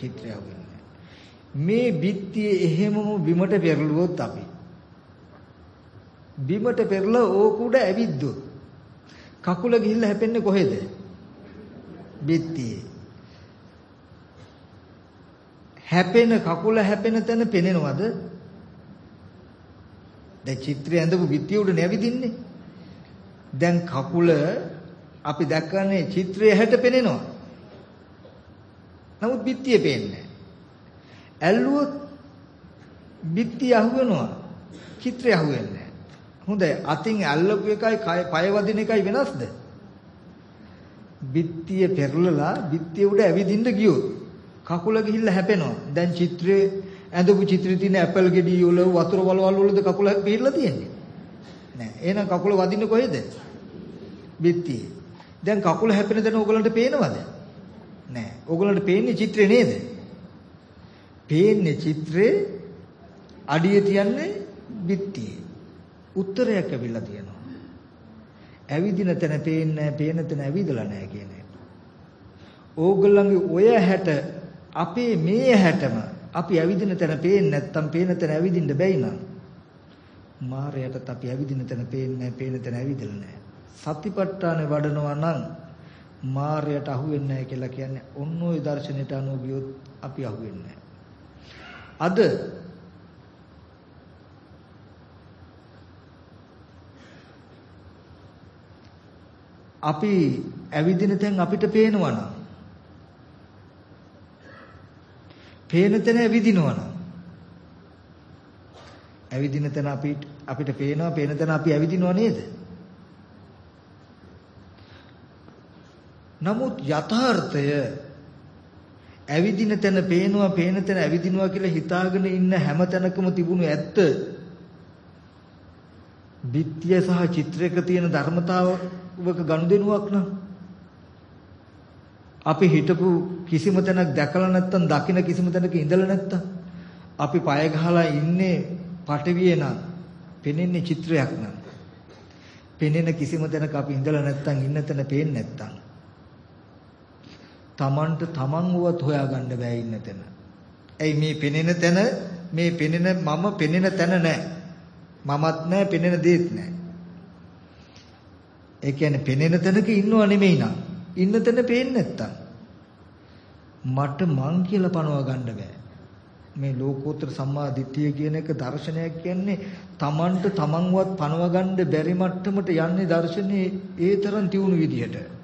A: චිත්‍රය අහු වෙන්නේ. මේ බිත්තිය එහෙමම බිමට පෙරළුවොත් අපි. බිමට පෙරලා ඕක උඩ ඇවිද්දොත් කකුල ගිහිල්ලා හැපෙන්නේ කොහෙද? බිත්තියේ. හැපෙන කකුල හැපෙන තැන පෙනෙනවද? දැන් චිත්‍රය ඇඳපු පිටිය උඩ නැවිදින්නේ. දැන් කකුල අපි දැක්කන්නේ චිත්‍රයේ හැට පෙනෙනවා. නමුත් පිටිය පේන්නේ ඇල්ලුවොත් පිටිය අහුවෙනවා. චිත්‍රය අහුවෙන්නේ හොඳයි අතින් අල්ලපු එකයි පය වදින එකයි වෙනස්ද? බිත්තිය පෙරලලා බිත්තිය උඩ ඇවිදින්න ගියොත් කකුල ගිහිල්ලා හැපෙනවා. දැන් චිත්‍රයේ ඇඳපු චිත්‍රයේ තියෙන ඇපල් ගෙඩි වල වතුර වලවල් වලද කකුල පිරලා තියෙන්නේ? නෑ එහෙනම් කකුල වදින්නේ කොහෙද? බිත්තියේ. දැන් කකුල හැපෙන තැන ඕගලන්ට පේනවද? නෑ ඕගලන්ට පේන්නේ චිත්‍රේ නේද පේන්නේ චිත්‍රේ අඩිය තියන්නේ බිත්තියේ උත්තරයක් ඇවිල්ලා තියෙනවා ඇවිදින තැන පේන්නේ නැහැ, පේන තැන ඇවිදලා නැහැ කියන එක. ඕගොල්ලන්ගේ ඔය හැට අපේ මේ හැටම අපි ඇවිදින තැන පේන්නේ නැත්තම් පේන තැන ඇවිදින්න බැයි නම් මාරයටත් අපි ඇවිදින තැන පේන්නේ නැහැ, පේන තැන ඇවිදලා නැහැ. සතිපට්ඨානෙ වඩනවා නම් මාරයට අහු වෙන්නේ නැහැ කියලා කියන්නේ ඔන්න ඔය දර්ශනයට අනුව ගියොත් අපි අහු වෙන්නේ අද අපි ඇවිදින තැන් අපිට පේනවා නම් පේන තැන ඇවිදිනවා නම් ඇවිදින තැන අපිට අපිට පේනවා පේන තැන අපි ඇවිදිනව නේද? නමුත් යථාර්ථය ඇවිදින තැන පේනවා පේන තැන ඇවිදිනවා කියලා හිතාගෙන ඉන්න හැම තැනකම තිබුණු ඇත්ත. බිත්තිය සහ චිත්‍රයක තියෙන ධර්මතාවක ගනුදෙනුවක් නම්. අපි හිටපු කිසිම තැනක් දැකලා නැත්තම් දකින්න කිසිම තැනක ඉඳලා නැත්තම් අපි පය ගහලා ඉන්නේ පටවිය නම් පෙනෙන්නේ චිත්‍රයක් නම්. පෙනෙන කිසිම තැනක අපි ඉඳලා නැත්තම් ඉන්න තැන පේන්නේ නැත්තම්. Tamanට Tamanවත් හොයාගන්න බෑ ඉන්න තැන. ඇයි මේ පෙනෙන තැන මේ පෙනෙන මම පෙනෙන තැන නෑ. මමත් නෑ පෙනෙන දේත් නෑ. ඒ කියන්නේ පෙනෙන තැනක ඉන්නව නෙමෙයි නා. ඉන්න තැන පේන්නේ නැත්තම් මට මං කියලා පනව ගන්න බෑ. මේ ලෝකෝත්තර සම්මා දිට්ඨිය කියන එක දර්ශනයක් කියන්නේ Tamanට Tamanවත් පනව ගන්න බැරි මට්ටමට යන්නේ දර්ශනේ ඒ තරම් තියුණු විදිහට.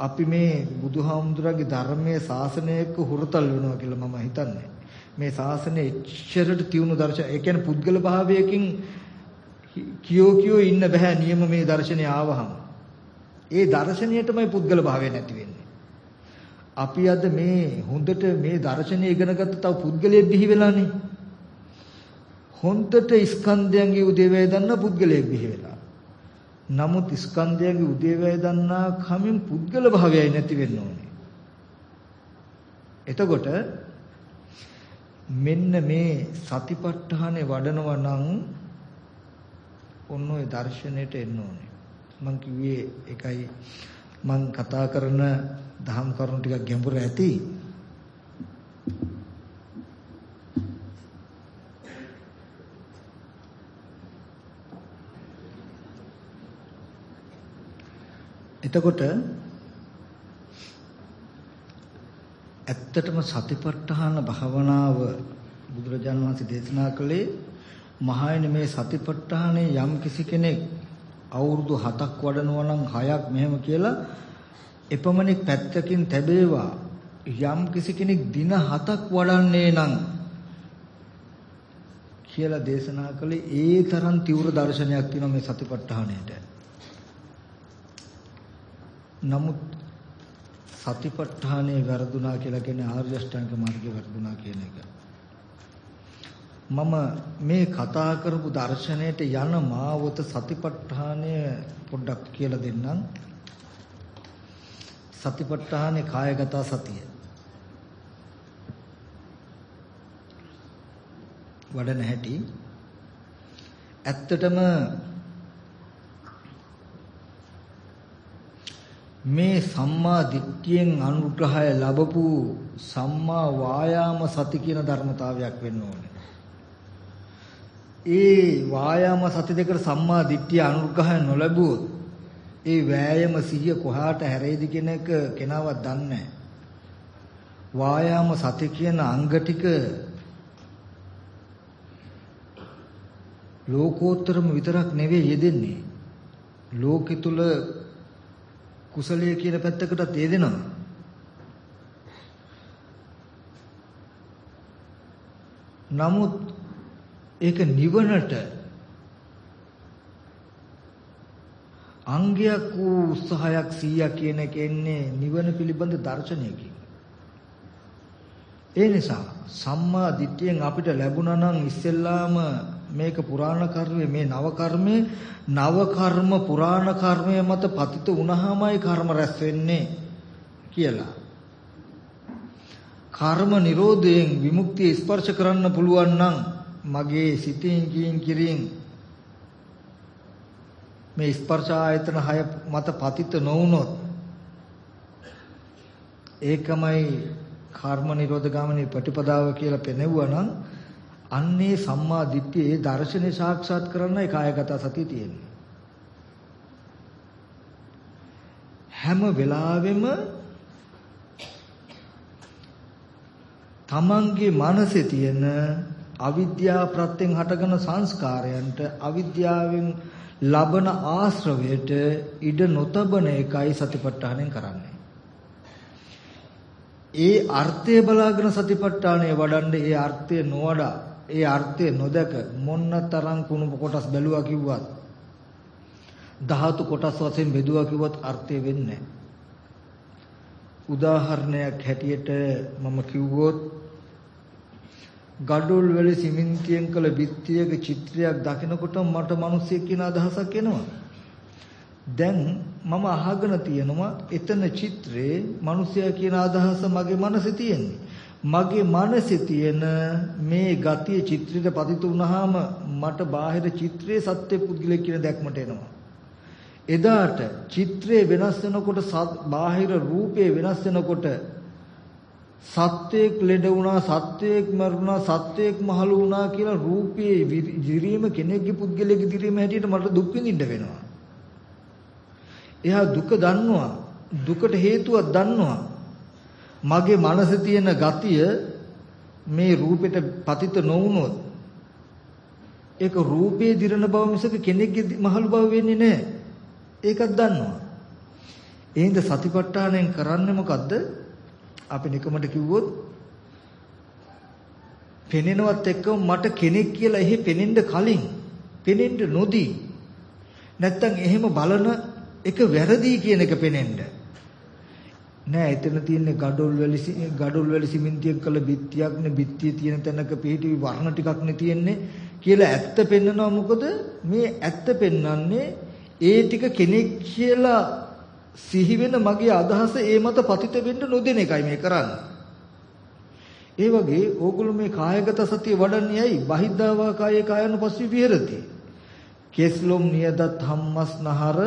A: අපි මේ බුදුහාමුදුරගේ ධර්මයේ ශාසනයක හුරතල් වෙනවා කියලා මම හිතන්නේ. මේ ශාසනයේ ඉච්ඡරට තියුණු දර්ශන ඒ කියන්නේ පුද්ගල භාවයකින් කියෝ කියෝ ඉන්න බෑ නියම මේ දර්ශනය ආවහම. ඒ දර්ශනයටමයි පුද්ගල භාවය නැති වෙන්නේ. අපි අද මේ හොඳට මේ දර්ශනය ඉගෙන ගත්ත තව පුද්ගලයෙක් බිහි වෙලානේ. හොඳට ස්කන්ධයන්ගේ උදේවැය දන්න පුද්ගලයෙක් බිහි වෙලා. නමුත් ස්කන්ධයන්ගේ උදේවැය දන්නා කමින් පුද්ගල භාවයයි නැති වෙන්න ඕනේ. එතකොට මෙන්න මේ සතිපට්ඨානේ වඩනවා නම් ඔන්න ඔය දර්ශනයට එන්න ඕනේ. මම කිව්වේ එකයි මම කතා කරන දහම් කරුණු ටිකක් ගැඹුර ඇති. එතකොට ඇත්තටම සතිපට්ඨාන භාවනාව බුදුරජාණන් වහන්සේ දේශනා කළේ මහායන මේ සතිපට්ඨානේ යම් කිසි කෙනෙක් අවුරුදු 7ක් වඩනවා නම් 6ක් මෙහෙම කියලා එපමණෙක් පැත්තකින් තැබේවා යම් කිසි කෙනෙක් දින 7ක් වඩන්නේ නම් කියලා දේශනා කළේ ඒ තරම් තීව්‍ර දර්ශනයක් තියෙනවා මේ සතිපට්ඨානයට. නමුත් සතිපට්ඨානේ වැරදුනා කියලා කියන්නේ ආර්ය අෂ්ටාංග මාර්ගේ වැරදුනා කියන එක. මම මේ කතා කරපු දර්ශනයට යන මාවත සතිපට්ඨානය පොඩ්ඩක් කියලා දෙන්නම්. සතිපට්ඨානේ කායගත සතිය. වඩන හැටි ඇත්තටම මේ සම්මා දිට්ඨියෙන් අනුග්‍රහය ලැබපු සම්මා වායාම සති කියන ධර්මතාවයක් වෙන්න ඕනේ. ඒ වායාම සති දෙකට සම්මා දිට්ඨිය අනුග්‍රහය නොලැබුවොත් ඒ වෑයම සිහිය කොහාට හැරෙයිද කියන එක කෙනාවත් දන්නේ නැහැ. වායාම සති කියන අංග ටික ලෝකෝත්තරම විතරක් නෙවෙයි යෙදෙන්නේ. ලෝකෙ තුල කුසලයේ කියන පැත්තකටත් යෙදෙනවා. නමුත් ඒක නිවනට අංගයක් වූ උත්සාහයක් 100ක් කියන එක එන්නේ නිවන පිළිබඳ දර්ශනයකින්. ඒ නිසා සම්මා දිට්ඨියෙන් අපිට ලැබුණා නම් ඉස්සෙල්ලාම මේක පුරාණ කර්මයේ මේ නව කර්මයේ නව කර්ම පුරාණ කර්මය මත පතිත වුණාමයි කර්ම රැස් වෙන්නේ කියලා. කර්ම නිරෝධයෙන් විමුක්තිය ස්පර්ශ කරන්න පුළුවන් නම් මගේ සිතින් කියින් කිරින් මේ ස්පර්ශ ආයතන හය මත පතිත නොවුනොත් ඒකමයි කර්ම නිරෝධ ගාමිනී ප්‍රතිපදාව කියලා පෙනෙවුවා නම් අන්නේ සම්මා දිට්ඨියේ දර්ශනේ සාක්ෂාත් කරන්නයි කායගත සතිය තියෙන්නේ. හැම වෙලාවෙම තමන්ගේ මනසේ තියෙන අවිද්‍යාව ප්‍රත්‍යයෙන් හටගන සංස්කාරයන්ට අවිද්‍යාවෙන් ලබන ආශ්‍රවයට ඉඩ නොතබන එකයි සතිපට්ඨානෙන් කරන්නේ. ඒ අර්ථය බලාගෙන සතිපට්ඨානය වඩන්නේ ඒ අර්ථය නොවඩා ඒ අර්ථය නොදක මොන්න තරම් කුණු කොටස් බැලුවා කිව්වත් ධාතු කොටස් වශයෙන් බෙදුවා කිව්වත් අර්ථය වෙන්නේ උදාහරණයක් හැටියට මම කිව්වොත් ගඩොල් වල සිමෙන්තියෙන් කළ බිත්තියක චිත්‍රයක් දකිනකොට මට මිනිස්සෙක් කියන අදහසක් එනවා. දැන් මම අහගෙන තියෙනවා එතන චිත්‍රේ මිනිසයා කියන අදහස මගේ මනසේ තියෙන්නේ. මගේ මනසේ තියෙන මේ ගතිය චිත්‍රයට පතිත වුනහම මට බාහිර චිත්‍රයේ සත්‍ය පුද්ගලෙක් කියන දැක්මට එනවා. එදාට චිත්‍රය වෙනස් වෙනකොට බාහිර රූපය වෙනස් වෙනකොට සත්වයක් ලෙඩ වුණා සත්වයක් මරුණා සත්වයක් මහලු වුණා කියලා රූපයේ දිරීම කෙනෙක්ගේ පුද්ගලයෙක්ගේ දිරීම හැටියට මට දුක් විඳින්න වෙනවා. එයා දුක දන්නවා දුකට හේතුවක් දන්නවා මගේ මනසේ තියෙන ගතිය මේ රූපෙට පතිත නොවුනොත් ඒක රූපේ දිරන බව මිසක කෙනෙක්ගේ මහලු බව වෙන්නේ නැහැ. ඒකත් දන්නවා. එහෙනම් සතිපට්ඨානයෙන් කරන්නේ මොකද්ද? අපි නිකමට කිව්වොත් පෙනෙනවත් එක්කම මට කෙනෙක් කියලා එහි පෙනෙන්න කලින් පෙනෙන්න නොදී නැත්තම් එහෙම බලන එක වැරදි කියන එක පෙනෙන්න. නෑ එතන තියෙන්නේ gadol වැලි gadol වැලි සිමෙන්තියෙන් කළ බිත්තියක් නේ බිත්තිය තියෙන තැනක පිහිටි වර්ණ ටිකක් නේ තියෙන්නේ කියලා ඇත්ත පෙන්නනවා මොකද මේ ඇත්ත පෙන්වන්නේ ඒ ටික කෙනෙක් කියලා සිහි වෙන මගේ අදහස ඒ මත පතිත වෙන්න නොදෙන එකයි මේ කරන්නේ. ඒ වගේ ඕගොල්ලෝ මේ කායගත සතිය වඩන්නේ ඇයි? බහිද්ධාවා කායේ කායනුපස්සී විහෙරති. කෙස්ලොම් නියදත් හම්මස්නහර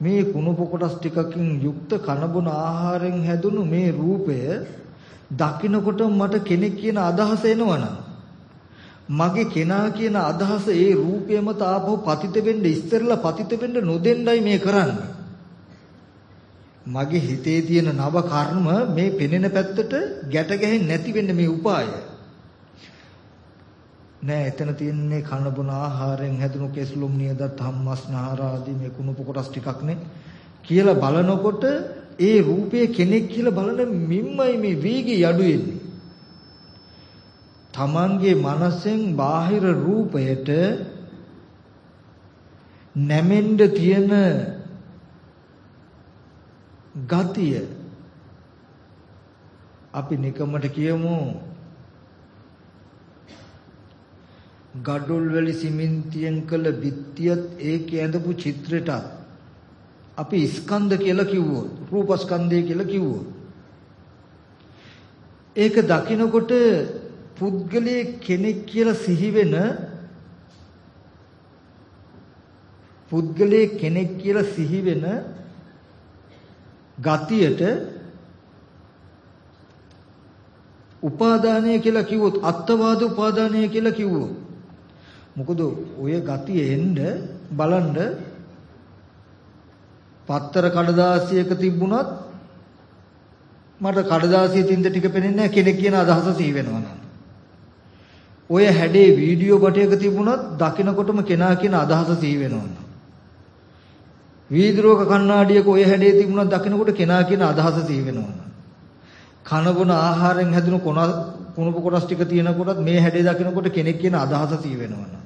A: මේ කුණප කොටස් ටිකකින් යුක්ත කනබුන ආහාරයෙන් හැදුණු මේ රූපය දකින්නකොට මට කෙනෙක් කියන අදහස එනවනම් මගේ කෙනා කියන අදහස ඒ රූපය මත ආපහු පතිත වෙන්න ඉස්තරලා පතිත වෙන්න නොදෙන්නයි මේ කරන්නේ. මගේ හිතේ තියෙන නව කර්ම මේ පෙනෙන පැත්තට ගැට ගැහෙන්නේ නැති වෙන්න මේ උපාය. නෑ එතන තියෙන්නේ කන බොන ආහාරයෙන් හැදුණු කෙස්ලොම් නියදත් හම්මස්නහර ආදී මේ කුණුප කොටස් ටිකක් නේ කියලා බලනකොට ඒ රූපය කෙනෙක් කියලා බලන මිම්මයි මේ වේගය අඩු වෙන්නේ. තමන්ගේ මනසෙන් බාහිර රූපයට නැමෙන්න තියෙන ගතිය අපි නිකමට කියමු ගඩොල් වැලි සිමෙන්තියෙන් කළ බිත්තියත් ඒකේ ඇඳපු චිත්‍රෙටත් අපි ස්කන්ධ කියලා කිව්වොත් රූපස්කන්ධය කියලා කිව්වොත්. ඒක දකිනකොට පුද්ගලයේ කෙනෙක් කියලා සිහි වෙන පුද්ගලයේ කෙනෙක් කියලා සිහි වෙන ගතියට උපාදානය කියලා කිව්වොත් අත්වාද උපාදානය කියලා කිව්වොත් මොකද ඔය ගතිය එන්න බලන්න පත්තර කඩදාසියක තිබුණත් මට කඩදාසිය තින්ද ටික පෙනෙන්නේ නැහැ කෙනෙක් කියන අදහස සිහි වෙනවා නම් ඔය හැඩේ වීඩියෝ බටයක තිබුණත් දකිනකොටම කෙනා කියන අදහස සිහි වෙනවා. වීදුරුවක කණ්ණාඩියක ඔය හැඩේ තිබුණත් දකිනකොට කෙනා කියන අදහස සිහි වෙනවා. කන බොන ආහාරයෙන් හැදුණු කොන කුණුප කොටස් ටික තියෙනකොටත් මේ හැඩේ දකිනකොට කෙනෙක් කියන අදහස සිහි වෙනවා.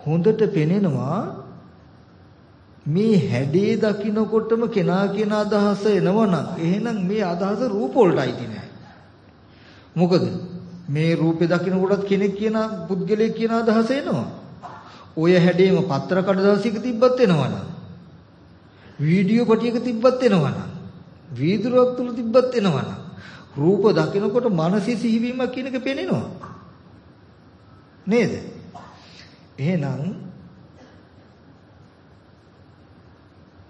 A: හොඳට පෙනෙනවා මේ හැඩේ දකිනකොටම කෙනා කියන අදහස එනවනම් එහෙනම් මේ අදහස රූප වලටයි නෑ. මොකද මේ රූපේ දකින්න කොටත් කෙනෙක් කියන පුද්ගලයෙක් කියන අදහස එනවා. ඔය හැඩේම පත්‍ර කඩදාසියක තිබ්බත් එනවනම් වීඩියෝ පටියක තිබ්බත් එනවනම් වීදුරුවක් තුල තිබ්බත් එනවනම් රූප දකිනකොට මානසික සිහිවීමක් කියන එක පේනෙනවා. නේද? එහෙනම්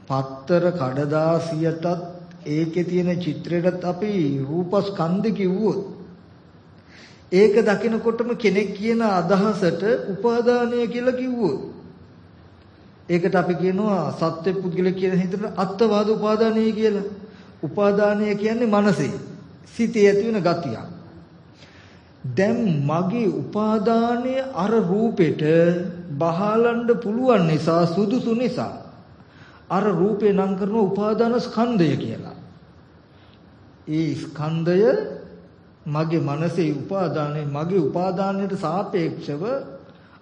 A: පත්තර කඩදාසියටත් ඒකේ තියෙන චිත්‍රයටත් අපි රූපස්කන්ධ කිව්වොත් ඒක දකිනකොටම කෙනෙක් කියන අදහසට උපාදානය කියලා කිව්වොත් ඒකට අපි කියනවා සත්‍ය පුද්ගල කියන හිතට අත්වාද උපාදානය කියලා. උපාදානය කියන්නේ මනසේ සිතේ ඇති වෙන ගතියක්. දැන් මගේ උපාදානය අර රූපෙට බහලන්න පුළුවන් නිසා සුදුසු නිසා අර රූපේ නම් කරන උපාදාන ස්කන්ධය කියලා. ඒ ස්කන්ධය මගේ මනසේ උපාදානයේ මගේ උපාදානයට සාපේක්ෂව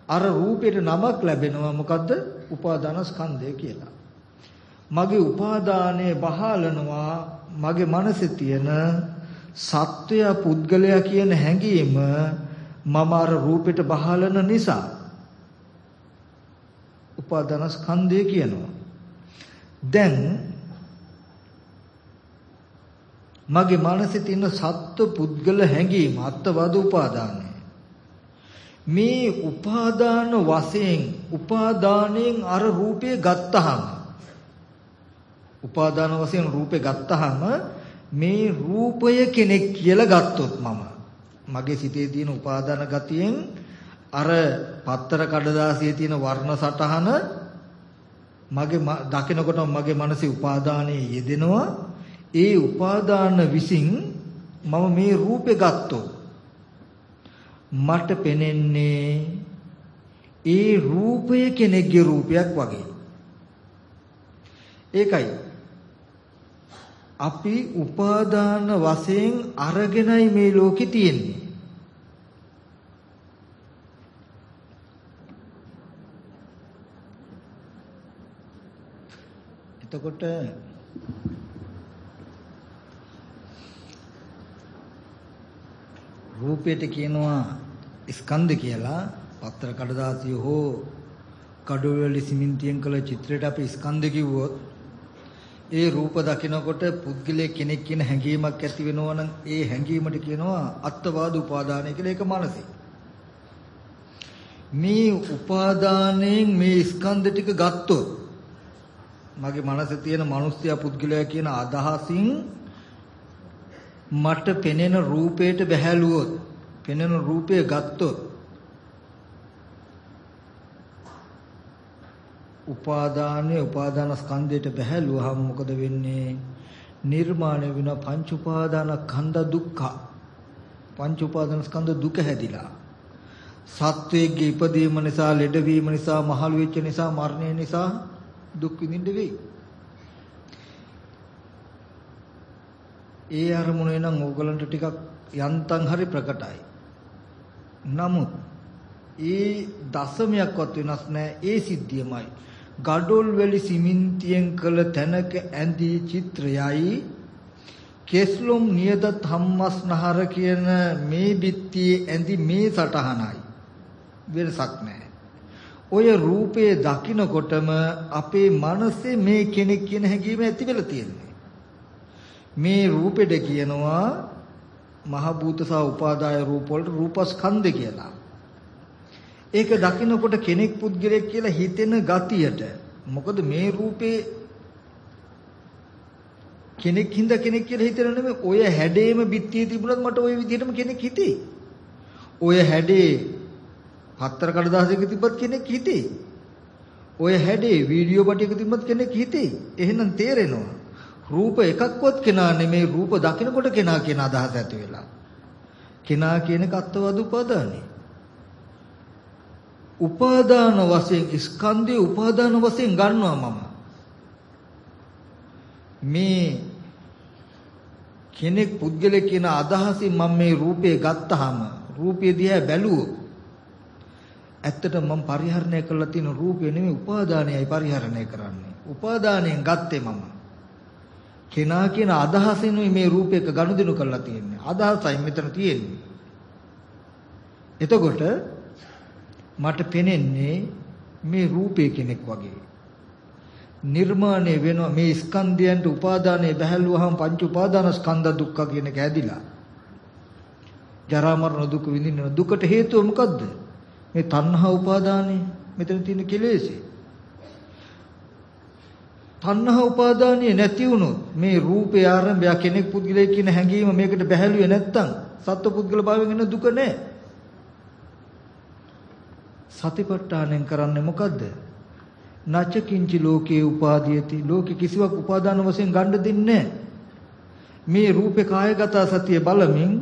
A: අර රූපයට නමක් ලැබෙනවා මොකද්ද උපාදාන ස්කන්ධය කියලා. මගේ උපාදානයේ බහලනවා මගේ මනසේ තියෙන සත්වය පුද්ගලයා කියන හැඟීම මම අර රූපෙට බහලන නිසා උපාදාන ස්කන්ධය කියනවා. දැන් මගේ මනසේ තියෙන සත්ව පුද්ගල හැඟීම අත්වාද උපාදානය මේ උපාදාන වශයෙන් උපාදානයෙන් අර රූපය ගත්තහම උපාදාන වශයෙන් රූපේ ගත්තහම මේ රූපය කෙනෙක් කියලා ගත්තොත් මම. මගේ සිතේ තියෙන උපාදාන ගතියෙන් අර පත්තර කඩදාසියේ තියෙන වර්ණ සටහන මගේ දකිනකොට මගේ මනසේ උපාදානයේ යෙදෙනවා. ඒ උපාදාන විසින් මම මේ රූපේ ගත්තොත් මට පෙනෙන්නේ ඒ රූපය කෙනෙක්ගේ රූපයක් වගේ. ඒකයි. අපි උපාදාන වශයෙන් අරගෙනයි මේ ලෝකේ තියෙන්නේ. එතකොට රූපයට කියනවා ස්කන්ධ කියලා. පත්‍ර කඩදාසිය හෝ කඩොල් වල සිමෙන්තියෙන් කළ චිත්‍රයට අපි ස්කන්ධ කිව්වොත් ඒ රූප දකිනකොට පුද්ගලයෙක් කෙනෙක් කියන හැඟීමක් ඇති වෙනවා නම් ඒ හැඟීමට කියනවා අත්වාද උපාදානය කියලා ඒක මානසික. මේ උපාදානයෙන් මේ ස්කන්ධ ටික ගත්තොත් මගේ මනසේ තියෙන මිනිස්යා පුද්ගලයා කියන අදහසින් මට පෙනෙන රූපයට බැහැලුවොත් පෙනෙන රූපය ගත්තොත් උපාදානයේ උපාදාන ස්කන්ධයට බැහැලුවහම මොකද වෙන්නේ නිර්මාණය වෙන පංච උපාදාන ඛණ්ඩ දුක්ඛ පංච උපාදාන ස්කන්ධ දුක හැදිලා සත්වයේ ඉපදීම නිසා ලෙඩවීම නිසා මහලු වෙච්ච නිසා මරණය නිසා දුක් විඳින්න වෙයි. ඒ අරමුණ එනම් ඕගලන්ට ටිකක් යන්තම් හරි ප්‍රකටයි. නමුත් ඒ දශමයක්වත් වෙනස් නැහැ ඒ සිද්ධියමයි. ගඩොල් වැලි සිමින්තියෙන් කළ තැනක ඇඳී චිත්‍රයයි කෙස්ලොම් නියද ධම්මස්නහර කියන මේ බිත්තියේ ඇඳි මේ සටහනයි වෙනසක් නැහැ. ඔය රූපේ දකිනකොටම අපේ මනසේ මේ කෙනෙක් කියන හැඟීම ඇති වෙලා තියෙන්නේ. මේ රූපෙට කියනවා මහ භූත සහ උපාදාය රූප වලට රූපස්කන්ධ කියලා. ඒක දකිනකොට කෙනෙක් පුද්ගලයෙක් කියලා හිතෙන ගතියට මොකද මේ රූපේ කෙනෙක් හින්ද කෙනෙක් කියලා හිතන නෙමෙයි ඔය හැඩේම බිත්තියේ තිබුණත් මට ওই විදිහටම කෙනෙක් හිතේ. ඔය හැඩේ හතර කඩදාසියක තිබ්බත් කෙනෙක් හිතේ. ඔය හැඩේ වීඩියෝ පටියක තිබ්බත් කෙනෙක් හිතේ. එහෙනම් තේරෙනවා. රූප එකක්වත් කෙනා නෙමේ රූප දකිනකොට කෙනා කියන අදහස ඇති වෙලා. කෙනා කියන කත්වද උපාදානේ. උපාදාන වශයෙන් ස්කන්ධේ උපාදාන වශයෙන් ගන්නවා මම. මේ කෙනෙක් පුද්ගලෙක් කියන අදහසින් මම මේ රූපේ ගත්තාම රූපය දිහා බැලුවොත් ඇත්තට මම පරිහරණය කරලා තියෙන රූපය නෙමෙයි උපාදානයයි පරිහරණය කරන්නේ. උපාදානයෙන් ගත්තේ මම. කෙනා කියන අදහසින් මේ රූපයක ගනුදෙනු කරලා තියෙන්නේ. අදහසයි මෙතන තියෙන්නේ. එතකොට මට පෙනෙන්නේ මේ රූපේ කෙනෙක් වගේ. නිර්මාණය වෙන මේ ස්කන්ධයන්ට උපාදානයේ බැහැලුවහම පංච උපාදාන ස්කන්ධ දුක්ඛ කියන එක ඇදිලා. ජරා මරණ දුක විඳින්න දුකට හේතුව මොකද්ද? මේ තණ්හා උපාදානේ මෙතන තියෙන කෙලෙසේ තණ්හා උපාදානිය නැති වුණොත් මේ රූපේ ආරම්භය කෙනෙක් පුද්ගලයෙක් කියන හැඟීම මේකට බැහැලුවේ නැත්තම් සත්ව පුද්ගල භාවයෙන් එන දුක නැහැ. සතිපට්ඨානෙන් කරන්නේ මොකද්ද? නච කිංචි ලෝකේ උපාදීයති ලෝකෙ කිසිවක් උපාදාන වශයෙන් ගන්න දෙන්නේ මේ රූපේ කායගත සතිය බලමින්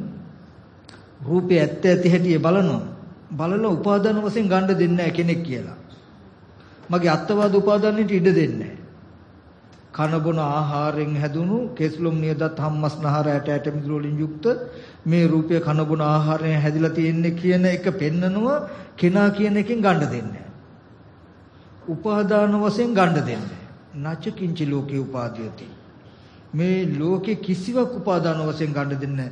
A: රූපේ ඇත්ත ඇති හැටි බලනවා. බලලා උපාදාන වශයෙන් ගන්න දෙන්නේ කෙනෙක් කියලා. මගේ අත්වාද උපාදානෙට ඉඩ දෙන්නේ කන බොන ආහාරයෙන් හැදුණු කෙස්ලොම් නියදත් හම්මස්නහර ඇට ඇට මිදුළු වලින් යුක්ත මේ රූපය කන බොන ආහාරයෙන් හැදිලා තියෙන්නේ කියන එක පෙන්නනවා කෙනා කියන එකෙන් ගන්න දෙන්නේ උපාදාන වශයෙන් ගන්න දෙන්නේ නච කිංචි ලෝකේ උපාදීයති. මේ ලෝකේ කිසිවක් උපාදාන වශයෙන් ගන්න දෙන්නේ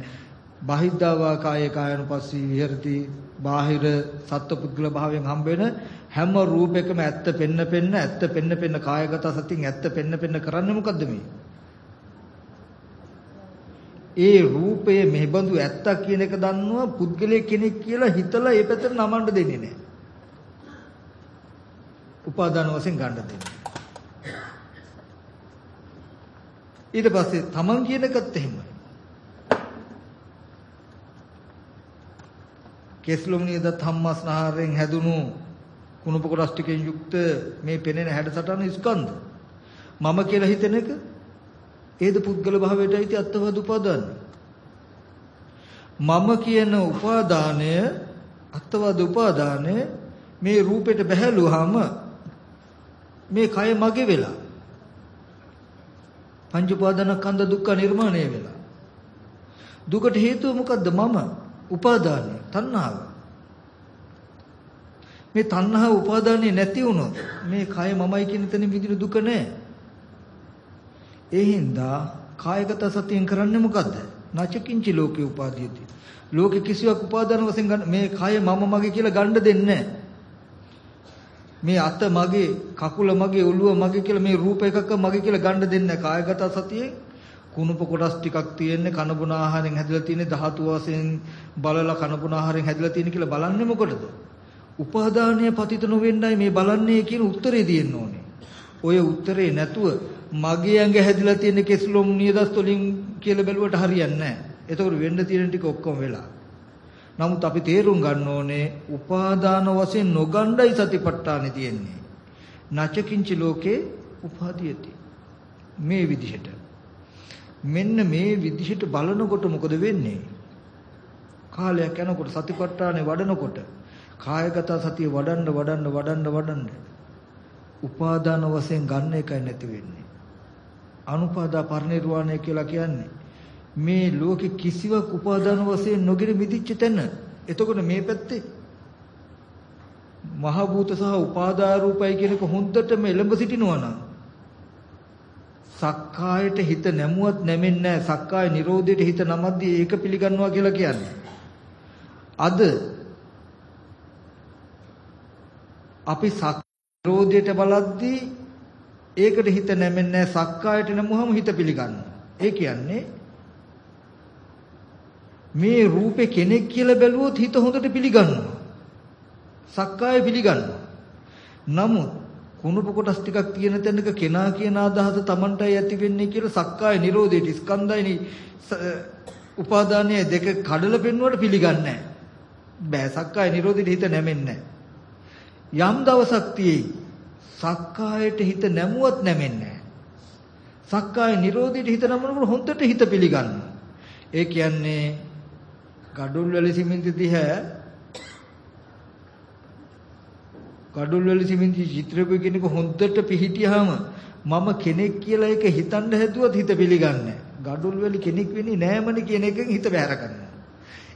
A: බාහිද්ධාවා කායේ කායනුපස්සී විහෙරති. බාහිර සත්පුද්ගල භාවයෙන් හම්බ වෙන හැම රූපයකම ඇත්ත පෙන්න පෙන්න ඇත්ත පෙන්න පෙන්න කායගත සතියෙන් ඇත්ත පෙන්න පෙන්න කරන්නේ මොකද්ද මේ? ඒ රූපය මෙබඳු ඇත්තක් කියන එක දන්නවා පුද්ගලයෙක් කෙනෙක් කියලා හිතලා ඒ පැත්තට නමන්න දෙන්නේ නැහැ. උපාදාන වශයෙන් ගන්න දෙන්නේ. ඊට පස්සේ තමන් කියන එකත් එහෙමයි. කෙස්ලොම් නියද ධම්මස්නහරෙන් හැදුණු කුණප කොටස් ටිකෙන් යුක්ත මේ පෙනෙන හැඩසටහන ස්කන්ධ. මම කියලා හිතන එක? ඒද පුද්ගල භාවයට අයිති අත්වද උපාදාන මම කියන උපාදානය අත්වද උපාදානය මේ රූපෙට බැහැලුවාම මේ කය මගේ වෙලා. පංච උපාදානස්කන්ධ දුක්ඛ නිර්මාණය වෙලා. දුකට හේතුව මොකද්ද මම? උපාදානය තණ්හාව මේ තණ්හා උපාදානිය නැති වුණොත් මේ කය මමයි කියන තැන විදිහට දුක නැහැ. ඒ හින්දා කායගත සතියෙන් කරන්නේ මොකද්ද? නචකින්චි ලෝකේ උපාදීයති. ලෝකෙ කිසිවක් උපාදාන වශයෙන් ගන්න මේ කය මම මගේ කියලා ගන්න දෙන්නේ මේ අත මගේ කකුල මගේ ඔළුව මගේ කියලා මේ රූප එකක මගේ කියලා ගන්න දෙන්නේ කායගත සතියේ කුණුප කොටස් ටිකක් තියෙන්නේ කනබුන ආහාරයෙන් හැදලා තියෙන්නේ ධාතු වශයෙන් බලලා කනබුන ආහාරයෙන් හැදලා තියෙන කියලා බලන්නේ මොකටද? උපාදානය පතිත නොවෙන්නයි මේ බලන්නේ කියන උත්තරේ දෙන්න ඕනේ. ඔය උත්තරේ නැතුව මගේ ඇඟ හැදිලා තියෙන කෙස්ලොම් නියදස් වලින් කියලා බැලුවට හරියන්නේ නැහැ. එතකොට වෙන්න තියෙන ටික ඔක්කොම වෙලා. නමුත් අපි තේරුම් ගන්න ඕනේ උපාදාන වශයෙන් නොගණ්ඩයි සතිපට්ඨානෙ තියෙන්නේ. නචකින්ච ලෝකේ උපාදීයති. මේ විදිහට. මෙන්න මේ විදිහට බලනකොට මොකද වෙන්නේ? කාලයක් යනකොට සතිපට්ඨානෙ වඩනකොට කායගත සතිය වඩන්න වඩන්න වඩන්න වඩන්න උපාදාන වශයෙන් ගන්න එකයි නැති වෙන්නේ. අනුපාදා පරිනිර්වාණය කියලා කියන්නේ මේ ලෝකෙ කිසිවක් උපාදාන වශයෙන් නොගෙන මිදිච්ච තැන. එතකොට මේ පැත්තේ මහ භූත සහ උපාදා රූපයි කියන එක හොඳටම එළඹ සිටිනවා නම් සක්කායට හිත නැමුවත් නැමෙන්නේ නැහැ. සක්කාය නිරෝධයට හිත නමද්දී ඒක පිළිගන්නවා කියලා කියන්නේ. අද අපි සක්‍රෝධයට බලද්දී ඒකට හිත නැමෙන්නේ සක්කායට නමුවම හිත පිළිගන්නවා. ඒ කියන්නේ මේ රූපේ කෙනෙක් කියලා බැලුවොත් හිත හොඳට පිළිගන්නවා. සක්කාය පිළිගන්නවා. නමුත් කුණප කොටස් ටිකක් තියෙන තැනක කෙනා කියන අදහස Tamanටයි ඇති වෙන්නේ කියලා සක්කාය නිරෝධයට ස්කන්ධයනි උපාදානයේ දෙක කඩලා පෙන්වුවට පිළිගන්නේ නැහැ. බෑ සක්කාය නිරෝධයට හිත නැමෙන්නේ නැහැ. යම් දවසක් තියෙයි සක්කායට හිත නැමුවත් නැමෙන්නේ සක්කාය නිරෝධයට හිත නමනකොට හොඳට හිත පිළිගන්නවා. ඒ කියන්නේ gadul වල සිමෙන්ති දිහා gadul වල සිමෙන්ති චිත්‍රකය කියනක හොඳට පිහිටියාම මම කෙනෙක් කියලා ඒක හිතන්න හැදුවත් හිත පිළිගන්නේ gadul වල කෙනෙක් වෙන්නේ නෑමනේ කියන එකෙන් හිත බැහැර කරනවා.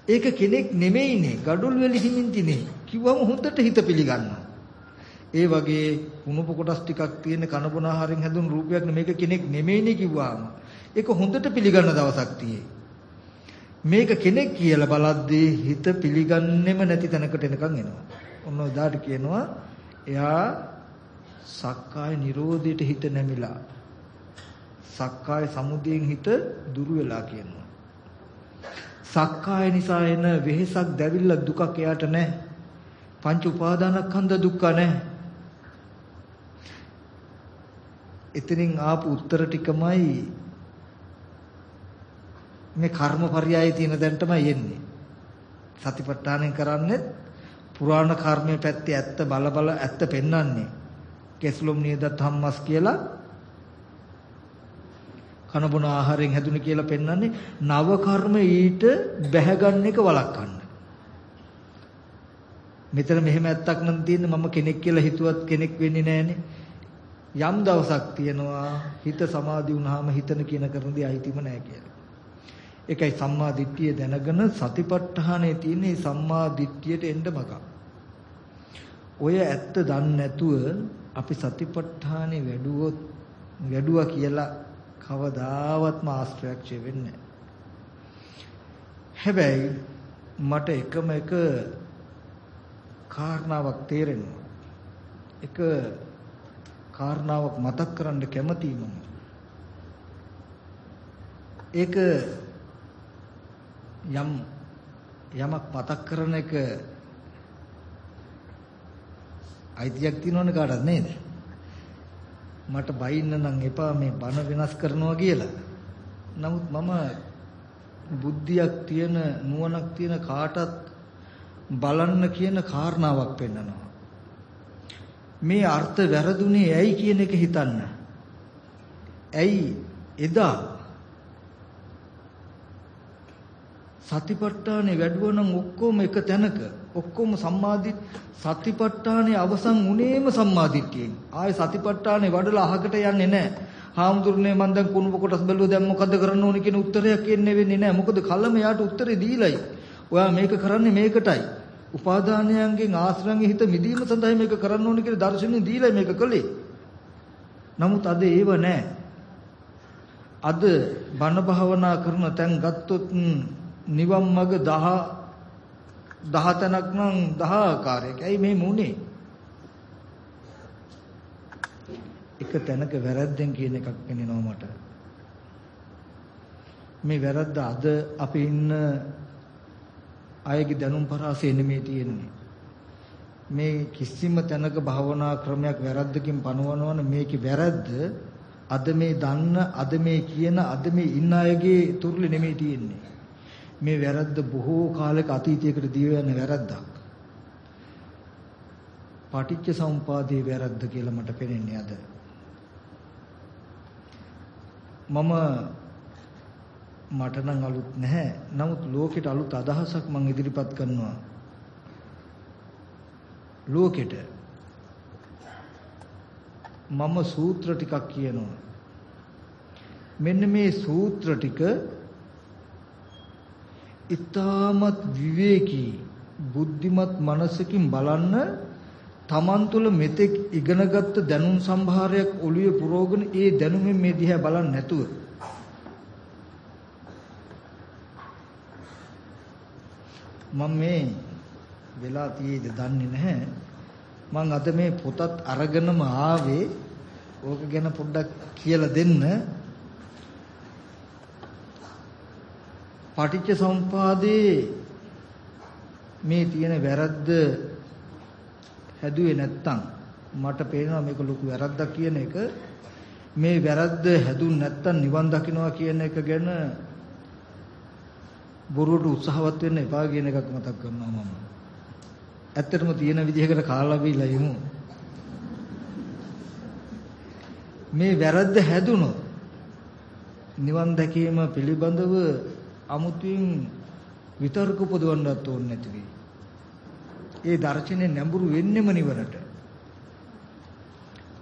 A: ඒක කෙනෙක් නෙමෙයිනේ gadul වල සිමෙන්තිනේ කිව්වම හොඳට හිත පිළිගන්නවා. ඒ වගේ කුණප කොටස් ටිකක් තියෙන කනබුන ආහාරයෙන් හැදුණු රූපයක් මේක කෙනෙක් නෙමෙයිනේ කිව්වාම ඒක හොඳට පිළිගන්න දවසක් තියෙයි. මේක කෙනෙක් කියලා බලද්දී හිත පිළිගන්නෙම නැති තැනකට එනකන් එනවා. ඔන්න උදාට කියනවා එයා සක්කාය නිරෝධයට හිත නැමිලා සක්කාය සමුදයෙන් හිත දුරු වෙලා කියනවා. සක්කාය නිසා එන වෙහෙසක් දැවිල්ල දුකක් එයාට නැහැ. පංච උපාදානස්කන්ධ දුක්ඛ නැහැ. එතනින් ආපු උත්තර ටිකමයි මේ කර්මපරයය තියෙන දැන් තමයි එන්නේ. සතිපට්ඨානෙන් කරන්නේ පුරාණ කර්මයේ පැත්තේ ඇත්ත බල බල ඇත්ත පෙන්වන්නේ. කෙස්ලොම් නියදත් හම්මස් කියලා කන බොන ආහාරයෙන් හැදුනේ කියලා පෙන්වන්නේ නව කර්ම ඊට බැහැගන්න එක වළක්වන්න. මෙතන මෙහෙම ඇත්තක් නම් තියෙන්නේ මම කෙනෙක් කියලා හිතුවත් කෙනෙක් වෙන්නේ නැහනේ. යම් දවසක් තියෙනවා හිත සමාධි වුණාම හිතන කියන කරන දේ අයිතිම නැහැ කියලා. ඒකයි සම්මා දිට්ඨිය දැනගෙන සතිපට්ඨානයේ තියෙන සම්මා දිට්ඨියට එන්න මග. ඔය ඇත්ත දන්නේ නැතුව අපි සතිපට්ඨානේ වැඩුවොත් වැඩුවා කියලා කවදාවත්ම ආශ්‍රයක්ෂය වෙන්නේ හැබැයි මට එකම එක කාරණාවක් තේරෙනවා. එක කාරණාවක් මතක් කරන්න කැමතියි මම. ඒක යම් යමක් මතක් කරන එක අයිතියක් තියෙනවනේ කාටද නේද? මට බයින්න නම් එපා මේ බන වෙනස් කරනවා කියලා. නමුත් මම බුද්ධියක් තියෙන නුවණක් තියෙන කාටත් බලන්න කියන කාරණාවක් පෙන්නනවා. මේ අර්ථ වැරදුනේ ඇයි කියන එක හිතන්න. ඇයි එදා සතිපට්ඨානේ වැඩුවා නම් ඔක්කොම එක තැනක. ඔක්කොම සම්මාදි සතිපට්ඨානේ අවසන් උනේම සම්මාදිට්ඨියෙන්. ආයේ සතිපට්ඨානේ වඩලා අහකට යන්නේ නැහැ හාමුදුරනේ මම දැන් කුණුප කොටස් බැලුවා දැන් මොකද කරන්න ඕනේ කියන උත්තරයක් එන්නේ වෙන්නේ නැහැ මොකද කලම යාට උත්තරේ දීලයි. ඔයා මේක කරන්නේ මේකටයි. උපාදානයන්ගෙන් ආශ්‍රයන්ගෙන් හිත මිදීම සඳහා මේක කරන්න ඕනේ කියලා දර්ශනෙ දීලා මේක කළේ. නමුත් අද ඒව නැහැ අද බණ භාවනා කරන තැන් ගත්තොත් නිවන් මඟ 10 10 තැනක් නම් 10 ආකාරයක. ඇයි මේ මුනේ? එක තැනක වැරද්දෙන් කියන එකක් පෙනෙනවා මට. මේ වැරද්ද අද අපි ඉන්න අයගේ දැනුම් පරාසය නෙමෙයි තියෙන්නේ. මේ කිසිම තැනක භවනා ක්‍රමයක් වැරද්දකින් පනවනවන මේකේ වැරද්ද අද මේ දන්න අද මේ කියන අද මේ ඉන්න අයගේ තුරුලේ නෙමෙයි තියෙන්නේ. මේ වැරද්ද බොහෝ කාලයක අතීතයකට දී යන වැරද්දක්. පටිච්ච සමුපාදයේ වැරද්ද කියලා මට පේන්නේ අද. මම මට නම් අලුත් නැහැ. නමුත් ලෝකෙට අලුත් අදහසක් මම ඉදිරිපත් කරනවා. ලෝකෙට මම සූත්‍ර ටිකක් කියනවා. මෙන්න මේ සූත්‍ර ටික ඊ타මත් විවේකී බුද්ධිමත් මනසකින් බලන්න තමන් තුළ මෙතෙක් ඉගෙනගත්ත දැනුම් සම්භාරයක් ඔළුවේ පුරවගෙන ඒ දැනුමෙන් මේ දිහා බලන්නේ නැතුව. මම මේ වෙලා තියෙයිද දන්නේ නැහැ. මම අද මේ පොතත් අරගෙනම ආවේ. ඕක ගැන පොඩ්ඩක් කියලා දෙන්න. පටිච්ච සමුපාදේ මේ තියෙන වැරද්ද හැදුවේ නැත්තම් මට පේනවා මේක ලොකු වැරද්දක් කියන එක මේ වැරද්ද හැදුන් නැත්තම් නිවන් දකින්නවා කියන එක ගැන බොරුවට උත්සාහවත් වෙන්න එපා කියන එකක් මතක් කරනවා මම. ඇත්තටම තියෙන විදිහකට කාලා බීලා යමු. මේ වැරද්ද හැදුනොත් නිවන් දැකීම පිළිබඳව අමුතුවෙන් විතර්ක උපදවන්නත් ඕනේ නැති වෙයි. ඒ දර්ශනේ නැඹුරු වෙන්නෙම නිවනට.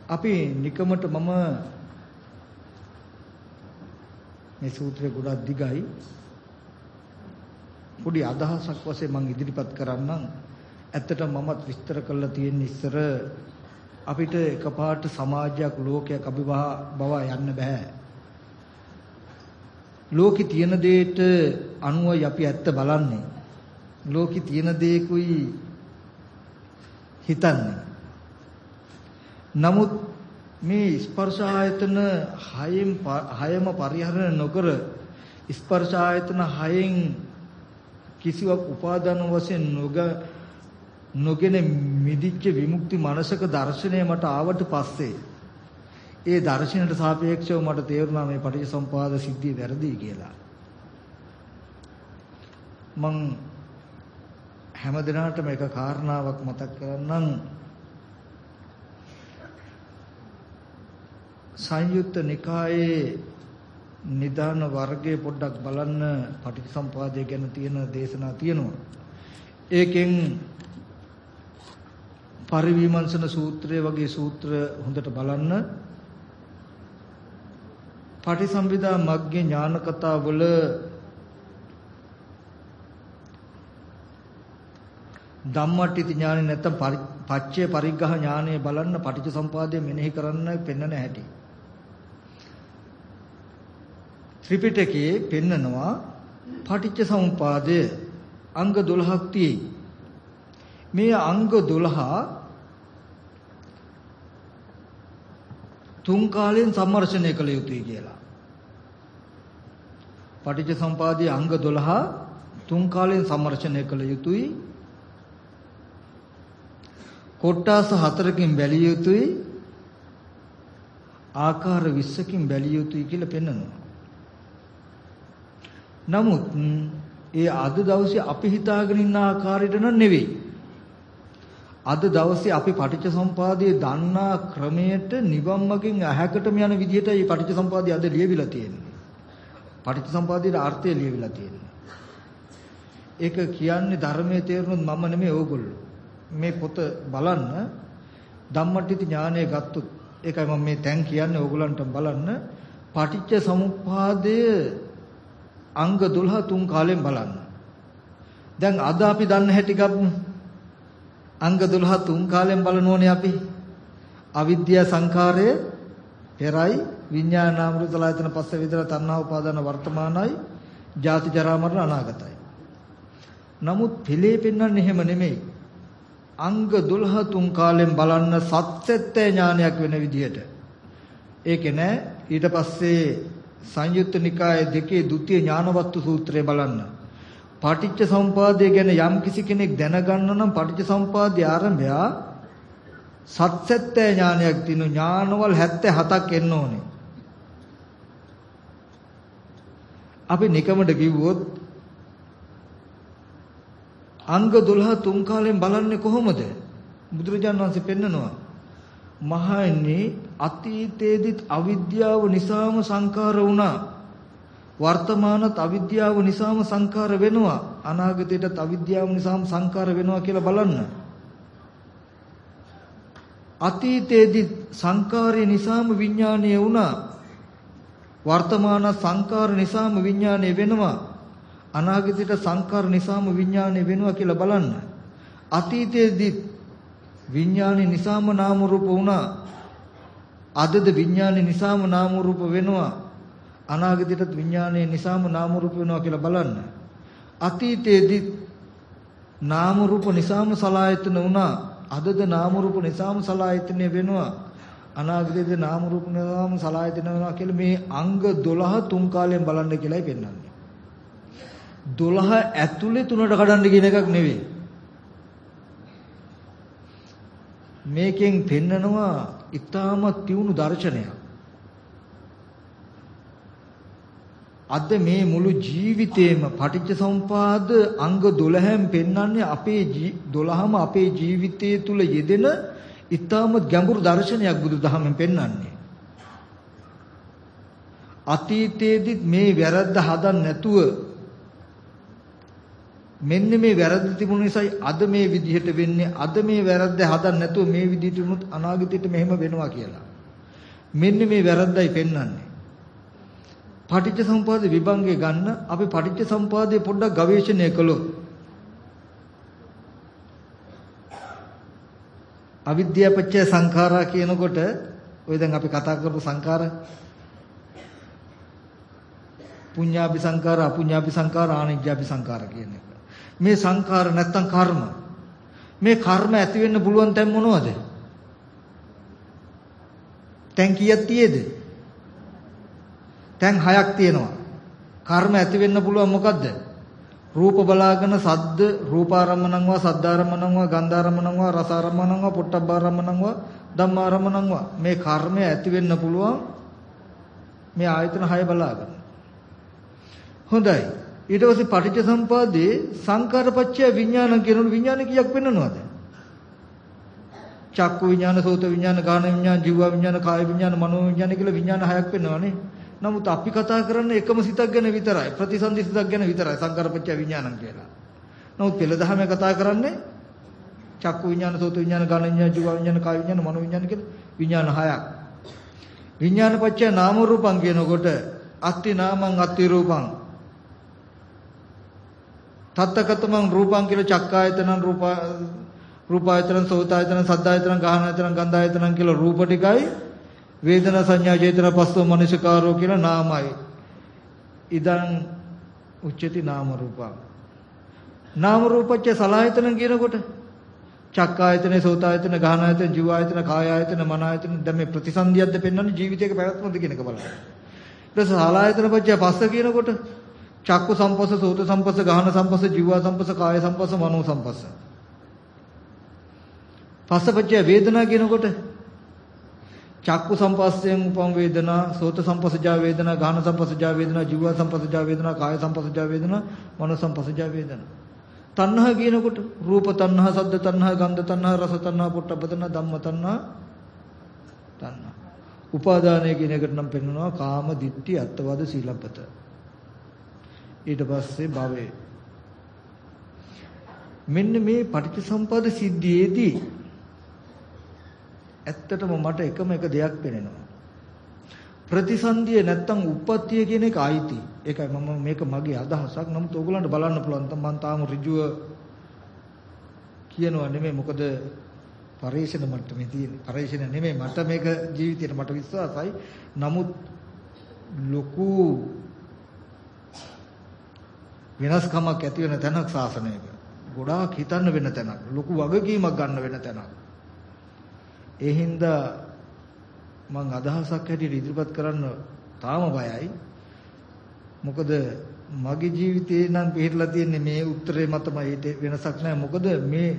A: අපි නිකමට මම මේ සූත්‍රය ගොඩක් දිගයි. පොඩි අදහසක් වශයෙන් මම ඉදිරිපත් කරන්නම්. ඇත්තට මමත් විස්තර කරලා තියෙන ඉස්සර අපිට එකපාරට සමාජයක් ලෝකයක් අභිභා බව යන්න බෑ. ලෝකේ තියෙන දෙයට අනුවයි අපි ඇත්ත බලන්නේ. ලෝකේ තියෙන දේකුයි හිතන්නේ. නමුත් මේ ස්පර්ශ ආයතන හයෙන් හයම පරිහරණය නොකර ස්පර්ශ ආයතන හයෙන් කිසිවක් උපාදාන වශයෙන් නොග නොගෙන මිදිච්ච විමුක්ති මනසක දර්ශනය මට ආවට පස්සේ ඒ දර්ශනයට සාපේක්ෂව මට තේරුණා මේ පටිච්චසමුපාද සිද්ධිය වැරදි කියලා. මං හැම දිනාටම එක කාරණාවක් මතක් කරන්නම් සංයුත්ත නිකායේ නිදාන වර්ගයේ පොඩ්ඩක් බලන්න පටිච්චසමුපාදය ගැන තියෙන දේශනා තියෙනවා. ඒකෙන් පරිවිමර්ශන සූත්‍රය වගේ සූත්‍ර හොඳට බලන්න පටිසම්භිදා මග්ගේ ඥාන කතාවල ධම්මට්ටි ඥානෙ නැත්තම් පච්චේ පරිග්‍රහ ඥානෙ බලන්න පටිච්ච සම්පාදය මෙනෙහි කරන්න පෙන්වන හැටි. ත්‍රිපිටකයේ පෙන්නනවා පටිච්ච සමුපාදය අංග 12ක් තියෙයි. මේ අංග 12 තුන් කාලයෙන් සම්මර්ෂණය කළ යුතුයි කියලා. පටිච්ච සම්පාදයේ අංග 12 තුන් කාලයෙන් සම්මර්ෂණය කළ යුතුයි. කොට්ටාස හතරකින් බැලිය යුතුයි. ආකාර 20කින් බැලිය යුතුයි කියලා පෙන්වනවා. නමුත් ඒ අද දවසේ අපි හිතාගෙන ඉන්න ආකාරයට නන් නෙවෙයි. අද දවසේ අපි පටිච්චසමුපාදයේ දන්නා ක්‍රමයට නිවන් මගින් ඇහැකටම යන විදිහට මේ පටිච්චසමුපාදය අද ලියවිලා තියෙන්නේ. පටිච්චසමුපාදයේ අර්ථය ලියවිලා තියෙන්නේ. ඒක කියන්නේ ධර්මයේ තේරුනොත් මම නෙමෙයි ඕගොල්ලෝ. මේ පොත බලන්න ධම්මටිති ඥානය ගත්තොත් ඒකයි මම මේ තැන් කියන්නේ ඕගොල්ලන්ට බලන්න පටිච්ච සමුප්පාදය අංග 12 තුන් කාලෙන් බලන්න. දැන් අද අපි දන්න හැටි ගමු. අංග 12 තුන් කාලෙන් බලනෝනේ අපි. අවිද්‍යා සංඛාරය පෙරයි විඥානාම රුතලායතන පස්ස විතර තණ්හා උපාදාන වර්තමානයි ජාති ජරා මරණ අනාගතයි. නමුත් පිළේ පෙන්වන්නේ එහෙම නෙමෙයි. අංග 12 තුන් කාලෙන් බලන්න සත්‍යත්‍ය ඥානයක් වෙන විදිහට. ඒකේ නෑ ඊට පස්සේ සංයුත්ත නිකායේ දෙකේ ဒုတိ ය ඥානවත්තු සූත්‍රය බලන්න. පටිච්ච සමුපාදය ගැන යම් කිසි කෙනෙක් දැනගන්න නම් පටිච්ච සමුපාදයේ ආරම්භය සත්‍යත්‍ය ඥානයක් දිනු ඥානවල 77ක් එන්න ඕනේ. අපි නිකමඩ කිව්වොත් අංග 12 තුන් කාලෙන් බලන්නේ කොහොමද? බුදුරජාණන් වහන්සේ පෙන්නනවා. මහන්නේ අතීතයේදීත් අවිද්‍යාව නිසාම සංකාර වුණා. වර්තමානත් අවිද්‍යාව නිසාම සංකාර වෙනවා. අනාගතයටත් අවිද්‍යාව නිසාම සංකාර වෙනවා කියලා බලන්න. අතීතයේදී සංකාරය නිසාම විඥානය වුණා. වර්තමාන සංකාර නිසාම විඥානය වෙනවා. අනාගතයට සංකාර නිසාම විඥානය වෙනවා කියලා බලන්න. අතීතයේදී විඥානය නිසාම නාම රූප වුණා. අදද විඥානය නිසාම නාම රූප වෙනවා. අනාගතයටත් විඥානය නිසාම නාම රූප වෙනවා කියලා බලන්න. අතීතයේදී නාම රූප නිසාම සලායතන වුණා. අදද නාම රූප නිසාම සලායතනය වෙනවා. අනාගතයේදී නාම රූප නිසාම සලායතන වෙනවා කියලා මේ අංග 12 තුන් කාලයෙන් බලන්න කියලායි පෙන්වන්නේ. 12 ඇතුලේ තුනට කඩන්න කියන එකක් නෙවෙයි. මේකෙන් පෙන්නනවා ඊටාම තියුණු දර්ශනයක්. අද මේ මුළු ජීවිතේම පටිච්ච සමුපාද අංග 12න් පෙන්වන්නේ අපේ 12ම අපේ ජීවිතයේ තුල යෙදෙන ඊටාම ගැඹුරු දර්ශනයක් බුදුදහමෙන් පෙන්වන්නේ. අතීතයේදීත් මේ වැරද්ද හදන්න නැතුව මෙන්න මේ වැරද්ද තිබුණ නිසායි අද මේ විදිහට වෙන්නේ අද මේ වැරද්ද හදන්න නැතුව මේ විදිහට වුණොත් අනාගතයට මෙහෙම වෙනවා කියලා. මෙන්න මේ වැරද්දයි පෙන්වන්නේ. පටිච්ච සමුපාද විභංගේ ගන්න අපි පටිච්ච සමුපාදයේ පොඩ්ඩක් ගවේෂණය කළොත් අවිද්‍යාපච්චය සංඛාරා කියනකොට ඔය දැන් අපි කතා කරපු සංඛාර පුඤ්ඤාපි සංඛාර අපුඤ්ඤාපි සංඛාර ආනිජ්ජාපි සංඛාර කියන එක. මේ සංඛාර නැත්තම් කර්ම. මේ කර්ම ඇති වෙන්න පුළුවන් තැන් මොනවද? තැන් කීයක් තියේද? තැන් හයක් තියෙනවා. කර්ම ඇති වෙන්න පුළුවන් මොකද්ද? රූප බලාගෙන සද්ද රූපාරම්මණං වා සද්දාරම්මණං වා ගන්ධාරම්මණං වා රසාරම්මණං වා පොට්ටබ්බාරම්මණං වා ධම්මාරම්මණං වා. මේ කර්මය ඇති වෙන්න පුළුවන් මේ ආයතන 6 බලාගෙන. හොඳයි. ඊට පස්සේ පටිච්ච සම්පදායේ සංකාරපච්චය විඥාන කියන විඥාන කීයක් වෙන්නනවද චක්කු විඥාන සෝත විඥාන ගාන විඥාන ජීව විඥාන කාය විඥාන මනෝ විඥාන කියලා විඥාන හයක් වෙනවනේ නමුත් අපි කතා කරන්නේ එකම සිතක් ගැන විතරයි. ප්‍රතිසන්දි සිතක් ගැන විතරයි. සංකාරපච්චය විඥානං කියලා. නමුත් පෙළ දහමේ කතා කරන්නේ චක්කු විඥාන සෝත විඥාන ගාන විඥාන ජීව විඥාන කාය විඥාන මනෝ විඥාන කියලා. විඥාන හයක්. විඥාන පච්චය නාම රූපං කියනකොට අත්ති නාමං අත්ති රූපං. තත්තකතමං රූපං කියලා චක්කායතනං රූප රූපායතන සෝතායතන සද්දායතන ගාහනායතන ගන්ධායතන කියලා රූප ටිකයි වේදනා සංඥා චේතන පස්සෝ මනසිකාරෝ කියලා නාමයි. ඉදං උච්චති නාම රූපං නාම රූපච්ච සලආයතන කියනකොට චක්කායතන සෝතායතන ගාහනායතන ජීවායතන කායායතන මනායතන දැන් මේ ප්‍රතිසන්දියක්ද පෙන්වන්නේ ජීවිතයක පැවැත්මද කියන එක බලන්න. ඊට පස්සේ සලආයතන පච්ච පස්ස කියනකොට චක්කු සම්පස්ස සෝත සම්පස්ස ගාහන සම්පස්ස ජීවා සම්පස්ස කාය සම්පස්ස මනෝ සම්පස්ස. පස්සපච්චය වේදනා කියනකොට චක්කු සම්පස්සයෙන් උපම් වේදනා සෝත සම්පස්සජා වේදනා ගාහන සම්පස්සජා වේදනා ජීව සම්පස්සජා වේදනා කාය සම්පස්සජා වේදනා මනෝ සම්පස්සජා වේදනා. තණ්හා කියනකොට රූප තණ්හා සද්ද තණ්හා ගන්ධ තණ්හා රස තණ්හා පොට්ටබ්බ තණ්හා ධම්ම තණ්හා තණ්හා. උපාදානය කියන එකට නම් පෙන්වනවා කාම දිට්ඨි අත්වාද සීලබ්බත. ඊට පස්සේ භවය. මෙන්න මේ පටිච්චසම්පාද සිද්ධියේදී ඇත්තටම මට එකම එක දෙයක් පේනවා. ප්‍රතිසන්දිය නැත්තම් උප්පත්තිය කියන එක අයිති. ඒකයි මම මේක මගේ අදහසක්. නමුත් ඕගොල්ලන්ට බලන්න පුළුවන් තම මම තාම ඍජුව කියනවා නෙමෙයි. මොකද පරේෂණ මට්ටමේ තියෙන. පරේෂණ නෙමෙයි. මට මේක ජීවිතේට මට විශ්වාසයි. නමුත් ලොකු වෙනස්කමක් ඇති වෙන තැනක් සාසනයක. ගොඩාක් හිතන්න වෙන තැනක්. ලොකු වගකීමක් ගන්න වෙන තැනක්. ඒ හින්දා මං අදහසක් හැටියට ඉදිරිපත් කරන්න තාම බයයි. මොකද මගේ ජීවිතේ නම් පිළිහිලා තියෙන්නේ මේ උත්තරේ මතමයි ඊට වෙනසක් නැහැ. මොකද මේ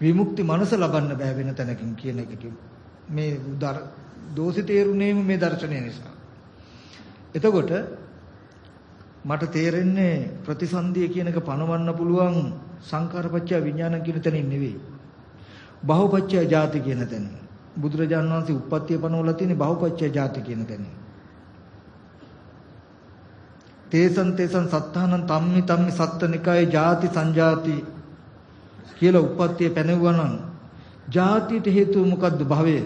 A: විමුක්ති මනස ලබන්න බෑ වෙන තැනකින් කියන එක මේ දෝෂිත තේරුණේම මේ දර්ශනය නිසා. එතකොට මට තේරෙන්නේ ප්‍රතිසන්දිය කියන එක පණවන්න පුළුවන් සංකාරපච්චය විඥාන කියන තැනින් නෙවෙයි. බහුපච්චය ජාති කියන තැන. බුදුරජාන් වහන්සේ උප්පත්තිය පනවලා තියෙන්නේ බහුපච්චය ජාති කියන තැන. තේසන් තේසන් සත්තානං තම්මි තම්මි සත්තනිකායේ ජාති සංජාති කියලා උප්පත්තිය පැනෙවුවා නම් ජාතියට හේතුව මොකද්ද භවය?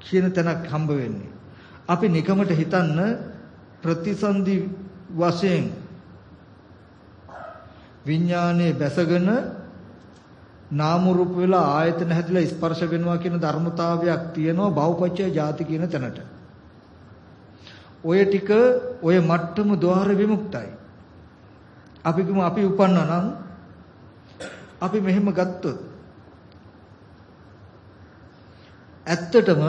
A: කියන තැනක් හම්බ වෙන්නේ. අපි නිකමට හිතන්න ප්‍රතිසන්දි වශයෙන් විඥානයේ බැසගෙන නාම රූප වෙලා ආයතන හැදිලා ස්පර්ශ වෙනවා කියන ධර්මතාවයක් තියෙනවා බහුපච්චය ಜಾති කියන තැනට. ඔය ටික ඔය මට්ටම ద్వාර විමුක්තයි. අපි කිමු අපි උපන්නා නම් අපි මෙහෙම ගත්තොත් ඇත්තටම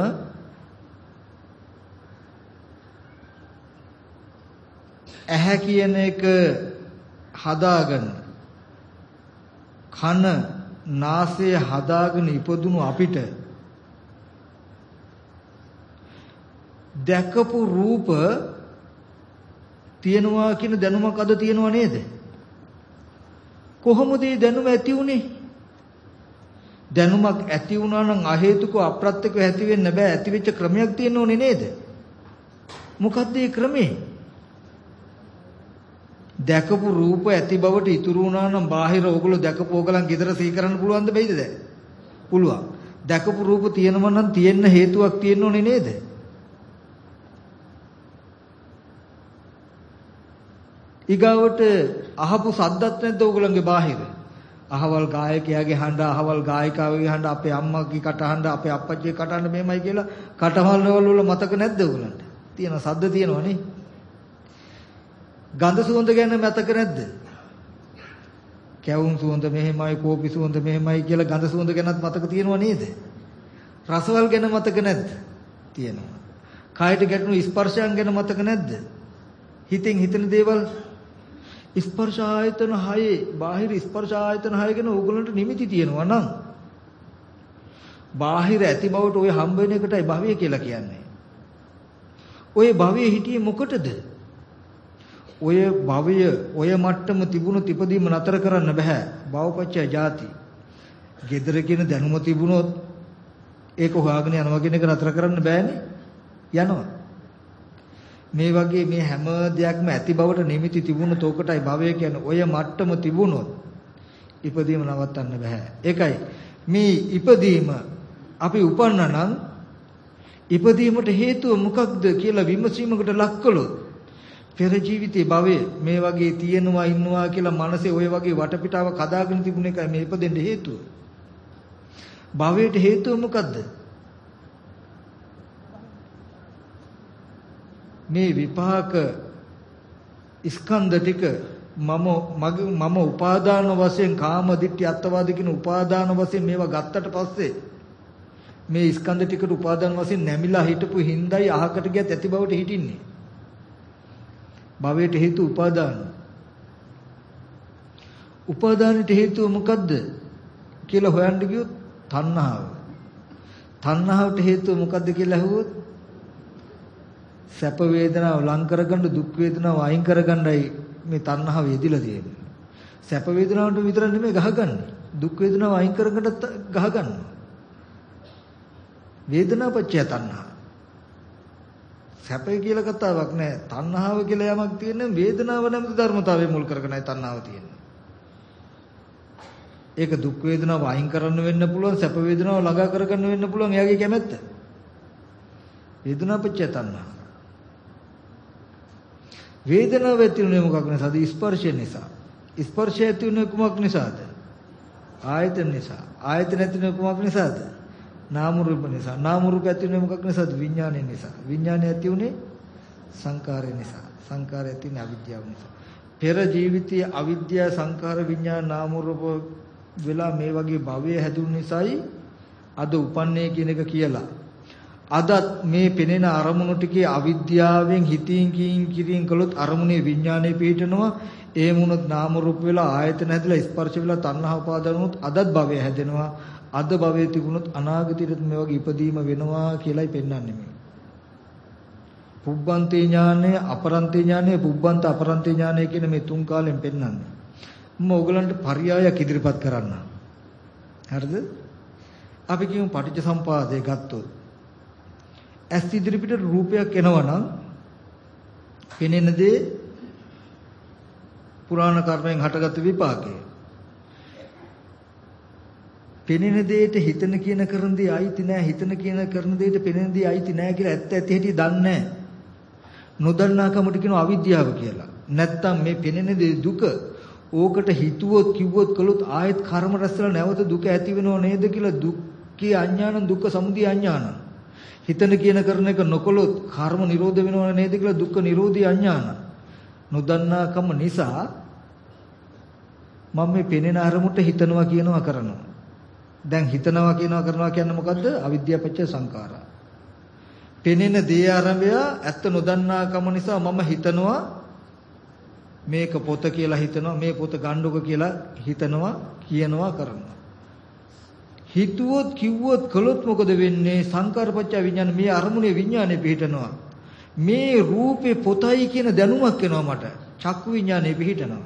A: ඇහැ කියන එක හදාගන්න කන නාසය හදාගෙන ඉපදුණු අපිට දැකපු රූප තියනවා කියන දැනුමක් අද තියනව නේද? කොහොමද මේ දැනුම ඇති උනේ? දැනුමක් ඇති වුණා නම් අහේතුක අප්‍රත්‍යක ඇති වෙන්න බෑ ඇති වෙච්ච ක්‍රමයක් තියෙන්න ඕනේ නේද? මොකද්ද මේ ක්‍රමේ? දැකපු රූප ඇති බවට ඉතුරු වුණා නම් බාහිර ඕගොල්ලෝ දැකපු ඕගලන් ගෙදර සිහි කරන්න පුළුවන්ද බැයිද දැන්? පුළුවන්. දැකපු රූප තියෙනව නම් තියෙන්න හේතුවක් තියෙන්න ඕනේ නේද? ඊගාවට අහපු සද්දත් නැද්ද ඕගලන්ගේ බාහිර? අහවල් ගායකයාගේ හඬ අහවල් ගායිකාවගේ හඬ අපේ අම්මාගේ කටහඬ අපේ අප්පච්චිගේ කටහඬ මෙහෙමයි කියලා කටහඬ වල මතක නැද්ද ඕගලන්ට? තියෙන සද්ද තියෙනවනේ. ගඳ සුවඳ ගැන මතක නැද්ද? කැවුම් සුවඳ මෙහෙමයි, කෝපි සුවඳ මෙහෙමයි කියලා ගඳ සුවඳ ගැනත් මතක තියෙනව නේද? රසවල් ගැන මතක නැද්ද? තියෙනවා. කායට ගැටුණු ස්පර්ශයන් ගැන මතක නැද්ද? හිතෙන් හිතන දේවල් ස්පර්ශ ආයතන 6 බාහිර ස්පර්ශ ආයතන 6 ගැන ඕගොල්ලන්ට නිමිති තියෙනවා නම් බාහිර ඇති බවට ඔය හම්බ වෙන එකටයි භවය කියලා කියන්නේ. ඔය භවයේ හිටියේ මොකටද? ඔය භවය ඔය මට්ටම තිබුණු තිපදීම නතර කරන්න බෑ. භවපච්චය ಜಾති. gedara කියන දැනුම තිබුණොත් ඒක හොයාගෙන යනවා කියන එක නතර කරන්න බෑනේ. යනවා. මේ වගේ මේ හැම දෙයක්ම ඇති බවට නිමිති තිබුණු තෝකටයි භවය කියන්නේ. ඔය මට්ටම තිබුණොත් ඉපදීම නවත්තන්න බෑ. ඒකයි මේ ඉපදීම අපි උපන්නා නම් ඉපදීමට හේතුව මොකක්ද කියලා විමසීමකට ලක් කළොත් පෙර ජීවිතේ භවයේ මේ වගේ තියෙනවා ඉන්නවා කියලා මනසේ ওই වගේ වටපිටාවක් හදාගෙන තිබුණ එකයි මේ ඉපදෙන්න හේතුව. භවයට හේතුව මොකද්ද? මේ විපාක ස්කන්ධ ටික මම මගේ මම උපාදාන වශයෙන් කාම දිට්ඨි අත්වාද කියන උපාදාන වශයෙන් මේවා ගත්තට පස්සේ මේ ස්කන්ධ ටිකට උපාදාන වශයෙන් නැමිලා හිටපු හිඳයි අහකට ගියත් ඇති බවට හිටින්නේ භවයට හේතු උපාදාන උපාදානට හේතුව මොකද්ද කියලා හොයන්න ගියොත් තණ්හාව තණ්හාවට හේතුව මොකද්ද කියලා අහුවොත් සැප වේදනාව ලං කරගන්න දුක් වේදනාව අයින් කරගන්නයි මේ තණ්හාව යෙදිලා තියෙන්නේ. සැප වේදනාවට විතර නෙමෙයි ගහගන්නේ. දුක් වේදනාව අයින් කරගන්න ගහගන්නවා. වේදනාපච්චය තණ්හා. සැපය කියලා කතාවක් නෑ. තණ්හාව කියලා යමක් තියෙන වේදනාව නැමති ධර්මතාවය මුල් කරගෙනයි තණ්හාව තියෙන්නේ. ඒක දුක් වේදනාව අයින් කරන්න වෙන්න පුළුවන් සැප වේදනාව ළඟා කරගන්න වෙන්න පුළුවන් එයාගේ කැමැත්ත. වේදනාපච්චය තණ්හා. වේදනාව ඇති වුණේ මොකක් නිසාද? ස්පර්ශය නිසා. ස්පර්ශය ඇති වුණේ කුමක් නිසාද? ආයතන නිසා. ආයතන ඇති වුණේ කුමක් නිසාද? නාම රූප නිසා. නාම රූප ඇති වුණේ මොකක් නිසාද? විඥානය නිසා. විඥානය ඇති වුණේ සංකාරය නිසා. සංකාරය ඇති වුණේ අවිද්‍යාව නිසා. පෙර ජීවිතයේ අවිද්‍යාව සංකාර විඥාන නාම රූප වෙලා මේ වගේ භවය හැදුණු නිසායි අද උපන්නේ කියන එක කියලා අදත් මේ පෙනෙන අරමුණු ටිකේ අවිද්‍යාවෙන් හිතින් කියින් කිරින් කළොත් අරමුණේ විඥානය පිහිටනවා ඒ මුණොත් නාම රූප වෙලා ආයතන හැදලා ස්පර්ශ වෙලා තණ්හා උපාදාන වුණොත් අදත් භවය හැදෙනවා අද භවයේ තිබුණොත් අනාගතයට මේ වගේ ඉපදීම වෙනවා කියලායි පෙන්වන්නේ මේ. පුබ්බන්තේ ඥානය අපරන්තේ ඥානය පුබ්බන්ත අපරන්තේ ඥානය කියන මේ තුන් කාලෙන් පෙන්වන්නේ. මම ඕගලන්ට පරයයක් ඉදිරිපත් කරන්න හරිද? අපි කියමු පටිච්ච සම්පාදය ගත්තොත්. ඇස් ඉදිරිපිට රූපයක් එනවනම් පෙනෙන දේ පුරාණ කර්මයෙන් හටගත් විපාකය. පෙනෙන දෙයට හිතන කියන කරන දේ අයිති නෑ හිතන කියන කරන දෙයට පෙනෙන දේ අයිති නෑ කියලා ඇත්ත ඇති හැටි දන්නේ නෑ. නොදන්නාකමට කියන අවිද්‍යාව කියලා. නැත්තම් මේ පෙනෙන දේ දුක ඕකට හිතුවොත් කිව්වොත් කළොත් ආයෙත් කර්ම රැස්ලා නැවත දුක ඇති වෙනව නේද කියලා දුක්ඛේ අඥාන දුක්ඛ සමුදය අඥාන හිතන කියන කරන එක නොකළොත් කර්ම නිරෝධ වෙනව නේද කියලා දුක්ඛ නිරෝධී අඥාන. නොදන්නාකම නිසා මම මේ පෙනෙන අරමුණට හිතනවා කියනවා කරනවා. දැන් හිතනවා කියනවා කරනවා කියන්නේ මොකද්ද? අවිද්‍යාපච්ච සංඛාරා. පෙනෙන දේ ආරම්භය ඇත්ත නොදන්නාකම නිසා මම හිතනවා මේක පොත කියලා හිතනවා මේ පොත ගණ්ඩුක කියලා හිතනවා කියනවා කරනවා. හිතුවොත් කිව්වොත් කළොත් මොකද වෙන්නේ සංකාරපච්ච විඥාන මේ අරමුණේ විඥානේ පිහිටනවා මේ රූපේ පොතයි කියන දැනුමක් එනවා මට චක්කු විඥානේ පිහිටනවා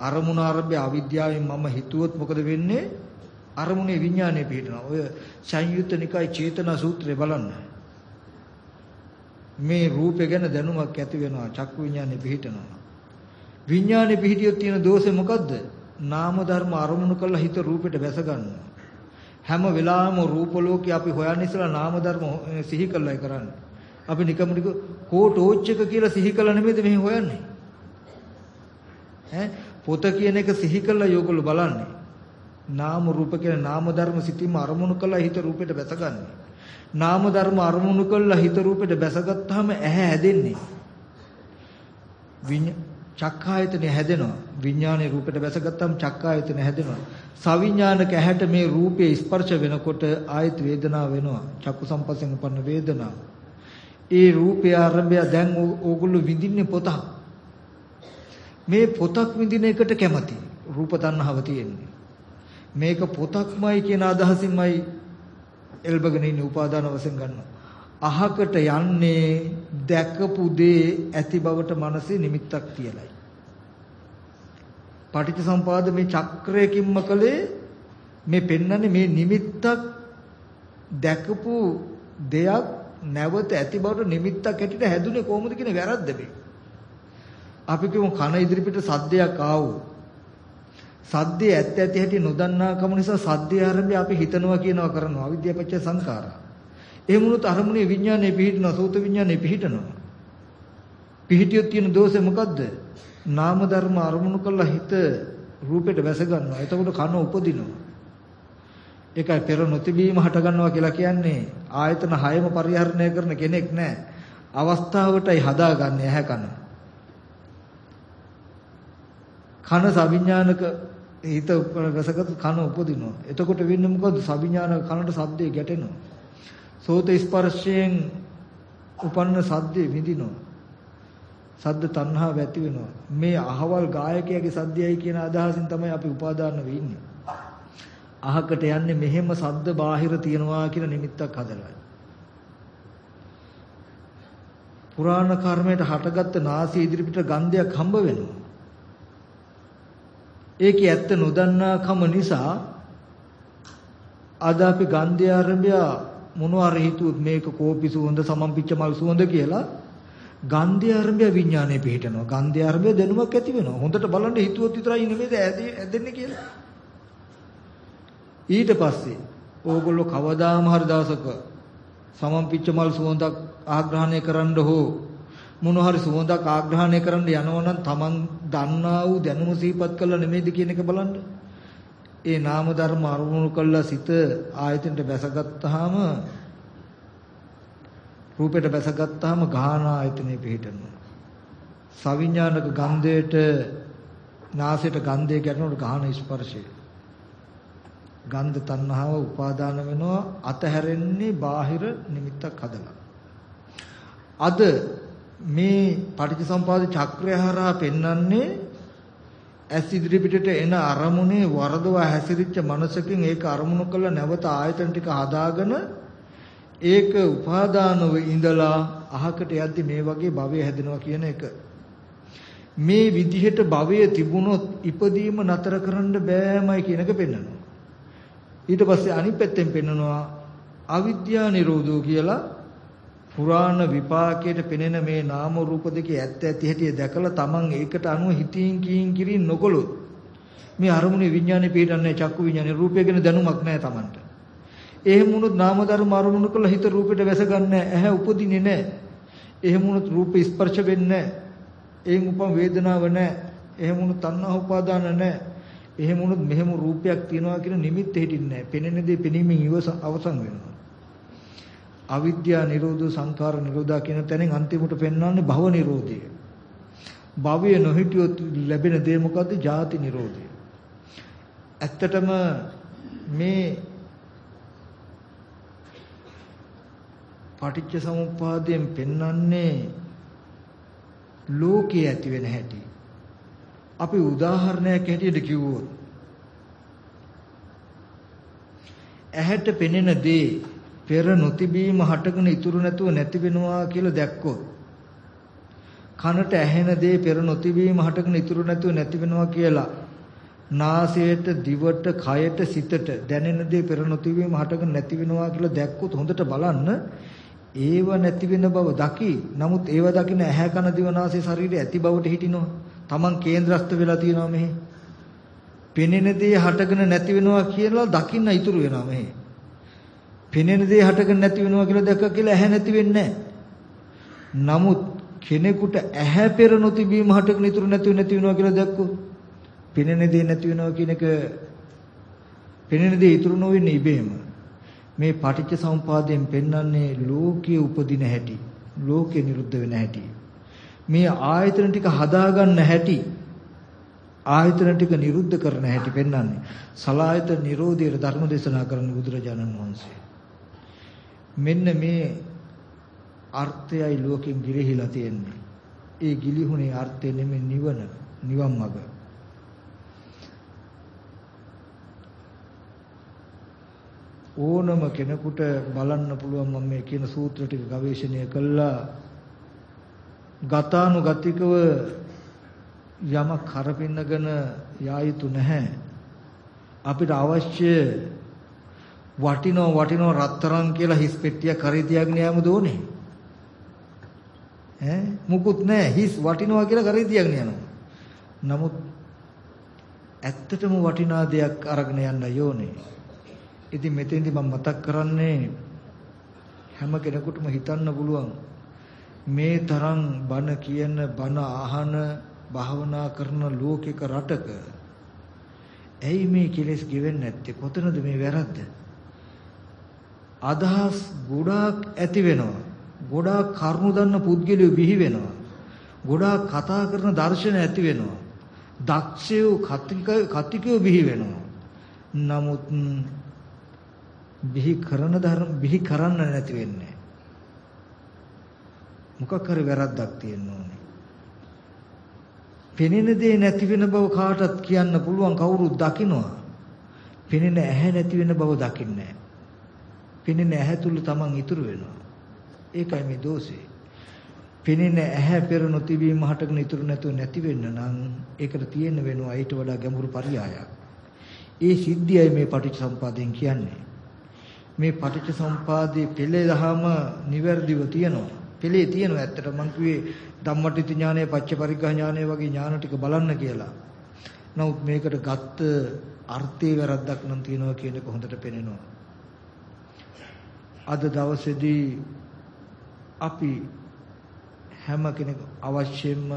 A: අරමුණ ආරම්භය අවිද්‍යාවෙන් මම හිතුවොත් මොකද වෙන්නේ අරමුණේ විඥානේ පිහිටනවා ඔය සංයුත්ත නිකාය චේතනා සූත්‍රය බලන්න මේ රූපේ ගැන දැනුමක් ඇති වෙනවා චක්කු විඥානේ පිහිටනවා විඥානේ පිහිටියොත් තියෙන දෝෂේ මොකද්ද නාම ධර්ම අරමුණු කරලා හිත රූපෙට බැස ගන්නවා. හැම වෙලාවෙම රූප ලෝකේ අපි හොයන්නේ ඉස්සලා නාම ධර්ම සිහි කරලායි කරන්නේ. අපි නිකම් නික කෝ ටෝච් එක කියලා සිහි කළා නෙමෙයිද මෙහි හොයන්නේ. ඈ පොත කියන එක සිහි කළා යෝගල බලන්නේ. නාම රූප කියන නාම ධර්ම සිතින්ම අරමුණු කළා හිත රූපෙට බැසගන්නේ. නාම ධර්ම අරමුණු කළා හිත රූපෙට බැසගත්තාම ඇහැ හැදෙන්නේ. චක්කායතනය හැදෙනවා. විඥානයේ රූපයට බැසගත්තාම චක්කායතනය හැදෙනවා. සවිඥානික ඇහැට මේ රූපේ ස්පර්ශ වෙනකොට ආයත වේදනාව වෙනවා. චක්කු සම්පස්යෙන් උපන්න වේදනාව. ඒ රූපය ආරම්භය දැන් ඕගොල්ලෝ විඳින්නේ පොත. මේ පොතක් විඳින එකට කැමති. රූප තණ්හාව තියෙන්නේ. මේක පොතක්මයි කියන අදහසින්මයි එල්බගෙන ඉන්නේ උපාදාන වශයෙන් ගන්නවා. අහකට යන්නේ දැකපු දේ ඇති බවට මනසේ නිමිත්තක් තියලයි. පටිච්චසම්පාද මේ චක්‍රයකින්ම කලේ මේ පෙන්වන්නේ මේ නිමිත්තක් දැකපු දෙයක් නැවත ඇති බවට නිමිත්තක් හැටියට හැදුනේ කොහොමද කියන වැරද්ද මේ. අපි කියමු කන ඉදිරිපිට සද්දයක් ආවෝ. සද්දේ ඇත්ත ඇති හැටි නොදන්නාකම නිසා සද්දේ ආරම්භය අපි හිතනවා කියනවා කරනවා අවිද්‍යාපච්ච සංඛාරා. එහෙම වුණොත් අරමුණේ විඥානේ පිහිටනවා සෝත විඥානේ පිහිටනවා. පිහිටියොත් තියෙන දෝෂේ මොකද්ද? නාම ධර්ම අරමුණු කළා හිත රූපෙට වැස ගන්නවා. එතකොට කන උපදිනවා. ඒකයි පෙර නොතිබීම හට ගන්නවා කියලා කියන්නේ ආයතන හයම පරිහරණය කරන කෙනෙක් නැහැ. අවස්ථාවටයි හදාගන්නේ ඇහැ කන. කන සවිඥානික හිත වැසගත් කන උපදිනවා. එතකොට වෙන්නේ මොකද? සවිඥානික කනට සද්දේ ගැටෙනවා. සෝත ස්පර්ශයෙන් උපන්න සද්දේ විඳිනවා. සද්ද තණ්හාව ඇති වෙනවා. මේ අහවල් ගායකයාගේ සද්දයයි කියන අදහසින් තමයි අපි උපාදාන වෙන්නේ. අහකට යන්නේ මෙහෙම සද්ද බාහිර තියනවා කියන නිමිත්තක් හදලා. පුරාණ කර්මයට හටගත්ත නාසය ඉදිරිපිට ගන්ධයක් හම්බ වෙනවා. ඒකේ ඇත්ත නොදන්නාකම නිසා අද අපි ගන්ධය ආරම්භය මොනවාර හිතුවොත් මේක කෝපි සුවඳ සමම්පිච්ච මල් සුවඳ කියලා ගන්ධය ආරම්භය විඥානය පිහිටනවා. ගන්ධය ආරම්භය දැනුමක් ඇති වෙනවා. හොඳට බලන්න හිතුවොත් විතරයි නෙමෙයිද ඇදෙන්නේ කියලා. ඊට පස්සේ ඕගොල්ලෝ කවදාම හරි දවසක සමම්පිච්ච මල් සුවඳක් ආග්‍රහණය කරන්න හෝ මොන හරි සුවඳක් ආග්‍රහණය කරන්න යනවනම් Taman දන්නා වූ දැනුම සිහිපත් කළා නෙමෙයිද කියන එක බලන්න. ඒ නාම ධර්ම අරමුණු කළා සිත ආයතනට බැසගත්තාම රූපයට බැසගත්තාම ගාහන ආයතනෙ පිහිටනවා. සවිඥානික ගන්ධයට නාසයට ගන්ධය ගැටෙනකොට ගාහන ස්පර්ශය. ගන්ධ තණ්හාව උපාදාන වෙනවා අතහැරෙන්නේ බාහිර නිමිත්තක් හදලා. අද මේ පටිච්චසම්පාද චක්‍රය හරහා පෙන්වන්නේ ඇස් ඉදිරි පිටට එන අරමුණේ වරදවා හැසිරිච්ච මනසකින් ඒක අරමුණු කළ නැවත ආයතන ටික හදාගෙන ඒක උපාදානව ඉඳලා අහකට යද්දි මේ වගේ භවය හැදෙනවා කියන එක. මේ විදිහට භවය තිබුණොත් ඉපදීම නතර කරන්න බෑමයි කියන එක පෙන්වනවා. ඊට පස්සේ අනිත් පැත්තෙන් පෙන්වනවා අවිද්‍යා නිරෝධෝ කියලා පුරාණ විපාකයට පෙනෙන මේ නාම රූප දෙකේ ඇත්ත ඇති හැටි දැකලා Taman ඒකට අනුව හිතින් කියින් කිරින් නොකොළොත් මේ අරමුණේ විඥානේ පිටන්නේ චක්කු විඥානේ රූපය ගැන දැනුමක් නැහැ Tamanට. එහෙම වුණොත් නාම ධර්ම අරමුණු කළා හිත රූපෙට වැස ගන්න ඇහැ උපදින්නේ නැහැ. එහෙම වුණොත් රූප ස්පර්ශ වෙන්නේ නැහැ. එහෙම උපම වේදනාව නැහැ. එහෙම වුණොත් තණ්හා උපාදාන නැහැ. එහෙම වුණොත් මෙහෙම රූපයක් තියනවා කියන නිමිත්ත හිටින්නේ නැහැ. පෙනෙන දේ පෙනීමෙන් ඉවස අවසන් වෙනවා. අවිද්‍යා නිරෝධ සංඛාර නිරෝධා කියන තැනින් අන්තිමට පෙන්වන්නේ භව නිරෝධය. භවය නොහිටියොත් ලැබෙන දේ මොකද්ද? ජාති නිරෝධය. ඇත්තටම මේ පටිච්ච සමුප්පාදයෙන් පෙන්වන්නේ ලෝකයේ ඇති වෙන හැටි. අපි උදාහරණයක් හැටියට කිව්වොත් ඇහැට පෙනෙන දේ පෙර නොතිබීම හටගෙන ඉතුරු නැතුව නැති වෙනවා කියලා දැක්කොත් කනට ඇහෙන දේ පෙර නොතිබීම හටගෙන ඉතුරු නැතුව නැති වෙනවා කියලා නාසයට දිවට කයට සිතට දැනෙන දේ පෙර නොතිබීම හටගෙන නැති වෙනවා කියලා දැක්කොත් හොඳට බලන්න ඒව නැති වෙන බව දකි. නමුත් ඒව දකින්න ඇහැ කන දිව නාසය ශරීරය ඇති බවට හිටිනවා. Taman කේන්ද්‍රස්ත වෙලා තියෙනවා මෙහි. පෙනෙන දේ හටගෙන නැති වෙනවා කියලා දකින්න ඉතුරු වෙනවා මෙහි. පෙනෙන දේ හටගෙන නැති වෙනවා කියලා දැක්ක කියලා ඇහැ නැති වෙන්නේ නමුත් කෙනෙකුට ඇහැ පෙර නොතිබීම හටගෙන ඉතුරු නැති නැති වෙනවා කියලා දැක්කොත් පෙනෙන දේ නැති වෙනවා කියන එක පෙනෙන දේ ඉතුරු නොවෙන්නේ ඉබේම. මේ පටිච්ච සමුපාදයෙන් පෙන්වන්නේ ලෝකයේ උපදින හැටි ලෝකේ නිරුද්ධ වෙන හැටි. මේ ආයතන ටික හදාගන්න හැටි ආයතන ටික නිරුද්ධ කරන හැටි පෙන්වන්නේ සලායතන නිරෝධයේ ධර්ම දේශනා කරන බුදුරජාණන් වහන්සේ. මෙන්න මේ අර්ථයයි ලෝකෙන් ගිලිහිලා තියෙන්නේ. ඒ ගිලිහුනේ අර්ථය නෙමෙයි නිවන. නිවන් මඟ. ඕනම කෙනෙකුට බලන්න පුළුවන් මම මේ කියන සූත්‍ර ටික ගවේෂණය කළා ගතානුගතිකව යමක් කරපින්නගෙන යා යුතු නැහැ අපිට අවශ්‍ය වටිනෝ වටිනෝ රත්තරන් කියලා හිස් පෙට්ටියක් කරේ තියාගෙන යෑම දෝනේ ඈ? මුකුත් නැහැ. හිස් වටිනවා කියලා කරේ තියාගෙන යනවා. නමුත් ඇත්තටම වටිනා දෙයක් අරගෙන යන්න යෝනේ. ඉතින් මෙතෙන්දි මම මතක් කරන්නේ හැම කෙනෙකුටම හිතන්න පුළුවන් මේ තරම් බණ කියන බණ අහන භාවනා කරන ලෝකික රටක ඇයි මේ කෙලෙස් ගෙවෙන්නේ නැත්තේ? කොතනද මේ වැරද්ද? අදහස් ගොඩාක් ඇති වෙනවා ගොඩාක් කරුණු දන්න පුද්ගලයෝ බිහි වෙනවා ගොඩාක් කතා කරන දර්ශන ඇති වෙනවා දක්ෂයෝ කතිකයෝ බිහි වෙනවා නමුත් බිහි කරන ධර්ම බිහි කරන්න නැති වෙන්නේ. මොකක් හරි වැරද්දක් තියෙන්න ඕනේ. පෙනෙන දේ නැති වෙන බව කාටත් කියන්න පුළුවන් කවුරුත් දකිනවා. පෙනෙන ඇහැ නැති වෙන බව දකින්නේ නැහැ. පෙනෙන ඇහැ තුල තමන් ඉතුරු වෙනවා. ඒකයි මේ දෝෂේ. පෙනෙන ඇහැ පෙර නොතිබීම හටගෙන ඉතුරු නැතුව නැති වෙන්න නම් ඒකට තියෙන්න වෙනවා ඊට වඩා ගැඹුරු පරියායක්. ඒ සිද්ධියයි මේ පටිච්චසම්පාදයෙන් කියන්නේ. මේ පටිච්ච සම්පාදයේ පෙළේ දහම නිවැරදිව තියෙනවා. පෙළේ තියෙනවා ඇත්තට මං කිව්වේ ධම්මටිති ඥානය, පච්චපරිග්ගහ ඥානය වගේ ඥාන ටික බලන්න කියලා. නමුත් මේකට ගත්ත අර්ථේ වැරද්දක් නම් තියෙනවා කියන එක හොඳට පේනවා. අද දවසේදී අපි හැම කෙනෙක් අවශ්‍යම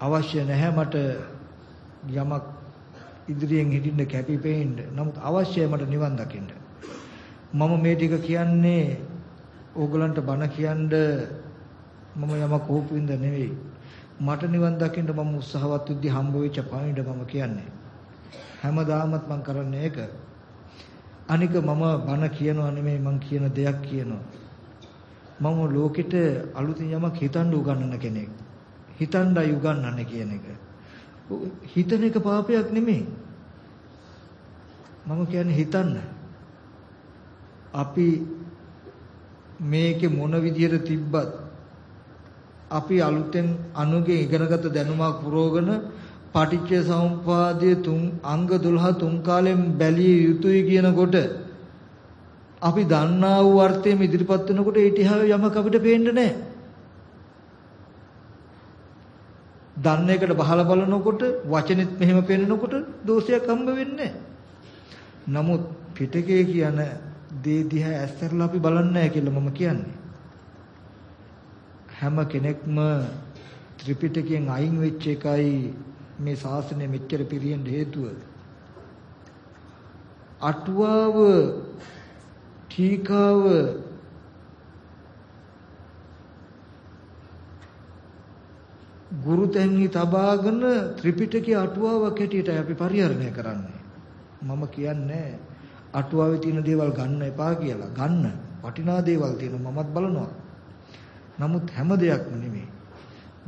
A: අවශ්‍ය නැහැ මට යමක් ඉදිරියෙන් හිටින්න කැපිපෙන්න. නමුත් අවශ්‍යයි මට නිවන් දකින්න. මම මේ ටික කියන්නේ ඕගලන්ට බණ කියන්න මම යමක් කෝපින්ද නෙවෙයි. මට නිවන් දකින්න මම උත්සාහවත් වෙද්දි හම්බ වෙච්ච පණිඩ මම කියන්නේ. හැමදාමත් මම කරන්නේ ඒක. අනික මම බණ කියනවා නෙමෙයි මම කියන දෙයක් කියනවා. මම ලෝකෙට අලුතින් යමක් හිතන්න උගන්වන කෙනෙක්. හිතන්නයි උගන්වන්නේ කියන එක. හිතන එක පාපයක් නෙමෙයි. මම කියන්නේ හිතන්න. අපි මේකේ මොන විදියට තිබ්බත් අපි අලුතෙන් අනුගේ ඉගෙනගත දැනුමක් පුරවගෙන පටිච්ච සමුප්පාදයේ තුන් අංග 12 තුන් කාලෙන් බැලිය යුතුයි කියනකොට අපි දන්නා වූ අර්ථයෙන් ඉදිරිපත් වෙනකොට ඒ ටිහාව යමක් අපිට පේන්නේ නැහැ. දන්න එකට බහලා බලනකොට වචනෙත් මෙහෙම පේනකොට දෝෂයක් හම්බ වෙන්නේ නමුත් පිටකේ කියන දේ දිහා ඇස්තරලා අපි බලන්නේ නැහැ කියලා මම කියන්නේ. හැම කෙනෙක්ම ත්‍රිපිටකයෙන් අයින් වෙච්ච එකයි මේ ශාසනය මෙච්චර පිරියෙන්න හේතුව. අටුවාව ටීකාව ගුරුතැන්හි තබාගෙන ත්‍රිපිටකයේ අටුවාවක් හැටියට අපි පරිහරණය කරන්නේ. මම කියන්නේ අටුවාවේ තියෙන දේවල් ගන්න එපා කියලා. ගන්න. වටිනා දේවල් තියෙනවා මමත් බලනවා. නමුත් හැම දෙයක්ම නෙමෙයි.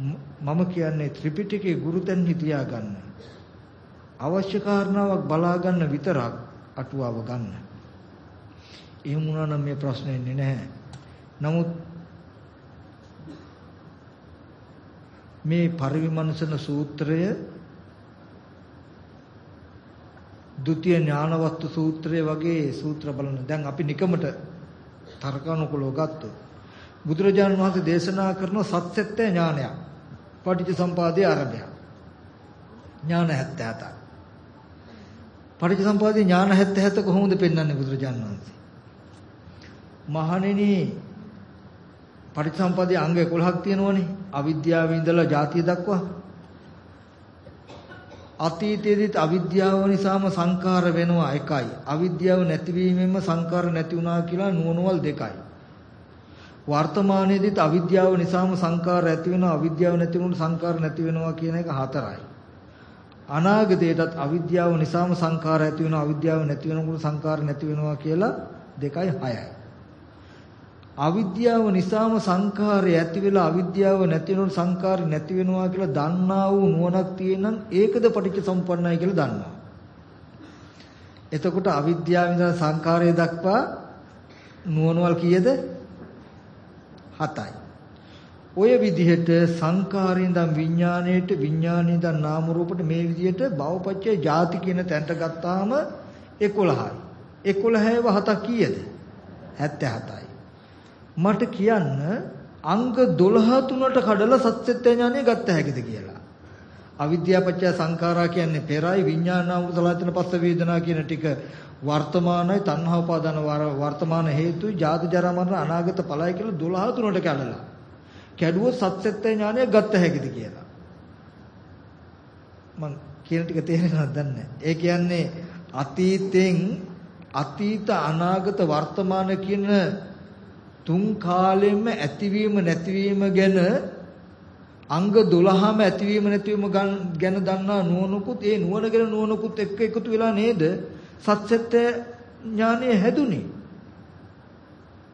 A: මම කියන්නේ ත්‍රිපිටකයේ ගුරුතැන්හි තියාගන්න. අවශ්‍ය කාරණාවක් බලා ගන්න විතරක් අටුවාව ගන්න. එහෙම වුණා නම් මේ ප්‍රශ්නේ එන්නේ නැහැ. නමුත් මේ පරිවිමර්ශන සූත්‍රය ဒုတိ ය ඥානවස්තු සූත්‍රය වගේ සූත්‍ර බලන දැන් අපි නිකමට තර්කානුකූලව ගත්තොත් බුදුරජාණන් වහන්සේ දේශනා කරන සත්‍යත්‍ය ඥානයක් පටිච්ච සම්පාදයේ ආරම්භය ඥාන 77 පටිච්ච සම්පාදයේ ඥාන 77 කොහොමද පෙන්වන්නේ බුදුරජාණන් වහන්සේ? මහණෙනි පටිච්ච සම්පාදයේ අංග 11ක් තියෙනවනේ. අවිද්‍යාවේ ඉඳලා ජාතිය දක්වා. අතීතයේදීත් අවිද්‍යාව නිසාම සංකාර වෙනවා එකයි. අවිද්‍යාව නැතිවීමෙන්ම සංකාර නැති වුණා කියලා නුවණවල් දෙකයි. වර්තමානයේදීත් අවිද්‍යාව නිසාම සංකාර ඇති වෙනවා අවිද්‍යාව නැති වුණොත් සංකාර නැති වෙනවා කියන එක හතරයි. අනාගතයේදත් අවිද්‍යාව නිසාම සංකාර ඇති වෙනවා අවිද්‍යාව නැති වෙනකොට සංකාර නැති වෙනවා කියලා දෙකයි හයයි. අවිද්‍යාව නිසාම සංඛාරය ඇති වෙලා අවිද්‍යාව නැති වෙනකොට සංඛාරය නැති වෙනවා කියලා දන්නා වූ නුවණක් තියෙනනම් ඒකද පටිච්ච සම්පන්නයි කියලා දන්නවා. එතකොට අවිද්‍යාව ඉඳලා සංඛාරය දක්වා නුවණවල් කීයද? 7යි. ඔය විදිහට සංඛාරයෙන් දම් විඥාණයට විඥාණයෙන් දම් නාම රූපට මේ විදිහට භවපච්චය ಜಾති කියන තැනට ගත්තාම 11යි. 11ව 7ක් කීයද? 77යි. මට කියන්න අංග 12 තුනට කඩලා සත්‍යත්‍ය ඥානය ගත්ත හැකිද කියලා. අවිද්‍යාපච්චය සංඛාරා කියන්නේ පෙරයි විඥානාමෘත සලතන පස්ස වේදනා කියන ටික. වර්තමානයි තණ්හා උපාදාන වර්තමාන හේතුයි ජාති ජරා මරණ අනාගත ඵලයි කියලා 12 තුනට කැඩලා. කැඩුවොත් සත්‍යත්‍ය ඥානය ගත්ත හැකිද කියලා. මම කියන ටික තේරෙනවද දන්නේ ඒ කියන්නේ අතීතෙන් අතීත අනාගත වර්තමාන කියන තුන් කාලෙම ඇතිවීම නැතිවීම ගැන අංග 12ම ඇතිවීම නැතිවීම ගැන දන්නා නුවණකුත් ඒ නුවණ ගැන නුවණකුත් එක්ක එකතු වෙලා නේද? සත්‍යත්‍ය ඥානය හැදුනේ.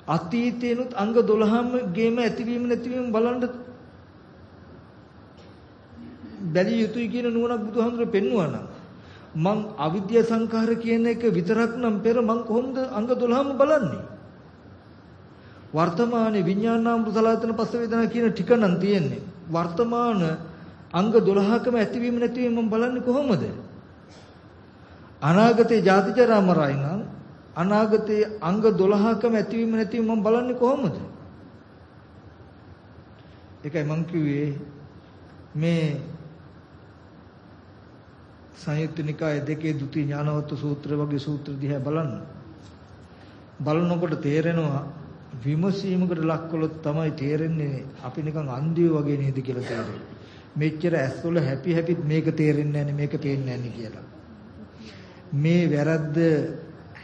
A: අතීතේනුත් අංග 12ම ගේම ඇතිවීම නැතිවීම බලන්න බැලිය යුතුයි කියන නුවණක් බුදුහාමුදුරුවෝ පෙන්වුවා නම්. මං අවිද්‍යා සංඛාර කියන එක විතරක් නම් පෙර මං කොහොමද අංග 12ම බලන්නේ? වර්තමානයේ විඥානාම සලආතන පස්ස වේදනා කියන ටික නම් තියෙන්නේ. වර්තමාන අංග 12කම ඇතිවීම නැතිවීම මම බලන්නේ කොහොමද? අනාගතේ ජාති ජරා මරයි නම් අනාගතේ අංග 12කම ඇතිවීම නැතිවීම මම බලන්නේ කොහොමද? ඒකයි මම කිව්වේ මේ සංයුත්ත නිකාය දෙකේ ဒုတိ ඥානවත්තු සූත්‍ර වගේ සූත්‍ර දිහා බලන්න. බලනකොට තේරෙනවා විමසීමකට ලක් කළොත් තමයි තේරෙන්නේ අපි නිකන් අන්ධයෝ වගේ නේද කියලා තේරෙන්නේ. මෙච්චර ඇස්වල හැපි හැපිත් මේක තේරෙන්නේ නැහැ මේක පේන්නේ නැහැ කියලා. මේ වැරද්ද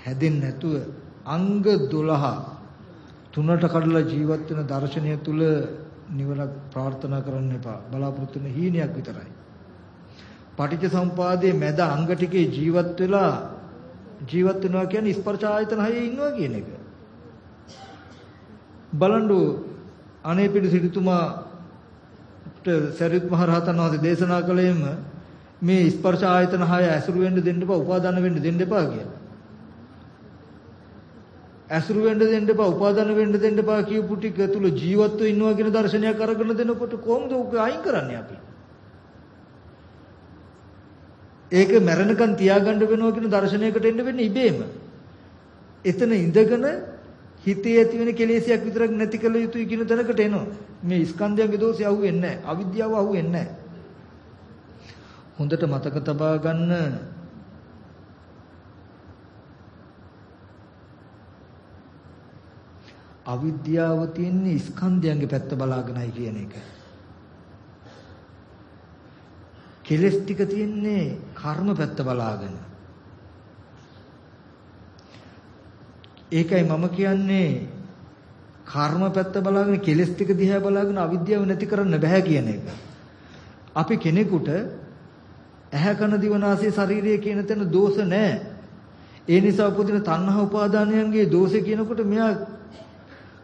A: හැදෙන්නේ නැතුව අංග 12 තුනට කඩලා ජීවත් වෙන දර්ශනය තුල නිවනක් ප්‍රාර්ථනා කරන්න එපා. බලාපොරොත්තු වෙන හීනයක් විතරයි. පටිච්ච සම්පාදයේ මැද අංග ටිකේ ජීවත් වෙලා ජීවත් වෙනවා කියන්නේ ස්පර්ශ ආයතන හයේ ඉන්නවා කියන එක. බලන්න අනේපිඩු සිටුතුමාට සරියුත් මහ රහතන් වහන්සේ දේශනා කළේම මේ ස්පර්ශ ආයතන හය ඇසුරු වෙන්න දෙන්න එපා උපාදාන වෙන්න දෙන්න එපා කියලා. ඇසුරු වෙන්න දෙන්න එපා උපාදාන වෙන්න දෙන්න එපා කියපු ටික තුල ජීවත්ව ඉන්නවා කියන දර්ශනයක් අරගෙන දෙනකොට කොහොමද ඔක අයින් කරන්නේ අපි? ඒක මැරෙනකන් තියාගන්න වෙනවා කියන දර්ශනයකට එන්න වෙන්නේ ඉබේම. එතන ඉඳගෙන හිතේ ඇති වෙන කෙලෙසයක් විතරක් නැති කළ යුතුයි කියන තැනකට එනවා. මේ ස්කන්ධයන්ගේ දෝෂය අහුවෙන්නේ නැහැ. අවිද්‍යාව අහුවෙන්නේ නැහැ. හොඳට මතක තබා ගන්න අවිද්‍යාව තියෙන්නේ ස්කන්ධයන්ගේ පැත්ත බලාගෙනයි කියන එක. කෙලස් ටික තියෙන්නේ කර්ම පැත්ත බලාගෙන. ඒකයි මම කියන්නේ කර්ම පැත්ත බලාගෙන කෙලස් ටික දිහා බලාගෙන අවිද්‍යාව නැති කරන්න බෑ කියන එක. අපි කෙනෙකුට ඇහැ කන දිවනාසය ශරීරය කියන තැන දෝෂ නැහැ. ඒ නිසා උපදින තණ්හා උපාදානයන්ගේ දෝෂය කියනකොට මෙයා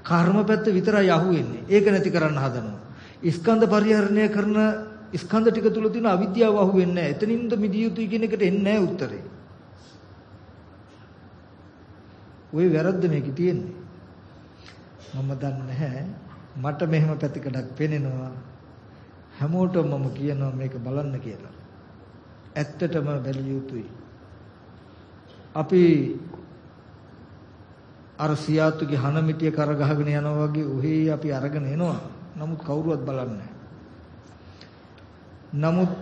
A: කර්ම පැත්ත විතරයි අහුවෙන්නේ. ඒක නැති කරන්න හදනවා. ස්කන්ධ පරිහරණය කරන ස්කන්ධ ටික තුල තියෙන අවිද්‍යාව අහුවෙන්නේ නැහැ. එතනින්ද මිදිය යුතුයි කියන එකට එන්නේ නැහැ උත්තරේ. ওই වැරද්ද මේකේ තියෙන්නේ. මම දන්නේ නැහැ. මට මෙහෙම පැතිකඩක් පෙනෙනවා. හැමෝටම මම කියනවා මේක බලන්න කියලා. ඇත්තටම බැලිය යුතුයි. අපි අර සියාතුගේ හනමිටිය කර ගහගෙන යනවා වගේ උහි අපි අරගෙන එනවා. නමුත් කවුරුවත් බලන්නේ නමුත්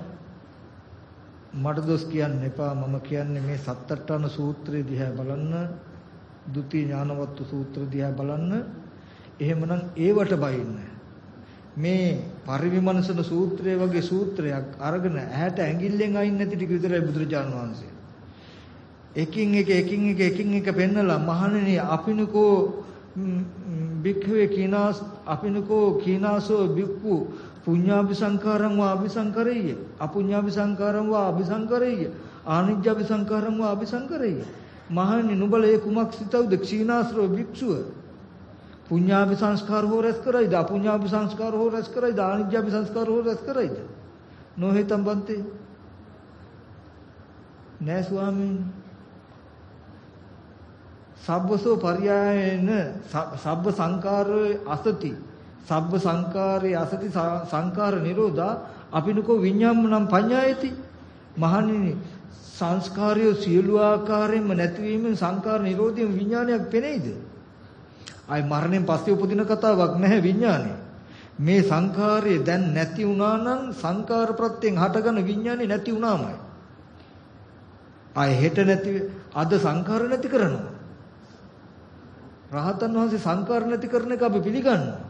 A: මට දොස් කියන්න එපා මම කියන්නේ මේ සත්තට්ඨාන සූත්‍රය දිහා බලන්න ද්විතී ඥානවත්තු සූත්‍ර දිහා බලන්න. එහෙමනම් ඒවට බයින්න. මේ පරිවිමනසන සූත්‍රය වගේ සූත්‍රයක් අරගෙන ඇහැට ඇඟිල්ලෙන් අයින් නැති ටික විතරයි බුදුරජාණන් වහන්සේ. එකින් එක එකින් එක එකින් එක පෙන්නලා මහණෙනි අපිනකෝ භික්ඛවේ කීනාස් අපිනකෝ කීනාසෝ භික්ඛු පුඤ්ඤාභි සංකාරං වා අபிසංකරෙය්‍ය අපුඤ්ඤාභි සංකාරං වා අபிසංකරෙය්‍ය ආනිජ්ජාභි සංකාරං වා අபிසංකරෙය්‍ය මහණනි නුඹලේ කුමක් සිතවද? ක්ෂීනාශ්‍රව භික්ෂුව. පුඤ්ඤාපි සංස්කාර හෝ රැස් කරයිද? අපුඤ්ඤාපි සංස්කාර හෝ රැස් කරයිද? ආනිජ්ජාපි සංස්කාර හෝ රැස් කරයිද? නොහෙතම් බන්තේ. නෑ ස්වාමීන් සබ්බසෝ පర్యායන සබ්බ සංකාරයේ අසති. සබ්බ සංකාරයේ අසති සංකාර නිරෝධා. අපිනකෝ විඤ්ඤාම් නම් පඤ්ඤායති. මහණෙනි සංස්කාරය සියලු ආකාරයෙන්ම නැතිවීමෙන් සංකාර නිරෝධයෙන් විඥානයක් පෙනෙයිද? ආයි මරණයෙන් පස්සේ උපදින කතාවක් නැහැ විඥානේ. මේ සංකාරය දැන් නැති වුණා නම් සංකාර ප්‍රත්‍යයෙන් හටගන විඥානේ නැති වුණාමයි. ආයි හෙට නැති අද සංකාර නැති කරනවා. රහතන් වහන්සේ සංකාර නැති කරන එක අපි පිළිගන්නවා.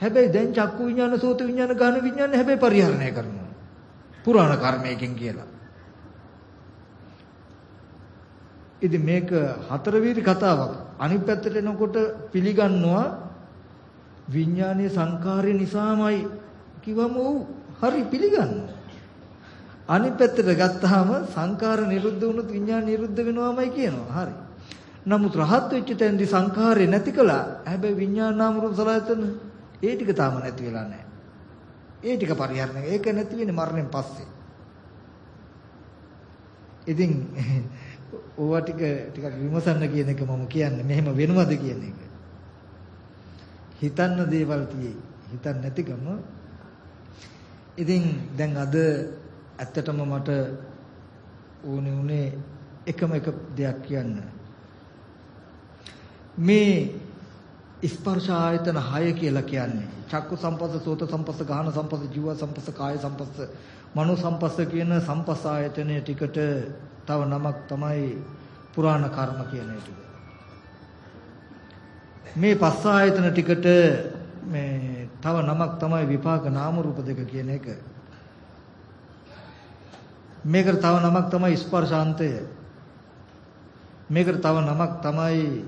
A: හැබැයි දැන් චක්කු විඥාන සෝත විඥාන ගාන විඥාන හැබැයි පරිහරණය කරනවා. පුරාණ කර්මයකින් කියලා. ඉතින් මේක හතරවීරි කතාවක්. අනිත් පැත්තට එනකොට පිළිගන්නවා විඥානීය සංකාරය නිසාමයි කිව්වම ඔව් හරි පිළිගන්නවා. අනිත් පැත්තට ගත්තාම සංකාර නිරුද්ධ වුණොත් විඥාන නිරුද්ධ වෙනවාමයි කියනවා. හරි. නමුත් රහත් වෙච්ච තැනදී සංකාරය නැති කළා. හැබැයි විඥාන නාම රූප සලආයතන ඒ ටික තාම නැති වෙලා නැහැ. ඒ ටික පරිහරණය. ඒක නැති වෙන්නේ මරණයෙන් පස්සේ. ඉතින් [laughs] ඕවා ටික ටිකක් විමසන්න කියන එක මම කියන්නේ මෙහෙම වෙනවද කියන එක. හිතන්න දේවල් තියෙයි. හිතන්න නැතිකම ඉතින් දැන් අද ඇත්තටම මට ඕනේ උනේ එකම එක දෙයක් කියන්න. මේ ස්පර්ශ ආයතන 6 කියලා කියන්නේ චක්කු සම්පස්ස සෝත සම්පස්ස ගාහන සම්පස්ස ජීව සම්පස්ස කාය සම්පස්ස මනෝ සම්පස්ස කියන සම්පස්ස ආයතනයේ ටිකට තව නමක් තමයි පුරාණ කර්ම කියන එක. මේ පස්ස ආයතන ටිකට මේ තව නමක් තමයි විපාක නාම රූප දෙක කියන එක. මේකට තව නමක් තමයි ස්පර්ශාන්තය. මේකට තව නමක් තමයි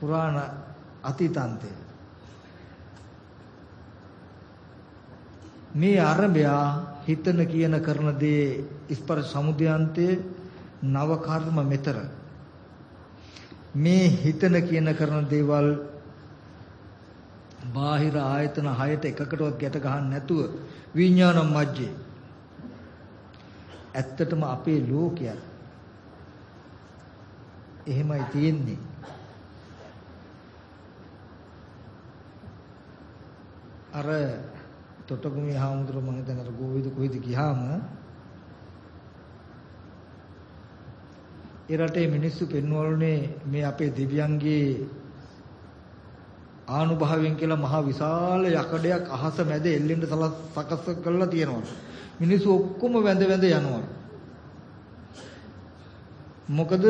A: පුරාණ අතීතාන්තය. මේ අරබයා හිතන කියන කරන දේ ස්පර්ශ සමුදයාන්තයේ නව කර්ම මෙතර. මේ හිතන කියන කරන දේවල් බාහිර ආයතන හයට එකකටවත් ගැට ගහන්න නැතුව විඥානම් මැජ්ජේ. ඇත්තටම අපේ ලෝකයක් එහෙමයි තියෙන්නේ. අර තොටගුමි හාමුදුරුව මම හිතන අර ගෝවිද කොහෙද ගියාම ඒ රටේ මිනිස්සු පෙන්වලුනේ මේ අපේ දෙවියන්ගේ ආනුභාවයෙන් කියලා මහා විශාල යකඩයක් අහස මැද එල්ලෙන්න සකස් කරලා තියෙනවා. මිනිස්සු ඔක්කොම වැඳ වැඳ යනවා. මොකද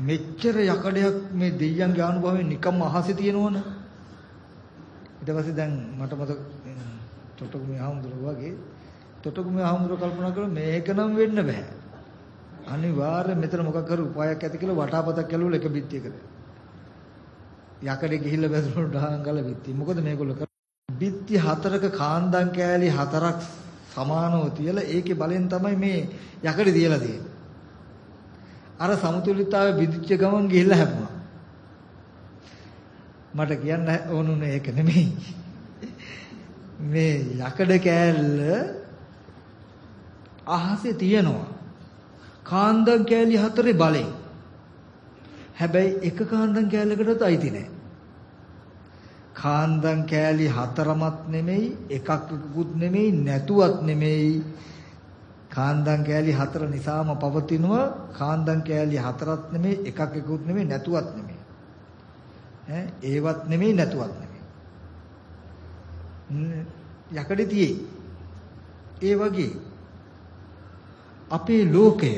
A: මෙච්චර යකඩයක් මේ දෙවියන්ගේ ආනුභාවයෙන් නිකම්ම අහසේ තියෙනවනේ. ඊට පස්සේ දැන් මට මතක තොටගුමි ආහුඳුර වගේ තොටගුමි ආහුඳුර කල්පනා කරා මේක නම් වෙන්න බෑ. අනිවාර්යෙන් මෙතන මොකක් කරු උපායක් ඇති කියලා වටාපතක් කැලුවල එක බිත්තියකට. යකඩේ ගිහිල්ලා බැසුණු ඩහංගල බිත්තිය. මොකද මේගොල්ලෝ කර බිත්ති හතරක කාන්දම් කෑලි හතරක් සමානව තියලා ඒකේ බලෙන් තමයි මේ යකඩේ තියලා තියෙන්නේ. අර සමතුලිතතාවය බිදිච්ච ගමන් ගිහිල්ලා හැපුණා. මට කියන්න ඕනුනේ ඒක නෙමෙයි. මේ යකඩ කෑල්ල අහසේ තියෙනවා. කාන්දම් කෑලි හතරේ බලෙන්. හැබැයි එක කාන්දම් කෑල්ලකටත් අයිති නැහැ. කාන්දම් කෑලි හතරමත් නෙමෙයි එකක් එකකුත් නෙමෙයි නැතුවත් නෙමෙයි කාන්දම් කෑලි හතර නිසාම පවතිනවා කාන්දම් කෑලි හතරත් නෙමෙයි එකක් එකකුත් නෙමෙයි නැතුවත් නෙමෙයි ඈ? ඒවත් නෙමෙයි නැතුවත් නෙමෙයි. යකඩේ තියේ ඒ වගේ අපේ ලෝකය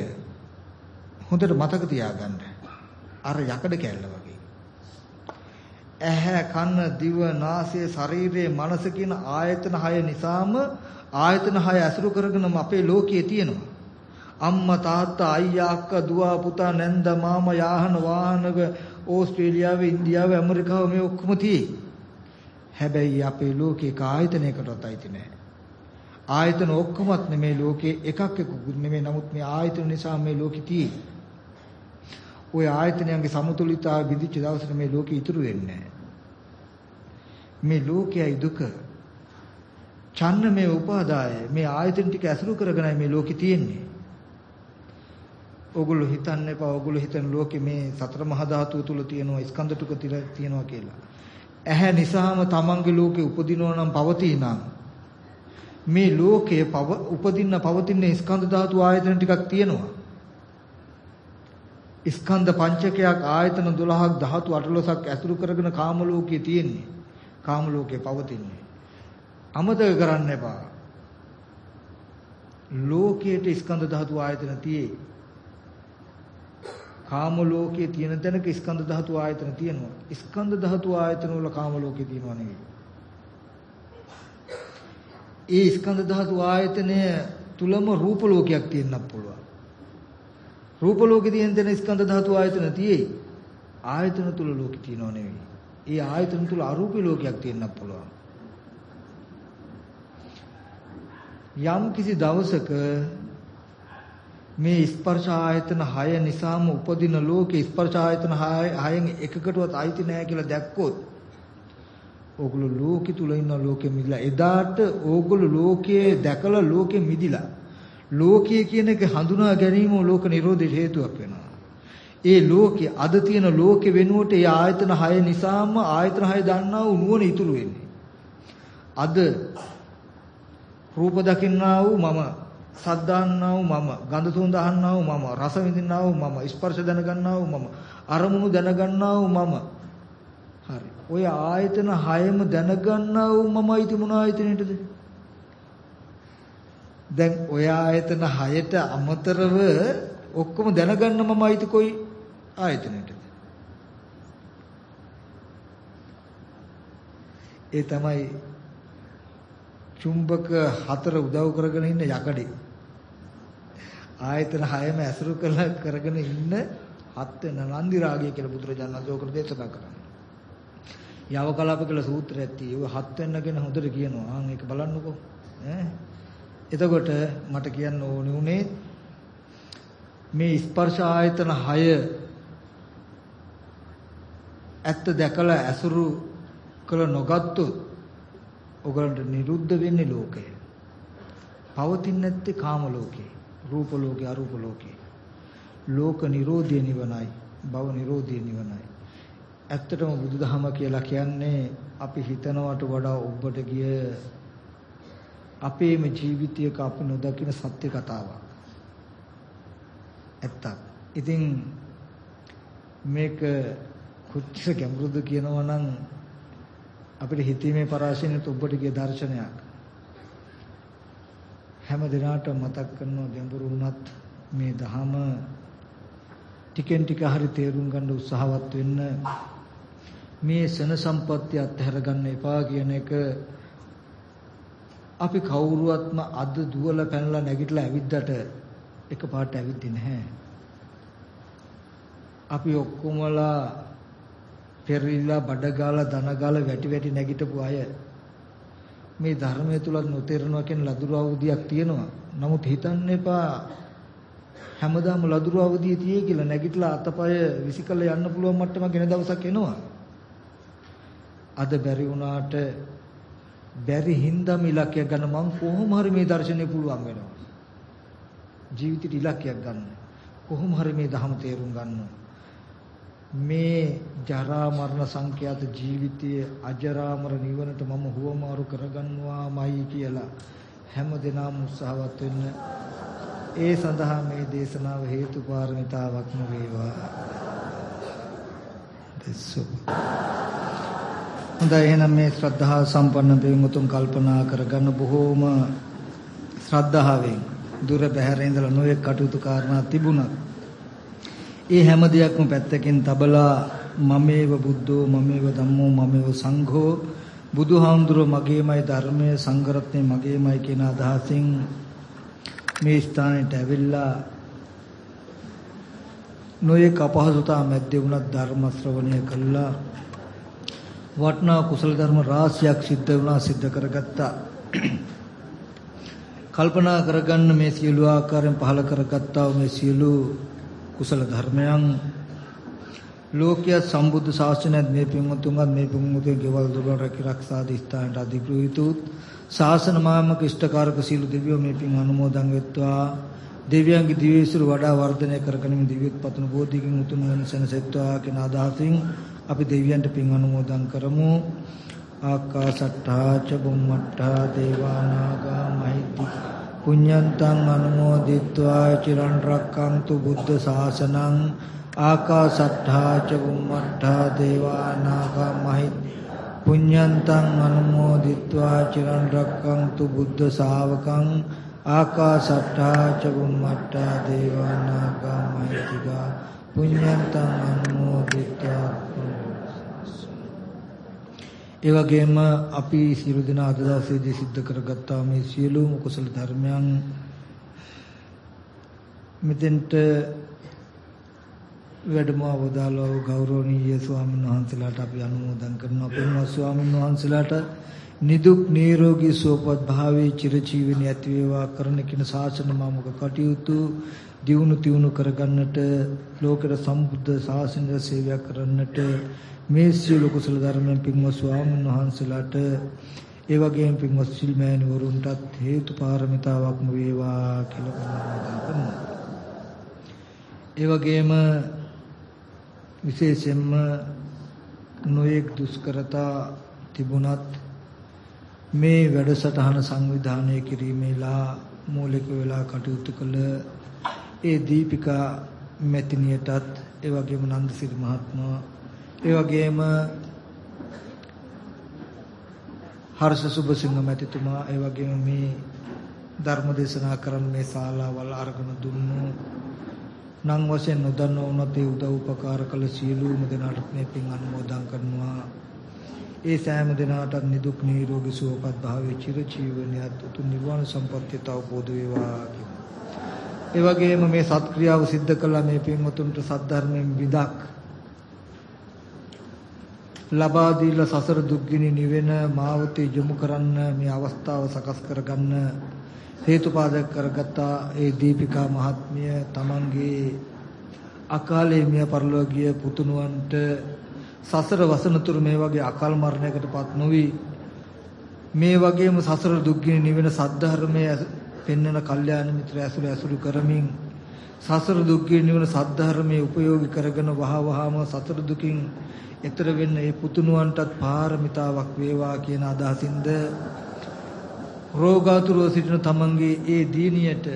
A: හොඳට මතක තියාගන්න. අර යකඩ කැල්ල වගේ. ඇහැ කන දිව නාසය ශරීරය මනස කියන ආයතන හය නිසාම ආයතන හය ඇසුරු කරගෙනම අපේ ලෝකයේ තියෙනවා. අම්මා තාත්තා අයියා අක්කා දුව පුතා නැන්ද මාමා යාහන වාහනක ඕස්ට්‍රේලියාවේ ඉන්දියාවේ ඇමරිකාවේ මේ ඔක්කොම තියෙයි. හැබැයි අපේ ලෝකේ ආයතනයකටවත් අයිති නැහැ. ආයතන ඔක්කොමත් නෙමේ ලෝකේ එකක් එකකුත් නෙමේ නමුත් මේ ආයතන නිසා මේ ලෝකෙ තියෙයි. ওই ආයතනයන්ගේ සමතුලිතතාවය විදිච්ච දවසට මේ ලෝකෙ ඉතුරු වෙන්නේ මේ ලෝකයයි දුක. ඡන්න මේ උපාදාය මේ ආයතන ටික ඇසුරු කරගෙනයි මේ ලෝකෙ තියෙන්නේ. ඕගොල්ලෝ හිතන්න එපා ඕගොල්ලෝ හිතන ලෝකෙ මේ සතර මහා ධාතුව තුල තියෙනවා ස්කන්ධ ටික තියෙනවා කියලා. ඇහැ නිසාම තමන්ගේ ලෝකෙ උපදිනවා නම් පවතිනා මේ ලෝකයේ උපදින්න පවතින ස්කන්ධ ධාතු ආයතන ටිකක් තියෙනවා. ස්කන්ධ පංචකයක් ආයතන 12ක් ධාතු 18ක් ඇසුරු කරගෙන කාම ලෝකයේ තියෙන්නේ. කාම ලෝකේ පවතින්නේ. අමතක කරන්න එපා. ලෝකයේ ස්කන්ධ ධාතු ආයතන තියේ. කාම ලෝකයේ තියෙන තැනක ස්කන්ධ ධාතු ආයතන තියෙනවා. ස්කන්ධ ධාතු ආයතන වල කාම ලෝකේ තියෙනවා නෙවෙයි. ඒ ස්කන්ධ ධාතු ආයතනය තුලම රූප ලෝකයක් තියෙන්නත් පුළුවන්. රූප ලෝකේ තියෙන තැන ස්කන්ධ ධාතු ආයතන තියෙයි. ආයතන තුල ලෝකෙ තියෙනව නෙවෙයි. ඒ ආයතන තුල අරූපී ලෝකයක් තියෙන්නත් පුළුවන්. යම් කිසි දවසක මේ ස්පර්ශ ආයතන 6 නිසාම උපදින ලෝකේ ස්පර්ශ ආයතන 6න් එකකටවත් අයිති නැහැ කියලා දැක්කොත් ඕගොල්ලෝ ලෝකෙ තුල ඉන්න ලෝකෙ මිදලා එදාට ඕගොල්ලෝ ලෝකයේ දැකලා ලෝකෙ මිදිලා ලෝකයේ කියන එක හඳුනා ගැනීම ලෝක නිරෝධයට හේතුවක් වෙනවා. ඒ ලෝකේ අද තියෙන ලෝකෙ වෙනුවට ඒ ආයතන 6 නිසාම ආයතන 6 දන්නා වූ නුවණ ඉතුරු වෙන්නේ. අද රූප දකින්නා වූ මම සද්දාන්නා වූ මම, ගඳ සුවඳ අහන්නා වූ මම, රස විඳින්නා වූ මම, ස්පර්ශ දැනගන්නා වූ මම, අරමුණු දැනගන්නා වූ මම. හරි. ඔය ආයතන හයම දැනගන්නා වූ මමයි තිබුණ ආයතනෙටද? දැන් ඔය ආයතන හයට අමතරව ඔක්කොම දැනගන්න මමයිද කොයි ආයතනෙටද? ඒ තමයි චුම්බක හතර උදව් කරගෙන ඉන්න යකඩේ. ආයතන හයම ඇසුරු කරලා කරගෙන ඉන්න හත් වෙන නන්දි රාගය කියලා බුදුරජාණන් වහන්සේ ඔකට දේශනා කරන්නේ. යව කලාප කියලා සූත්‍රයක් තියෙනවා. හත් වෙන්න ගැන හොඳට කියනවා. ආන් ඒක බලන්නකෝ. ඈ එතකොට මට කියන්න ඕනේ උනේ මේ ස්පර්ශ ආයතන 6 ඇත්ත දැකලා ඇසුරු කළ නොගත්තොත් ඔයගලන්ට නිරුද්ධ වෙන්නේ ලෝකය. පවතින්නේ නැත්තේ කාම ලෝකේ. රූප ලෝකේ අරූප ලෝකේ. ලෝක නිරෝධය නිවනයි. භව නිරෝධය නිවනයි. ඇත්තටම බුදුදහම කියලා කියන්නේ අපි හිතනවට වඩා ඔබට ගිය අපේම ජීවිතයක අපි නොදකින සත්‍ය කතාවක්. ඇත්තක්. ඉතින් මේක කොච්චර ගැඹුරුද කියනවා නම් අපිට හිතීමේ පරාශයෙන්ත් ඔබට ගිය දර්ශනයක්. හැම දිනාටම මතක් කරනවා ගැඹුරු වුණත් මේ ධහම ටිකෙන් ටික හරි තේරුම් ගන්න උත්සාහවත් වෙන්න මේ සන සම්පත්තිය අත්හැර ගන්න එපා කියන එක අපි කවුරුවත්ම අද දුවලා පැනලා නැගිටලා ඇවිද්දට එකපාරට ඇවිද්දේ නැහැ. අපි ඔක්කොමලා පෙරලිලා බඩගාලා දනගාලා වැටි වැටි නැගිටපු අය මේ ධර්මයේ තුලත් නොතේරෙනවා කියන ලදුරු අවදියක් තියෙනවා. නමුත් හිතන්න එපා හැමදාම ලදුරු අවදිය තියේ කියලා නැගිටලා අතපය විසිකල යන්න පුළුවන් මට්ටමක් එන දවසක් එනවා. අද බැරි වුණාට බැරි හින්දා මේ ඉලක්කයක් ගන්න මං කොහොම හරි මේ දර්ශනය පුළුවන් වෙනවා. ජීවිතේට ඉලක්කයක් ගන්න. කොහොම හරි මේ ධහම තේරුම් ගන්නවා. මේ ජරා මරණ සංඛ්‍යාත ජීවිතයේ අජරාමර නිවනට මම හුවමාරු කරගන්නවාමයි කියලා හැම දිනම උත්සාහවත් වෙන්න ඒ සඳහා මේ දේශනාව හේතු පාරමිතාවක්ම වේවා දෙස්සු. හොඳයි එහෙනම් මේ ශ්‍රද්ධාව සම්පන්න පින්වතුන් කල්පනා කරගන්න බොහෝම ශ්‍රද්ධාවෙන් දුර බැහැර ඉඳලා නොයෙක් කටයුතු කාරණා තිබුණා ඒ හැම දෙයක්ම පැත්තකින් තබලා මමේව බුද්ධෝ මමේව ධම්මෝ මමේව සංඝෝ බුදුහාමුදුරුවෝ මගේමයි ධර්මය සංඝරත්නය මගේමයි කියන අදහසින් මේ ස්ථානෙට ඇවිල්ලා නොයෙක් අපහසුතා මැද්දේ වුණත් ධර්ම ශ්‍රවණය කළා. වටනා කුසල ධර්ම රාශියක් සිද්ධ වුණා සිද්ධ කරගත්තා. කල්පනා කරගන්න මේ සියලු ආකාරයෙන් පහල කරගත්තා මේ සියලු කුසල ධර්මයන් ලෝකීය සම්බුද්ධ ශාසනයත් මේ පින්වතුන්වත් මේ පින්වතුන්ගේ ගෙවල් දොරවල් රැකී ආදී ස්ථානට අධිග්‍රහිත උත් ශාසන මාමක ඉෂ්ඨකාරක සීල දෙවියෝ මේ පින් අනුමෝදන් වෙත්වා. දෙවියන්ගේ දිවේසුර වඩා වර්ධනය කරගනිමින් දිව්‍යත් පතුණු බෝධිකින් උතුම් වෙන සෙනසෙත්වා කියන අදහසින් අපි දෙවියන්ට පින් අනුමෝදන් කරමු. ආකාසට්ඨා ච බුම්මට්ඨා දේවානාගා මහිද්දි පුඤ්ඤන්තං අනුමෝදිත්වා චිරන් රක්ඛන්තු බුද්ධ ශාසනං ආකාසට්ඨා ච බුම්මට්ඨා දේවානාගා මහිද්දි පුඤ්ඤන්තං අනුමෝදිත්වා චිරන් රක්ඛන්තු බුද්ධ ශාවකං ආකාසට්ඨා ච බුම්මට්ඨා දේවානාගා මහිද්దిగా පුඤ්ඤන්තං අනුමෝදිත්වා ඒ වගේම අපි සියලු දෙනා අද දවසේදී සිද්ධ කරගත්තා මේ සියලුම කුසල ධර්මයන්. මෙතෙන්ට වැඩම අවදාළව ගෞරවනීය ස්වාමීන් වහන්සේලාට අපි අනුමෝදන් කරනවා. පින්වත් ස්වාමීන් වහන්සේලාට නිදුක් නිරෝගී සුවපත් භාවයේ චිරජීවනයේ ඇති වේවා කරන කින ශාසන මාමුක කටයුතු දියුණු තියුණු කරගන්නට ලෝකෙට සම්බුද්ධ ශාසනය සේවය කරන්නට මේ සියලු කුසල ධර්මයන් පින්වත් ස්වාමීන් වහන්සේලාට ඒ වගේම පින්වත් සිල්මෑණිවරුන්ටත් හේතු පාරමිතාවක්ම වේවා කියලා ප්‍රාර්ථනා කරනවා. ඒ වගේම විශේෂයෙන්ම නොයෙක් දුෂ්කරතා තිබුණත් මේ වැඩසටහන සංවිධානය කිරීමේලා මූලික වෙලා කටයුතු කළ ඒ දීපිකා මෙතිනියටත් ඒ වගේම නන්දසිරි මහත්මයා ඒ වගේම හර්ෂ සුබසිංහ මැතිතුමා ඒ වගේම මේ ධර්ම දේශනා කරන මේ ශාලාවල් අරගෙන දුන්නු. නම් වශයෙන් නොදන්න වුණත් ඒ උදව් උපකාර කළ සියලුම දෙනාට මේ පින් අනුමෝදන් කරනවා. ඒ සෑම දිනාටත් නිදුක් නිරෝගී සුවපත් භාවයේ චිර ජීවනයත් උතුම් නිවන සම්පත්තිය අවබෝධ වේවා ඒ වගේම මේ සත්ක්‍රියාව සිද්ධ කළා මේ පින්වතුන්ට සද්ධර්මයෙන් විදක්. ලබා දීලා සසර දුක්ගිනි නිවෙන මාවතේ යොමු කරන්න මේ අවස්ථාව සකස් කරගන්න හේතුපාදක කරගත්තා ඒ දීපිකා මහත්මිය තමන්ගේ අකාලේ මිය පරලෝකීය පුතුණුවන්ට සසර වසනතුරු මේ වගේ අකල් මරණයකටපත් නොවි. මේ වගේම සසර දුක්ගිනි නිවෙන සද්ධර්මයේ පෙන්වන කල්යාණ මිත්‍ර ඇසුරු ඇසුරු කරමින් සසර දුක්ගිනි නිවෙන සද්ධර්මයේ උපයෝගී කරගෙන වහ වහම සසර දුකින් එතර වෙන්න මේ පුතුණුවන්ටත් පාරමිතාවක් වේවා කියන අදහසින්ද රෝගාතුරව සිටින තමන්ගේ ඒ දීනියට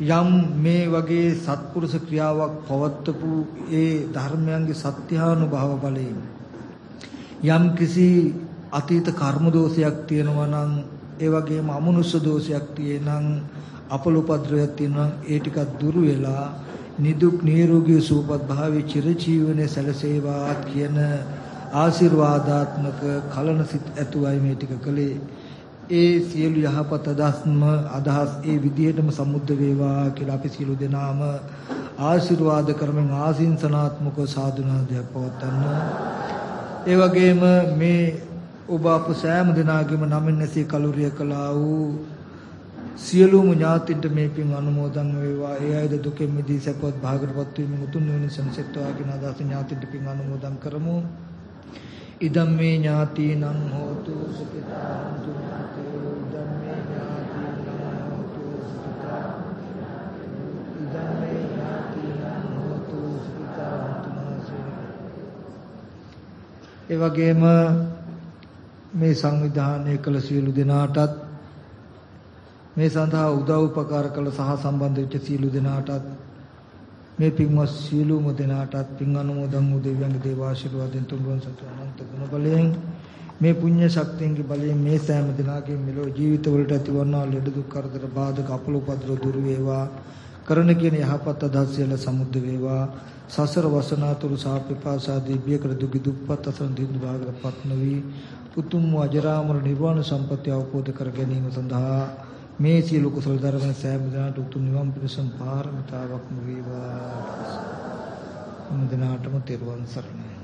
A: යම් මේ වගේ සත්පුරුෂ ක්‍රියාවක් පවත්වපු ඒ ධර්මයන්ගේ සත්‍යානුභව බලයෙන් යම් කිසි අතීත කර්ම දෝෂයක් තියෙනවා නම් ඒ වගේම අමනුෂ්‍ය දෝෂයක් තියෙනම් අපලෝපද්‍රයක් තියෙනවා ඒ ටිකක් දුරු වෙලා නිදුක් නිරෝගී සුවපත් භාවයේ චිරජීවනයේ සැලසේවාත් කියන ආශිර්වාදාත්මක කලන සිත් ඇතුවයි මේ ටික කළේ. ඒ සියලු යහපත් අදහස්ම අදහස් ඒ විදිහටම සමුද්ද වේවා කියලා අපි සියලු දෙනාම ආශිර්වාද කරමින් ආසින්සනාත්මකව සාදුනාදයක් පවත්වන්න. ඒ වගේම මේ ඔබ අප සෑම දිනාගෙම නමින් නැසී කලුරිය කළා වූ සියලුම ඥාතින්ට මේ පින් අනුමෝදන් වේවා. ඒ අයද දුකෙන් මිදී සැපවත් භාගයටපත් වීම උතුම් නිවන සම්සෙත්වා කියන අදහස ඥාතින්ට පින් අනුමෝදන් කරමු. ඉදම් මේ ඥාතිනං හෝතු සුඛිතා හොන්තු ඥාතයෝ ඉදම් මේ ඥාතිනං හෝතු සුඛිතා ඉදම් මේ ඥාතිනං හෝතු සුඛිතා හොන්තු ඒ වගේම මේ සංවිධානය කළ සියලු දෙනාටත් මේ සඳහා උදව් උපකාර කළ සහ සම්බන්ධ වෙච්ච සියලු දෙනාටත් මේ පින්වත් සියලුම දෙනාටත් පින් අනුමෝදන් වූ දෙවියන්ගේ දේව ආශිර්වාදයෙන් තුන්වන් සතු අනන්ත ගුණ බලයෙන් මේ පුණ්‍ය ශක්තියන්ගේ බලයෙන් මේ සෑම දිනාගේ මෙලොව ජීවිතවලට ඇතිවන්නා ලෙඩ දුක් කරදර බාධක අපල උපද්‍ර දුරු වේවා. කරන කියන යහපත් අදහස් සියල්ල සමුද්ද වේවා. සසර වසනාතුරු සාපේපාසා දිව්‍යකර දුකි දුප්පත් අසරණ දින්දු භාගයටපත් නොවි. උතුම් අජරාමර නිර්වාණ සම්පත්‍ය අවබෝධ කර ගැනීම සඳහා මේ සියලු කුසල ධර්ම සෑම දිනකට උතුම් නිවන් පිණසම් පාරමිතාවක්ම වේවා. හැම දිනාටම තෙරුවන් සරණයි.